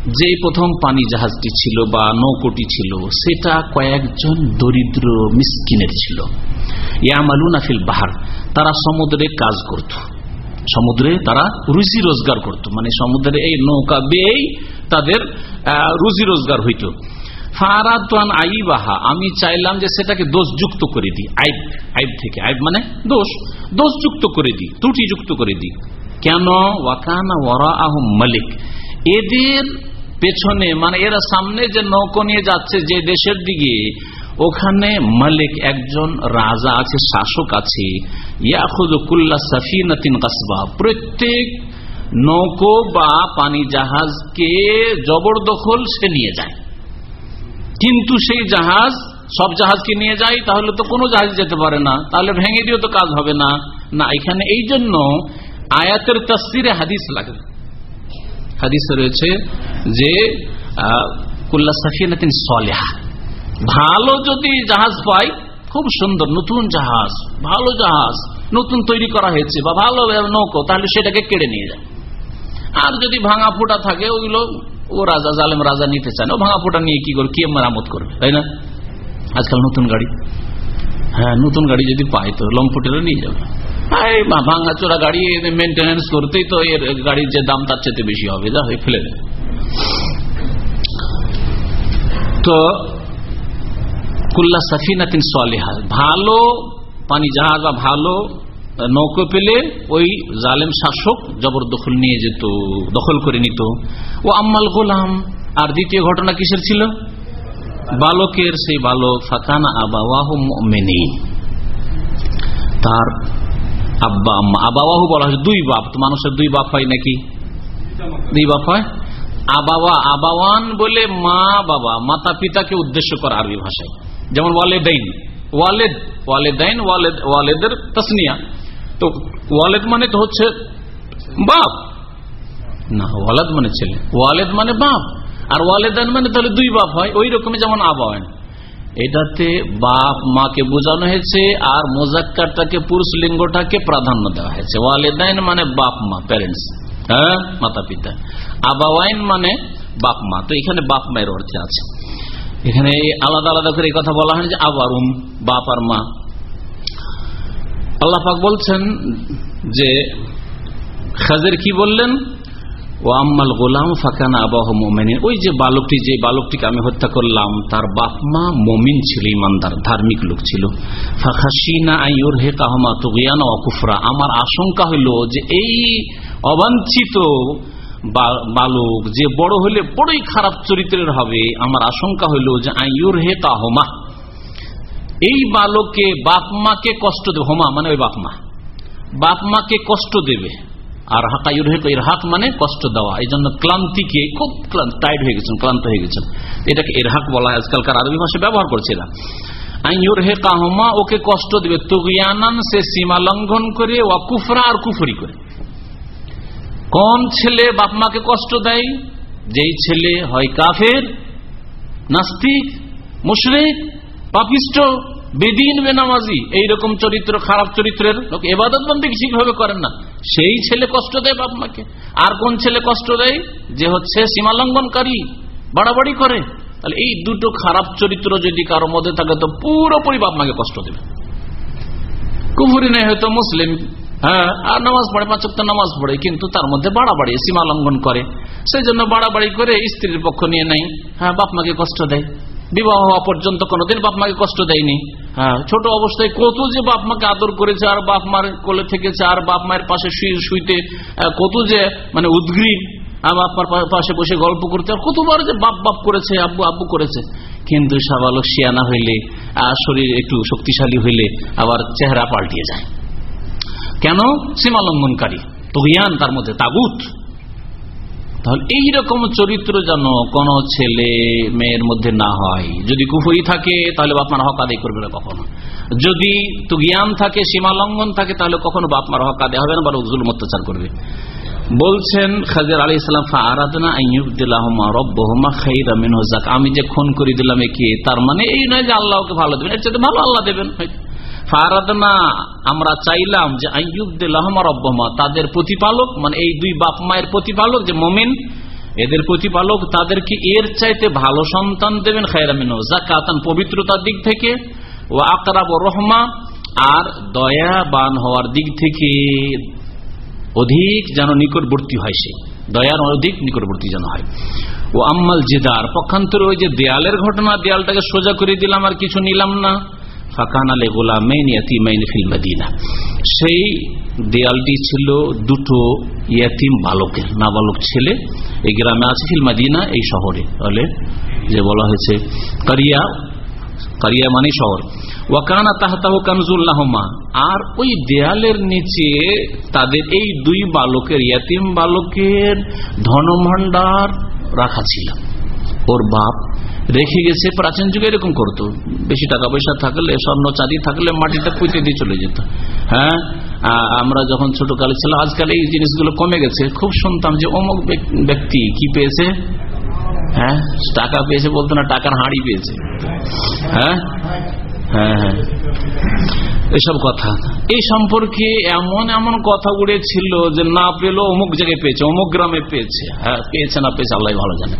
যে প্রথম পানি জাহাজটি ছিল বা নৌকোটি ছিল, সেটা কয়েকজন দরিদ্র মিসকিনের ছিল। ইয়ামালুনা ফিল বাহার, তারা সমুদ্রে কাজ করত। সমুদ্রে তারা রুজি রোজগার করত। মানে সমুদ্রে এই নৌকা বেয়েই তাদের রুজি রোজগার হইত। আমি চাইলাম যে সেটাকে দোষযুক্ত করে দিই। আইব আইব থেকে। আইব মানে দোষ। দোষযুক্ত করে দিই, ত্রুটিযুক্ত করে দিই। কেন? ওয়াকানা ওয়ারা আহ মালিক। এদের পেছনে মানে এরা সামনে যে নৌকো নিয়ে যাচ্ছে যে দেশের দিকে ওখানে মালিক একজন রাজা আছে, শাসক আছে। প্রত্যেক নৌকো বা পানি জাহাজকে জবরদখল সে নিয়ে যায়। কিন্তু সেই জাহাজ সব জাহাজকে নিয়ে যায়, তাহলে তো কোনো জাহাজ যেতে পারে না। তাহলে ভেঙে দিয়েও তো কাজ হবে না। না, এখানে এই জন্য আয়াতের তসদিরে হাদিস লাগে। হাদিসে রয়েছে যে কুল্লা সাফিনাতিন সলেহা। ভালো যদি জাহাজ পাই, খুব সুন্দর, নতুন জাহাজ, ভালো জাহাজ, নতুন তৈরি করা হয়েছে বা ভালো নৌকো, তাহলে সেটাকে কেড়ে নিয়ে যায়। আর যদি ভাঙা ফোটা থাকে ওইগুলো ও রাজা, জালেম রাজা নিতে চান, ও ভাঙা ফোটা নিয়ে কি করবে, কে মেরামত করবে, তাই না? আজকাল নতুন গাড়ি। হ্যাঁ নতুন গাড়ি যদি পাই তো লম্পটেরও নিয়ে যাবে। ভাঙা চোরা গাড়ি মেনটেনেন্স করতেই তো এর গাড়ির যে দাম, তার চেয়ে বেশি হবে। যা হয়ে ফেলে তো কুল্লা সাফিনাতিন সালেহা। ভালো পানি জাহাজ বা ভালো নৌকো পেলে ওই জালেম শাসক জবরদখল নিয়ে যেত, দখল করে নিত। ও আম্মাল গোলাম, আর দ্বিতীয় ঘটনা কিসের ছিল? বালকের সেই বালক ফাকানা আবাহ মেনে তার আব্বা, আম্মা আবাবাহু বলা হয়, দুই বাপ। তো মানুষের দুই বাপ হয় নাকি? দুই বাপ হয়। আবাবা আবাওয়ান বলে মা বাবা মাতা পিতাকে উদ্দেশ্য করা আরবি ভাষায়। যেমন ওয়ালেদাইন। ওয়ালেদ ওয়ালেদাইন, ওয়ালেদ, ওয়ালেদের তসনিয়া। তো ওয়ালেদ মানে তো হচ্ছে বাপ। না, ওয়ালেদ মানে ছেলে। ওয়ালেদ মানে বাপ। আর ওয়ালেদান মানে তাহলে দুই বাপ হয়, ওই রকমই যেমন আবাওয়ান এটাতে বাপ মাকে বোঝানো হয়েছে আর মোজাক্কারটাকে, পুরুষ লিঙ্গটাকে প্রাধান্য দেওয়া হয়েছে। ওয়ালেদাইন মানে বাপ মা প্যারেন্টস হ্যাঁ মাতা পিতা আবাওয়াইন মানে বাপ মা। তো এখানে বাপ মায়ের অর্থে আছে। এখানে আলাদা আলাদা করে কথা বলা হয় যে আবারুম, বাপ আর মা। আল্লাহ পাক বলছেন যে, খাজের কি বললেন? ও আম্মাল গোলাম ফাঁকানা আবাহ মোমেনিন। ওই যে বালকটি, যে বালকটিকে আমি হত্যা করলাম, তার বাপ মা মমিন ছিল, ইমানদার, ধার্মিক লোক ছিল। ফাঁকাশিনা আইয়ুর হে কাহমা তুগিয়ানা অকুফরা আমার আশঙ্কা হইল যে এই অবাঞ্ছিত বালক যে বড় হলে বড়ই খারাপ চরিত্রের হবে, আমার আশঙ্কা হইল যে আইয়ুর হে কাহমা এই বালকে বাপ মাকে কষ্ট দেবে, হোমা মানে ওই বাপ মা। বাপ কষ্ট দেবে। আর হাকাইর এর হাক মানে কষ্ট দেওয়া। এই জন্য ক্লান্তিকে খুব টাইট হয়ে গেছেন, ক্লান্ত হয়ে গেছেন। এটাকে এর হাক বলা আজকালকার আরবি ভাষায় ব্যবহার করছে না আইয়ুর হে কাহমা ওকে কষ্ট দেবে। তুগিয়ানান সে সীমা লঙ্ঘন করে, ওয়া কুফরা আর কুফরি করে। কোন ছেলে বাপ মাকে কষ্ট দেয়, যেই ছেলে হয় কাফের, নাস্তিক, মুশরিক, পাপিষ্ট, বেদিন, বেনামাজি, এইরকম চরিত্র, খারাপ চরিত্রের লোক এবাদত বন্দী ঠিকভাবে করেন না। সেই ছেলে কষ্ট দেয় বাপ মাকে। আর কোন ছেলে কষ্ট দেয়? যে হচ্ছে সীমালঙ্ঘনকারী বাড়াবাড়ি করে। তাহলে এই দুটো খারাপ চরিত্র যদি কারও মধ্যে থাকে, তো পুরোপুরি বাপ মাকে কষ্ট দেবে। কুফুরি নেই হয়তো মুসলিম হ্যাঁ আর নামাজ পড়ে, পাঁচ নামাজ পড়ে, কিন্তু তার মধ্যে বাড়াবাড়ি, সীমা লঙ্ঘন করে। সেই জন্য বাড়াবাড়ি করে স্ত্রীর পক্ষ নিয়ে নেই হ্যাঁ বাপ মাকে কষ্ট দেয়। বিবাহ হওয়া পর্যন্ত কোনোদিন বাপ মাকে কষ্ট দেয়নি। হ্যাঁ ছোট অবস্থায় কত যে বাপ মাকে আদর করেছে, আর বাপ মার কোলে থেকেছে, আর বাপ মায়ের পাশে শুয়ে শুইতে কত যে মানে উদ্গ্রীব বাপার পাশে বসে গল্প করতে, আর কতবার যে বাপ বাপ করেছে, আব্বু আব্বু করেছে। কিন্তু সাবালক শিয়ানা হইলে, আর শরীর একটু শক্তিশালী হইলে, আবার চেহারা পাল্টিয়ে যায়। কেন? সীমা লঙ্ঘনকারী তহিয়ান তার মধ্যে তাগুত। তাহলে এইরকম চরিত্র যেন কোন ছেলে মেয়ের মধ্যে না হয়। যদি কুফুরি থাকে, তাহলে বাপমার হক আদায় করবে না কখনো। যদি তুগিয়ান থাকে সীমা লঙ্ঘন থাকে, তাহলে কখনো বাপমার হক আদায় হবে না বা উজুল অত্যাচার করবে। বলছেন খাজর আলী ইসলাম আরাধনা আমি যে খুন করে দিলাম একে তার মানে এই নয় যে আল্লাহকে ভালো দেবেন, এর চাইতে ভালো আল্লাহ দেবেন। ফারাদনা, আমরা চাইলাম যে আইয়ুবদুল্লাহমা রব্বমা তাদের প্রতিপালক মানে এই দুই বাপ মায়ের প্রতিপালক, যে মোমেন, এদের প্রতিপালক তাদেরকে এর চাইতে ভালো সন্তান দেবেন খায়রামিন জাকাতান পবিত্রতার দিক থেকে ও আকরাব রহমা, আর দয়াবান হওয়ার দিক থেকে অধিক যেন নিকটবর্তী হয় সে। দয়ার অধিক নিকটবর্তী যেন হয়। ও আম্মাল জেদার, পক্ষান্তরে ওই যে দেয়ালের ঘটনা, দেয়ালটাকে সোজা করে দিলাম আর কিছু নিলাম না। ফাকানালে গোলামেন ইয়াতিমাইন ফিল মদিনা। সেই দেয়ালটি ছিল দুটো ইয়াতিম বালকের, নাবালক ছেলে। এই গ্রামে আছে ফিল মাদিনা, এই শহরে। তাহলে যে বলা হয়েছে, কারিয়া কারিয়া মানে শহর। ওয়াকানা তাহতাহ কানজুল্লাহমা আর ওই দেয়ালের নিচে তাদের এই দুই বালকের, ইয়াতিম বালকের ধনভাণ্ডার রাখা ছিল। ওর বাপ রেখে গেছে, প্রাচীন যুগে এরকম করতো। বেশি টাকা পয়সা থাকলে, স্বর্ণ চাঁদি থাকলে মাটিটা পুঁতে দিয়ে চলে যেত। হ্যাঁ? আমরা যখন ছোট কালে ছিলাম, আজকাল এই জিনিসগুলো কমে গেছে। খুব শুনতাম যে অমুক ব্যক্তি কি পেয়েছে? হ্যাঁ? টাকা পেয়েছে বলতো না, টাকার হাঁড়ি পেয়েছে। হ্যাঁ? হ্যাঁ হ্যাঁ। এসব কথা। এই সম্পর্কে এমন এমন কথা উড়েছিল যে না পেল অমুক জায়গায় পেয়েছে, অমুক গ্রামে পেয়েছে। হ্যাঁ পেয়েছে না পেয়েছে, আল্লাহ ভালো জানে।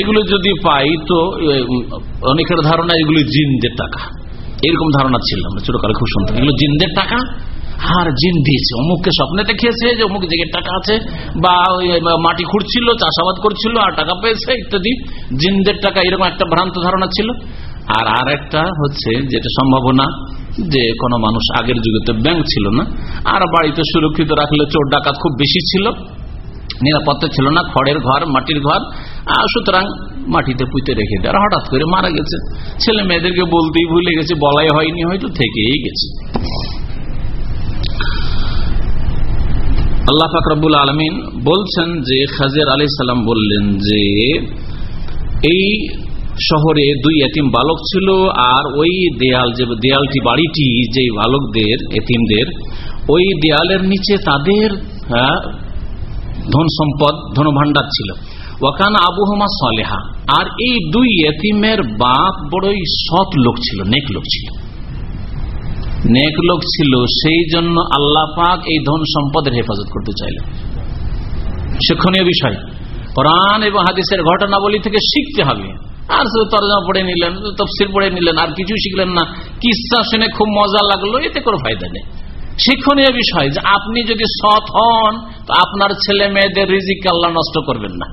এগুলো যদি পাই তো অনেকের ধারণা এগুলো জিনদের টাকা। এরকম ধারণা ছিল, আমরা ছোটকালে খুব শুনতাম। এগুলো জিনদের টাকা? আর জিন দিয়েছে। অমুককে স্বপ্নে দেখিয়েছে যে অমুক জায়গায় টাকা আছে বা মাটি খুঁড়ছিল, চাষাবাদ করছিল, আর টাকা পেয়েছে, ইত্যাদি। জিনদের টাকা এরকম একটা ভ্রান্ত ধারণা ছিল। আর আর একটা হচ্ছে যেটা সম্ভাবনা যে কোন মানুষ আগের যুগে তো ব্যাংক ছিল না, আর বাড়িতে সুরক্ষিত রাখলে চোর ডাকাত খুব বেশি ছিল, নিরাপত্তা ছিল না, খড়ের ঘর, মাটির ঘর সুতরাং মাটিতে পুঁতে রেখে দেয়। হঠাৎ করে মারা গেছে। ছেলে মেয়েদেরকে বলতেই ভুলে গেছে, বলাই হয়নি হয়তো, থেকেই গেছে। আল্লাহ ফাকরাবুল আলমিন বলছেন যে খাজের আলী সাল্লাম বললেন যে, এই শহরে দুই এতিম বালক ছিল আর ওই দেয়াল যে, দেয়ালটি, বাড়িটি যে বালকদের, এতিমদের, ওই দেয়ালের নিচে তাদের ধন সম্পদ ধন ভাণ্ডার ছিল। ওয়াকান আবুহমা সলেহা। আর এই দুই এতিমের বাপ বড়ই সৎ লোক ছিল, নেক লোক ছিল। নেক লোক ছিল, সেই জন্য আল্লাহ পাক এই ধন সম্পদের হেফাজত করতে চাইলেন। শিক্ষণীয় বিষয়। কোরআন এবং হাদিসের ঘটনাবলী থেকে শিখতে হবে। আর শুধু তরজমা পড়ে নিলেন তফসির পড়ে নিলেন, আর কিছু শিখলেন না। কিসা শুনে খুব মজা লাগল, এতে কোনো ফায়দা নেই। শিক্ষণীয় বিষয় যে আপনি যদি সৎ হন, তো আপনার ছেলে মেয়েদের রিজিক আল্লাহ নষ্ট করবেন না।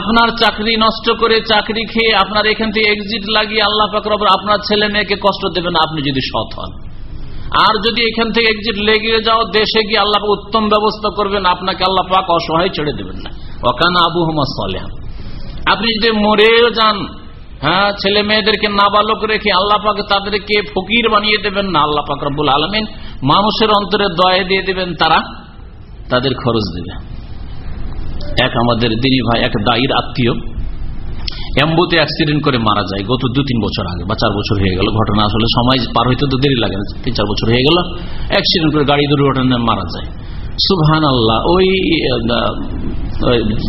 আপনার চাকরি নষ্ট করে চাকরি খেয়ে আপনার এখান থেকে এক্সিট লাগিয়ে আল্লাহ পাকর আপনার ছেলে মেয়েকে কষ্ট দেবেন আপনি যদি সৎ হন। আর যদি এখান থেকে এক্সিট লেগে যাও, দেশে গিয়ে আল্লাহ উত্তম ব্যবস্থা করবেন, আপনাকে আল্লাহ পাক অসহায় ছেড়ে দেবেন না। ওখানে আবু হমাদ সালেহ। আপনি যদি মরেও যান হ্যাঁ ছেলে মেয়েদেরকে নাবালক রেখে আল্লাহ পাকে তাদেরকে ফকির বানিয়ে দেবেন না, আল্লাহ পাক রব্বুল আলমিন মানুষের অন্তরে দয়া দিয়ে দেবেন, তারা তাদের খরচ দেবে। এক আমাদের দিনী ভাই, এক দায়ীর আত্মীয়, এম্বুতে অ্যাক্সিডেন্ট করে মারা যায়, গত দু তিন বছর আগে বা চার বছর হয়ে গেল, ঘটনা আসলে সময় পার হইতে তো দেরি লাগে না, তিন চার বছর হয়ে গেল, অ্যাক্সিডেন্ট করে গাড়ি দুর্ঘটনায় মারা যায়। সুবহান আল্লাহ ওই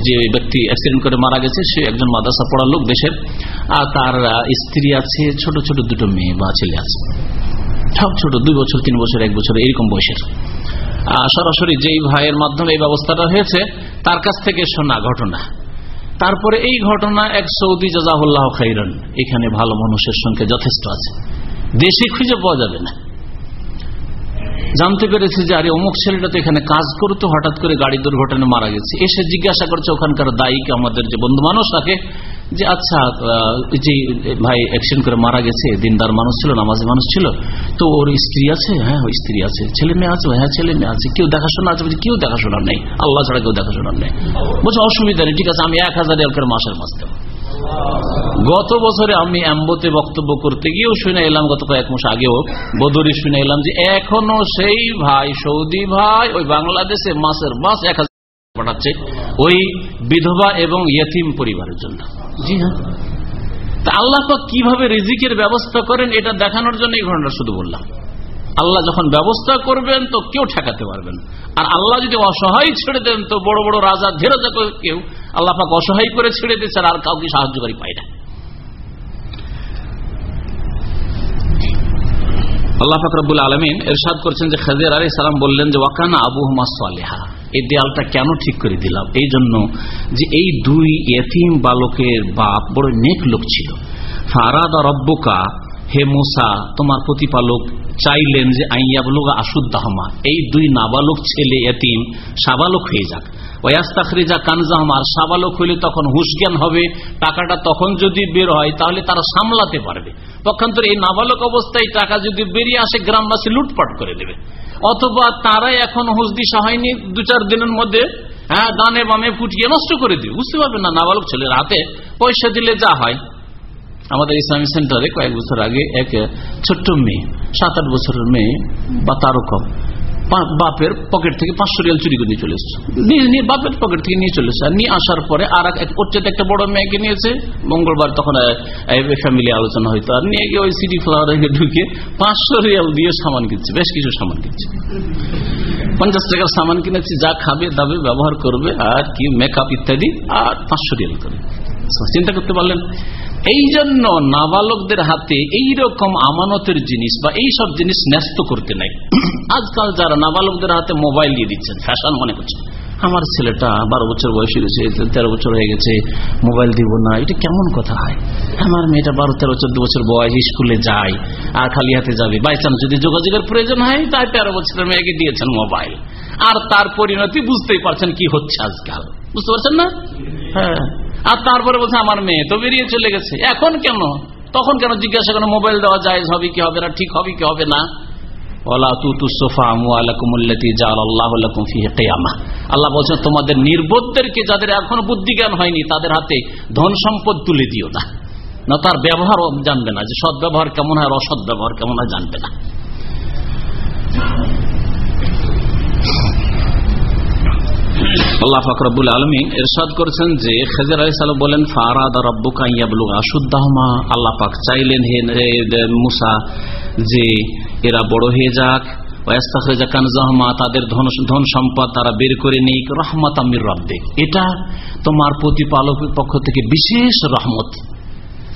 যে ব্যক্তি অ্যাক্সিডেন্ট করে মারা গেছে, সে একজন মাদ্রাসা পড়ার লোক দেশের। আর তার স্ত্রী আছে, ছোট ছোট দুটো মেয়ে বা ছেলে আছে। সব ছোট, দুই বছর, তিন বছর, এক বছর, এরকম বয়সের। সরাসরি যেই ভাইয়ের মাধ্যমে এই ব্যবস্থাটা হয়েছে, তার কাছ থেকে শোনা ঘটনা। তারপরে এই ঘটনা এক সৌদি জাজাহুল্লাহ খাইরন, এখানে ভালো মানুষের সংখ্যা যথেষ্ট আছে। দেশে খুঁজে পাওয়া যাবে না। জানতে পেরেছে যে, আরে, অমুক ছেলেটা তো এখানে কাজ করতো, হঠাৎ করে গাড়ি দুর্ঘটনা মারা গেছে। এসে জিজ্ঞাসা করছে ওখানকার দায়ীকে আমাদের যে বন্ধু মানুষ থাকে যে আচ্ছা যে ভাই অ্যাক্সিডেন্ট করে মারা গেছে, দিনদার মানুষ ছিল, নামাজি মানুষ ছিল, তো ওর স্ত্রী আছে? হ্যাঁ ওই স্ত্রী আছে। ছেলে মেয়ে আছে? হ্যাঁ ছেলে মেয়ে আছে। কেউ দেখাশোনা আছে? কেউ দেখাশোনা নেই। আল্লাহ ছাড়া কেউ দেখাশোনা নেই। বলছে, অসুবিধা নেই, ঠিক আছে, আমি এক হাজার করে মাসের মাস দেবো। গত বছরে আমি অ্যাম্বোতে বক্তব্য করতে গিয়েও শুনে এলাম গত কয়েক মাস আগেও বদরি শুনে এলাম যে এখনও সেই ভাই সৌদি ভাই ওই বাংলাদেশে মাসের মাস এক হাজার পাঠাচ্ছে ওই বিধবা এবং ইয়তিম পরিবারের জন্য। জি হ্যাঁ তা আল্লাহ কীভাবে রিজিকের ব্যবস্থা করেন এটা দেখানোর জন্য এই ঘটনা শুধু বললাম। আল্লাহ যখন ব্যবস্থা করবেন তো কেউ ঠেকাতে পারবেন আর আল্লাহ যদি অসহায় ছেড়ে দেন তো বড় বড় রাজা ধীরে কেউ আল্লাহ পাক অসহায় করে ছেড়ে দিচ্ছেন আর কাউকে সাহায্যকারী পায় না। আল্লাহ আলমিন এরশাদ করছেন যে খাজির আলী সালাম বললেন যে, ওয়াকানা আবু এই দেয়ালটা কেন ঠিক করে দিলাম? এই জন্য যে এই দুই এতিম বালকের বাপ বড় নেক লোক ছিল। ফারাদা রব্বকা হে মোসা, তোমার প্রতিপালক চাইলেন যে আইয়াবলুগা আসুদ্দাহমা এই দুই নাবালক ছেলে এতিম সাবালক হয়ে যাক। ওয়াস্তাখরিজা কানজাহমার সাবালক হইলে তখন হুসজ্ঞান হবে, টাকাটা তখন যদি বের হয় তাহলে তারা সামলাতে পারবে। পক্ষান্তর এই নাবালক অবস্থায় টাকা যদি বেরিয়ে আসে, গ্রামবাসী লুটপাট করে দেবে। অথবা তারাই এখন হুসদিশা হয়নি দু চার দিনের মধ্যে হ্যাঁ দানে বামে ফুটিয়ে নষ্ট করে দিবে। বুঝতে পারবেন না নাবালক ছেলের হাতে পয়সা দিলে যা হয়। আমাদের ইসলামী সেন্টারে কয়েক বছর আগে এক ছোট্ট মেয়ে সাত আট বছরের মেয়ে বা তারও কম বাপের পকেট থেকে পাঁচশো রিয়াল চুরি করে নিয়ে চলে এসছে। বাপের পকেট থেকে নিয়ে চলে আর নিয়ে আসার পরে আর এক পর্যায়ে একটা বড় মেয়েকে নিয়েছে। মঙ্গলবার তখন ফ্যামিলি আলোচনা হইতো। আর নিয়ে গিয়ে ওই সিটি ফ্লাওয়ার ঢুকে পাঁচশো রিয়াল দিয়ে সামান কিনছে। বেশ কিছু সামান কিনছে। পঞ্চাশ টাকার সামান কিনেছি, যা খাবে, দাবে, ব্যবহার করবে, আর কি মেকআপ ইত্যাদি, আর পাঁচশো রিয়াল করে। চিন্তা করতে পারলেন? এই জন্য নাবালকদের হাতে এই রকম আমানতের জিনিস বা এই সব জিনিস ন্যস্ত করতে নাই। আজকাল যারা নাবালকদের হাতে মোবাইল দিয়ে দিচ্ছেন ফ্যাশন মনে করছেন আমার ছেলেটা বারো বছর বয়স হয়েছে তেরো বছর হয়ে গেছে, মোবাইল দিব না, এটা কেমন কথা? হয় আমার মেয়েটা বারো, তেরো, চোদ্দ বছর বয়স, স্কুলে যায়, আর খালি হাতে যাবে। বাই চান্স যদি যোগাযোগের প্রয়োজন হয়, তাই তেরো বছরের মেয়েকে দিয়েছেন মোবাইল। আর তার পরিণতি বুঝতেই পারছেন কি হচ্ছে আজকাল। বুঝতে পারছেন না? হ্যাঁ। আর তারপরে বলছে, আমার মেয়ে তো বেরিয়ে চলে গেছে। এখন কেন? তখন কেন জিজ্ঞাসা কেন মোবাইল দেওয়া যায় হবে কি হবে না? ঠিক হবে কি হবে না? আল্লাহ বলছেন, তোমাদের যাদের এখনও হয়নি, তাদের হাতে ধন সম্পদ তুলে দিও না। না, তার ব্যবহার জানবে না যে সৎ ব্যবহার কেমন হয় আর অসৎ ব্যবহার কেমন হয় জানবে না। আল্লাহ ফাকরাবুল আলমী এরশাদ করেছেন যে খেজর আলী বলেন, ফারাদ রব্বুকাইয়াবলু আশুদ্দাহমা। আল্লাহ পাক চাইলেন, হে মুসা, যে এরা বড় হয়ে যাক তাদের ধন সম্পদ তারা বের করে নেই রহমত আমির রব্বেক। এটা তোমার প্রতিপালকের পক্ষ থেকে বিশেষ রহমত।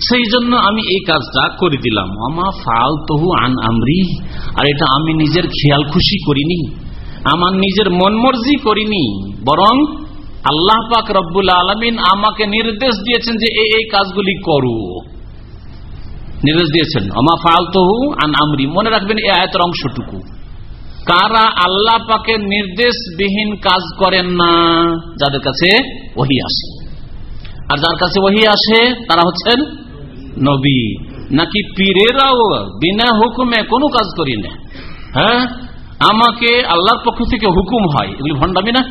সেই জন্য আমি এই কাজটা করে দিলাম আমা ফাল তহু আন আমরি। আর এটা আমি নিজের খেয়াল খুশি করিনি। আমার নিজের মন মর্জি করিনি, বরং আল্লাহ পাক রব্বুল আলমিন আমাকে নির্দেশ দিয়েছেন যে এই কাজগুলি করু। নির্দেশ দিয়েছেন অমা ফালতহু আন আমরি মনে রাখবেন এই আয়তের অংশটুকু। কারা আল্লাহ পাকে নির্দেশবিহীন কাজ করেন না, যাদের কাছে ওহি আসে। আর যার কাছে ওহি আসে, তারা হচ্ছেন নবী। নাকি পীরেরাও বিনা হুকুমে কোনো কাজ করি না? হ্যাঁ? আমাকে আল্লাহর পক্ষ থেকে হুকুম হয়। এগুলি ভণ্ডামি না?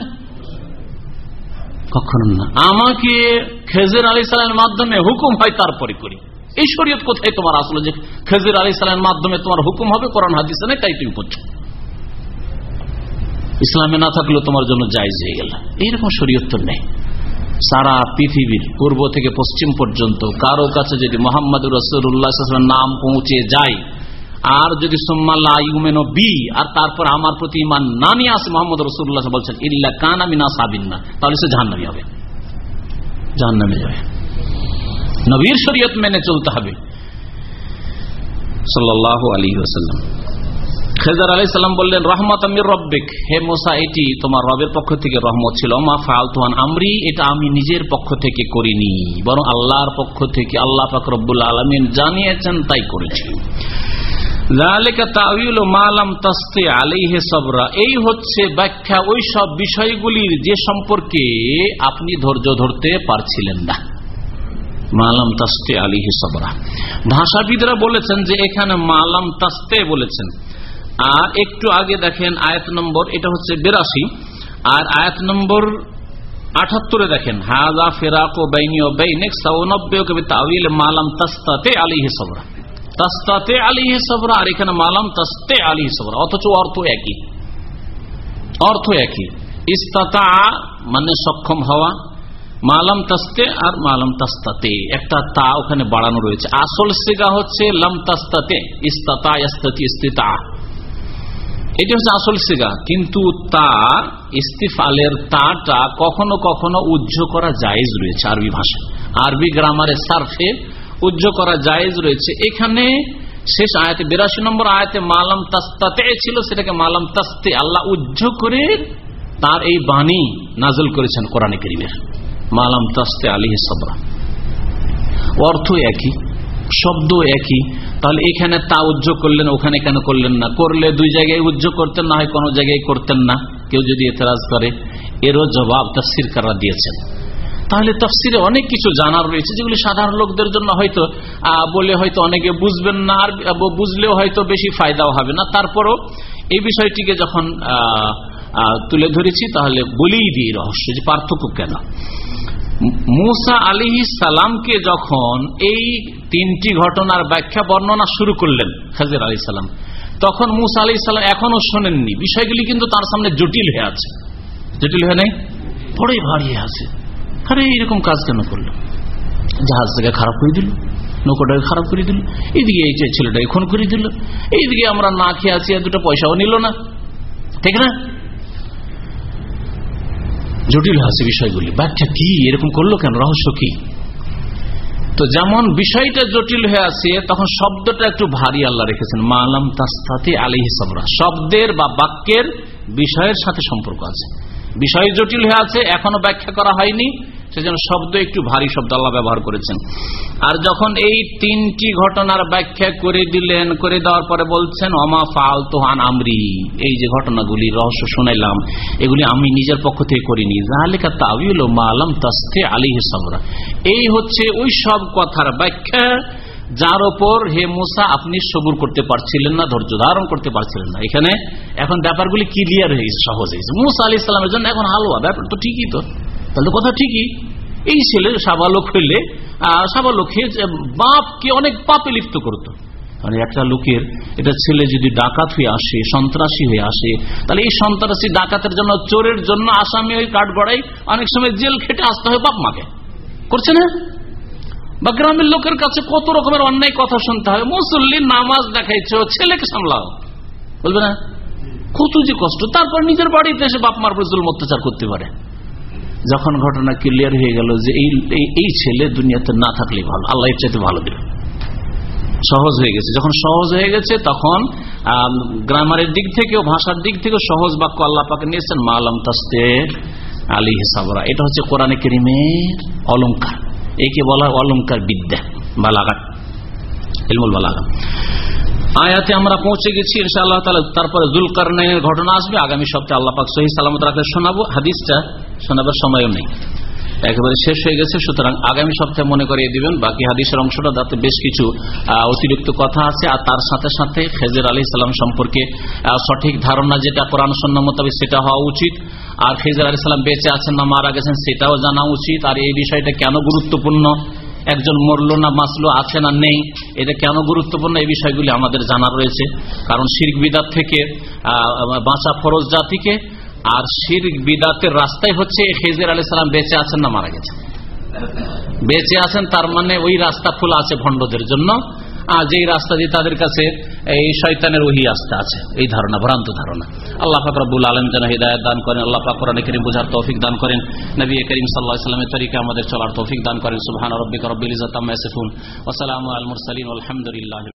কখনো না। আমাকে খেজের আলী সালামের মাধ্যমে হুকুম হয় তারপরে করি। এই শরীয়ত কোথায় তোমার আসলে যে খেজের আলী সালামের মাধ্যমে তোমার হুকুম হবে? কোরআন, হাদিসে নেই তাই তুমি করছ ইসলামে না থাকলেও তোমার জন্য জায়জ হয়ে গেল। এইরকম শরীয়ত তো নেই। সারা পৃথিবীর পূর্ব থেকে পশ্চিম পর্যন্ত কারও কাছে যদি মোহাম্মদ রসুল্লাহ নাম পৌঁছে যায় আর যদি আর তারপর আমার প্রতি ইমান না নিয়ে আসে মোহাম্মদ রসুল্লাহ বলছেন ইল্লা কান আমি না সাবিন না, তাহলে সে জাহান্নামি হবে। জাহান্নামে যাবে নবীর শরীয়ত মেনে চলতে হবে। হে মোসা, এটি তোমার রবের পক্ষ থেকে রহমত ছিল। আমরি, এটা আমি নিজের পক্ষ থেকে করিনি, বরং আল্লাহর পক্ষ থেকে আল্লাহ জানিয়েছেন, তাই করেছি। এই হচ্ছে ব্যাখ্যা ওই সব বিষয়গুলির যে সম্পর্কে আপনি ধৈর্য ধরতে পারছিলেন না। মালাম তাস্তে আলিহি সবরা। ভাষাবিদরা বলেছেন যে এখানে মালাম তাস্তে বলেছেন। আর একটু আগে দেখেন আয়াত নম্বর, এটা হচ্ছে বেরাশি। আর আয়াত নম্বর আঠাত্তরে দেখেন হাজা ফেরাক ও বাইনি ও বাইনিক সৌনব্বই কবি তাউিল মালাম তাস্তাতে আলিহি সবরা। তাস্তাতে আলিহি সবরা, আর এখানে মালাম তাস্তে আলিহি সবরা, অথচ অর্থ একই। অর্থ একই। ইস্তাতা মানে সক্ষম হওয়া, মালাম তাস্তে আর মালাম তাস্তাতে। একটা তা ওখানে বাড়ানো রয়েছে। আসল সিগা হচ্ছে লাম তাস্তাতে, ইস্তাতা ইস্তাতি ইস্তিতা। এটি হচ্ছে আসল সিগা। কিন্তু তা, ইস্তিফালের তাটা কখনো কখনো উজ্জ করা জায়েজ রয়েছে আরবি ভাষা আরবি গ্রামারের সার্ফে উজ্জ করা জায়েজ রয়েছে। এখানে শেষ আয়াতে বিরাশি নম্বর আয়াতে মালাম তাস্তাতে ছিল, সেটাকে মালাম তাস্তে আল্লাহ উজ্জ করে তার এই বাণী নাজল করেছেন কোরআনে করিমের। মালাম তাস্তে আলী সবরা। অর্থ একই শব্দ একই। তাহলে এখানে তা উজ্জ্ব করলেন, ওখানে কেন করলেন না? করলে দুই জায়গায় উজ্জ্ব করতেন, না হয় কোনো জায়গায় করতেন না। কেউ যদি এতরাজ করে, এরও জবাব তফসির কারা দিয়েছেন। তাহলে তফসিরে অনেক কিছু জানার রয়েছে যেগুলি সাধারণ লোকদের জন্য হয়তো বলে হয়তো অনেকে বুঝবেন না, আর বুঝলেও হয়তো বেশি ফায়দাও হবে না। তারপরও এই বিষয়টিকে যখন তুলে ধরেছি, তাহলে বলেই দিই রহস্য যে পার্থক্য কেন। মুসা আলী সালামকে যখন এই তিনটি ঘটনার ব্যাখ্যা, বর্ণনা শুরু করলেন হাজির আলী সালাম, তখন মুসা আলী সালাম এখনও শোনেননি। বিষয়গুলি কিন্তু তার সামনে জটিল হয়ে আছে। জটিল হয়ে নেই? বড়ই ভারী আছে। আরে এইরকম কাজ কেন করল? থেকে খারাপ করে দিল, নৌকোটাকে খারাপ করে দিল এইদিকে এই ছেলেটাকে খুন করে দিল, এইদিকে আমরা না খেয়ে আছি দুটো পয়সাও নিল না। ঠিক না? জটিল আছে বিষয়গুলি। ব্যাখ্যা কি? এরকম করল কেন? রহস্য কি? তো যেমন বিষয়টা জটিল হয়ে আছে, তখন শব্দটা একটু ভারী আল্লাহ রেখেছেন। মালাম তাস্তাতে আলিহি সাবরা। শব্দের বা বাক্যের বিষয়ের সাথে সম্পর্ক আছে। বিষয় জটিল হয়ে আছে, এখনও ব্যাখ্যা করা হয়নি। সেজন্য শব্দ একটু ভারী শব্দ আল্লাহ ব্যবহার করেছেন। আর যখন এই তিনটি ঘটনার ব্যাখ্যা করে দিলেন, করে দেওয়ার পরে বলছেন অমা ফাল তোহান আমরি। এই যে ঘটনাগুলি, রহস্য শুনাইলাম, এগুলি আমি নিজের পক্ষ থেকে করিনি। জাহালিকা তাবিউল মালাম তাস্তে আলী হিসাবরা এই হচ্ছে ওই সব কথার ব্যাখ্যা। যার ওপর হে মুসা, আপনি সবুর করতে পারছিলেন না, ধৈর্য ধারণ করতে পারছিলেন না। এখানে এখন ব্যাপারগুলি ক্লিয়ার হয়ে গেছে, সহজ হয়েছে মুসা আলি ইসলামের জন্য এখন হালুয়া ব্যাপার তো ঠিকই তো। তাহলে কথা ঠিকই। এই ছেলে সাবালক হইলে সাবালক বাপকে অনেক পাপে লিপ্ত করতো। মানে একটা লোকের এটা ছেলে যদি ডাকাত হয়ে আসে, সন্ত্রাসী হয়ে আসে, তাহলে এই সন্ত্রাসী ডাকাতের জন্য, চোরের জন্য আসামি ওই কাঠ গড়াই অনেক সময় জেল খেটে আসতে হয় বাপ মাকে। করছে না? বা গ্রামের লোকের কাছে কত রকমের অন্যায় কথা শুনতে হয়? মুসল্লি নামাজ দেখাইছ ছেলেকে সামলাও। বলবে না? কত যে কষ্ট। তারপর নিজের বাড়িতে এসে বাপ মার জুল অত্যাচার করতে পারে। যখন ঘটনা ক্লিয়ার হয়ে গেল যে এই এই ছেলে দুনিয়াতে না থাকলে ভালো। আল্লাহ চাইতে ভালো দেবে। সহজ হয়ে গেছে। যখন সহজ হয়ে গেছে, তখন গ্রামারের দিক থেকে ভাষার দিক থেকে সহজ বাক্য আল্লাহ পাকে নিয়েছেন, মালাম তাস্তে আলী হিসাবরা এটা হচ্ছে কোরআনে কেরিমের অলঙ্কার একে বলা হয় অলঙ্কার বিদ্যা বা লাগাট ইলমুল বালাগা আয়াতে আমরা পৌঁছে গেছি, ইনশাআল্লাহ তালা তারপরে জুলকারনের ঘটনা আসবে, আগামী সপ্তাহে আল্লাহ পাক সহি সালামত রাখলে শোনাবো, হাদিসটা শোনাবার সময়ও নেই। একেবারে শেষ হয়ে গেছে, সুতরাং আগামী সপ্তাহে মনে করিয়ে দিবেন, বাকি হাদিসের অংশটা তাতে বেশ কিছু অতিরিক্ত কথা আছে, আর তার সাথে সাথে খেজের আলী সালাম সম্পর্কে সঠিক ধারণা যেটা কোরআন সন্ন্য মোতাবেক সেটা হওয়া উচিত। আর খেজের আলী সালাম বেঁচে আছেন না, মারা গেছেন সেটাও জানা উচিত। আর এই বিষয়টা কেন গুরুত্বপূর্ণ? একজন মরলো না বাঁচলো, আছে না নেই, এটা কেন গুরুত্বপূর্ণ? এই বিষয়গুলি আমাদের জানা রয়েছে। কারণ শির্ক বিদাত থেকে বাঁচা ফরজ জাতিকে, আর শির বিদাতের রাস্তায় হচ্ছে খেজের আলী সালাম বেঁচে আছেন না, মারা গেছেন। বেঁচে আছেন, তার মানে ওই রাস্তা খোলা আছে ভণ্ডদের জন্য। আর যেই রাস্তা দিয়ে তাদের কাছে এই শয়তানের ওহি আস্তে আছে, এই ধারণা, ভ্রান্ত ধারণা। আল্লাহ ফাকরাবুল আলম যেন হৃদায়ত দান করেন, আল্লাহ পাক কোরআন করিম বোঝার তৌফিক দান করেন। নবী করিম সাল্লাহ সাল্লামের তরিকা আমাদের চলার তৌফিক দান করেন। সুবহান রব্বিক রব্বিল ইজাত আম্মা আলমুর সালিম সালামু আলহামদুলিল্লাহ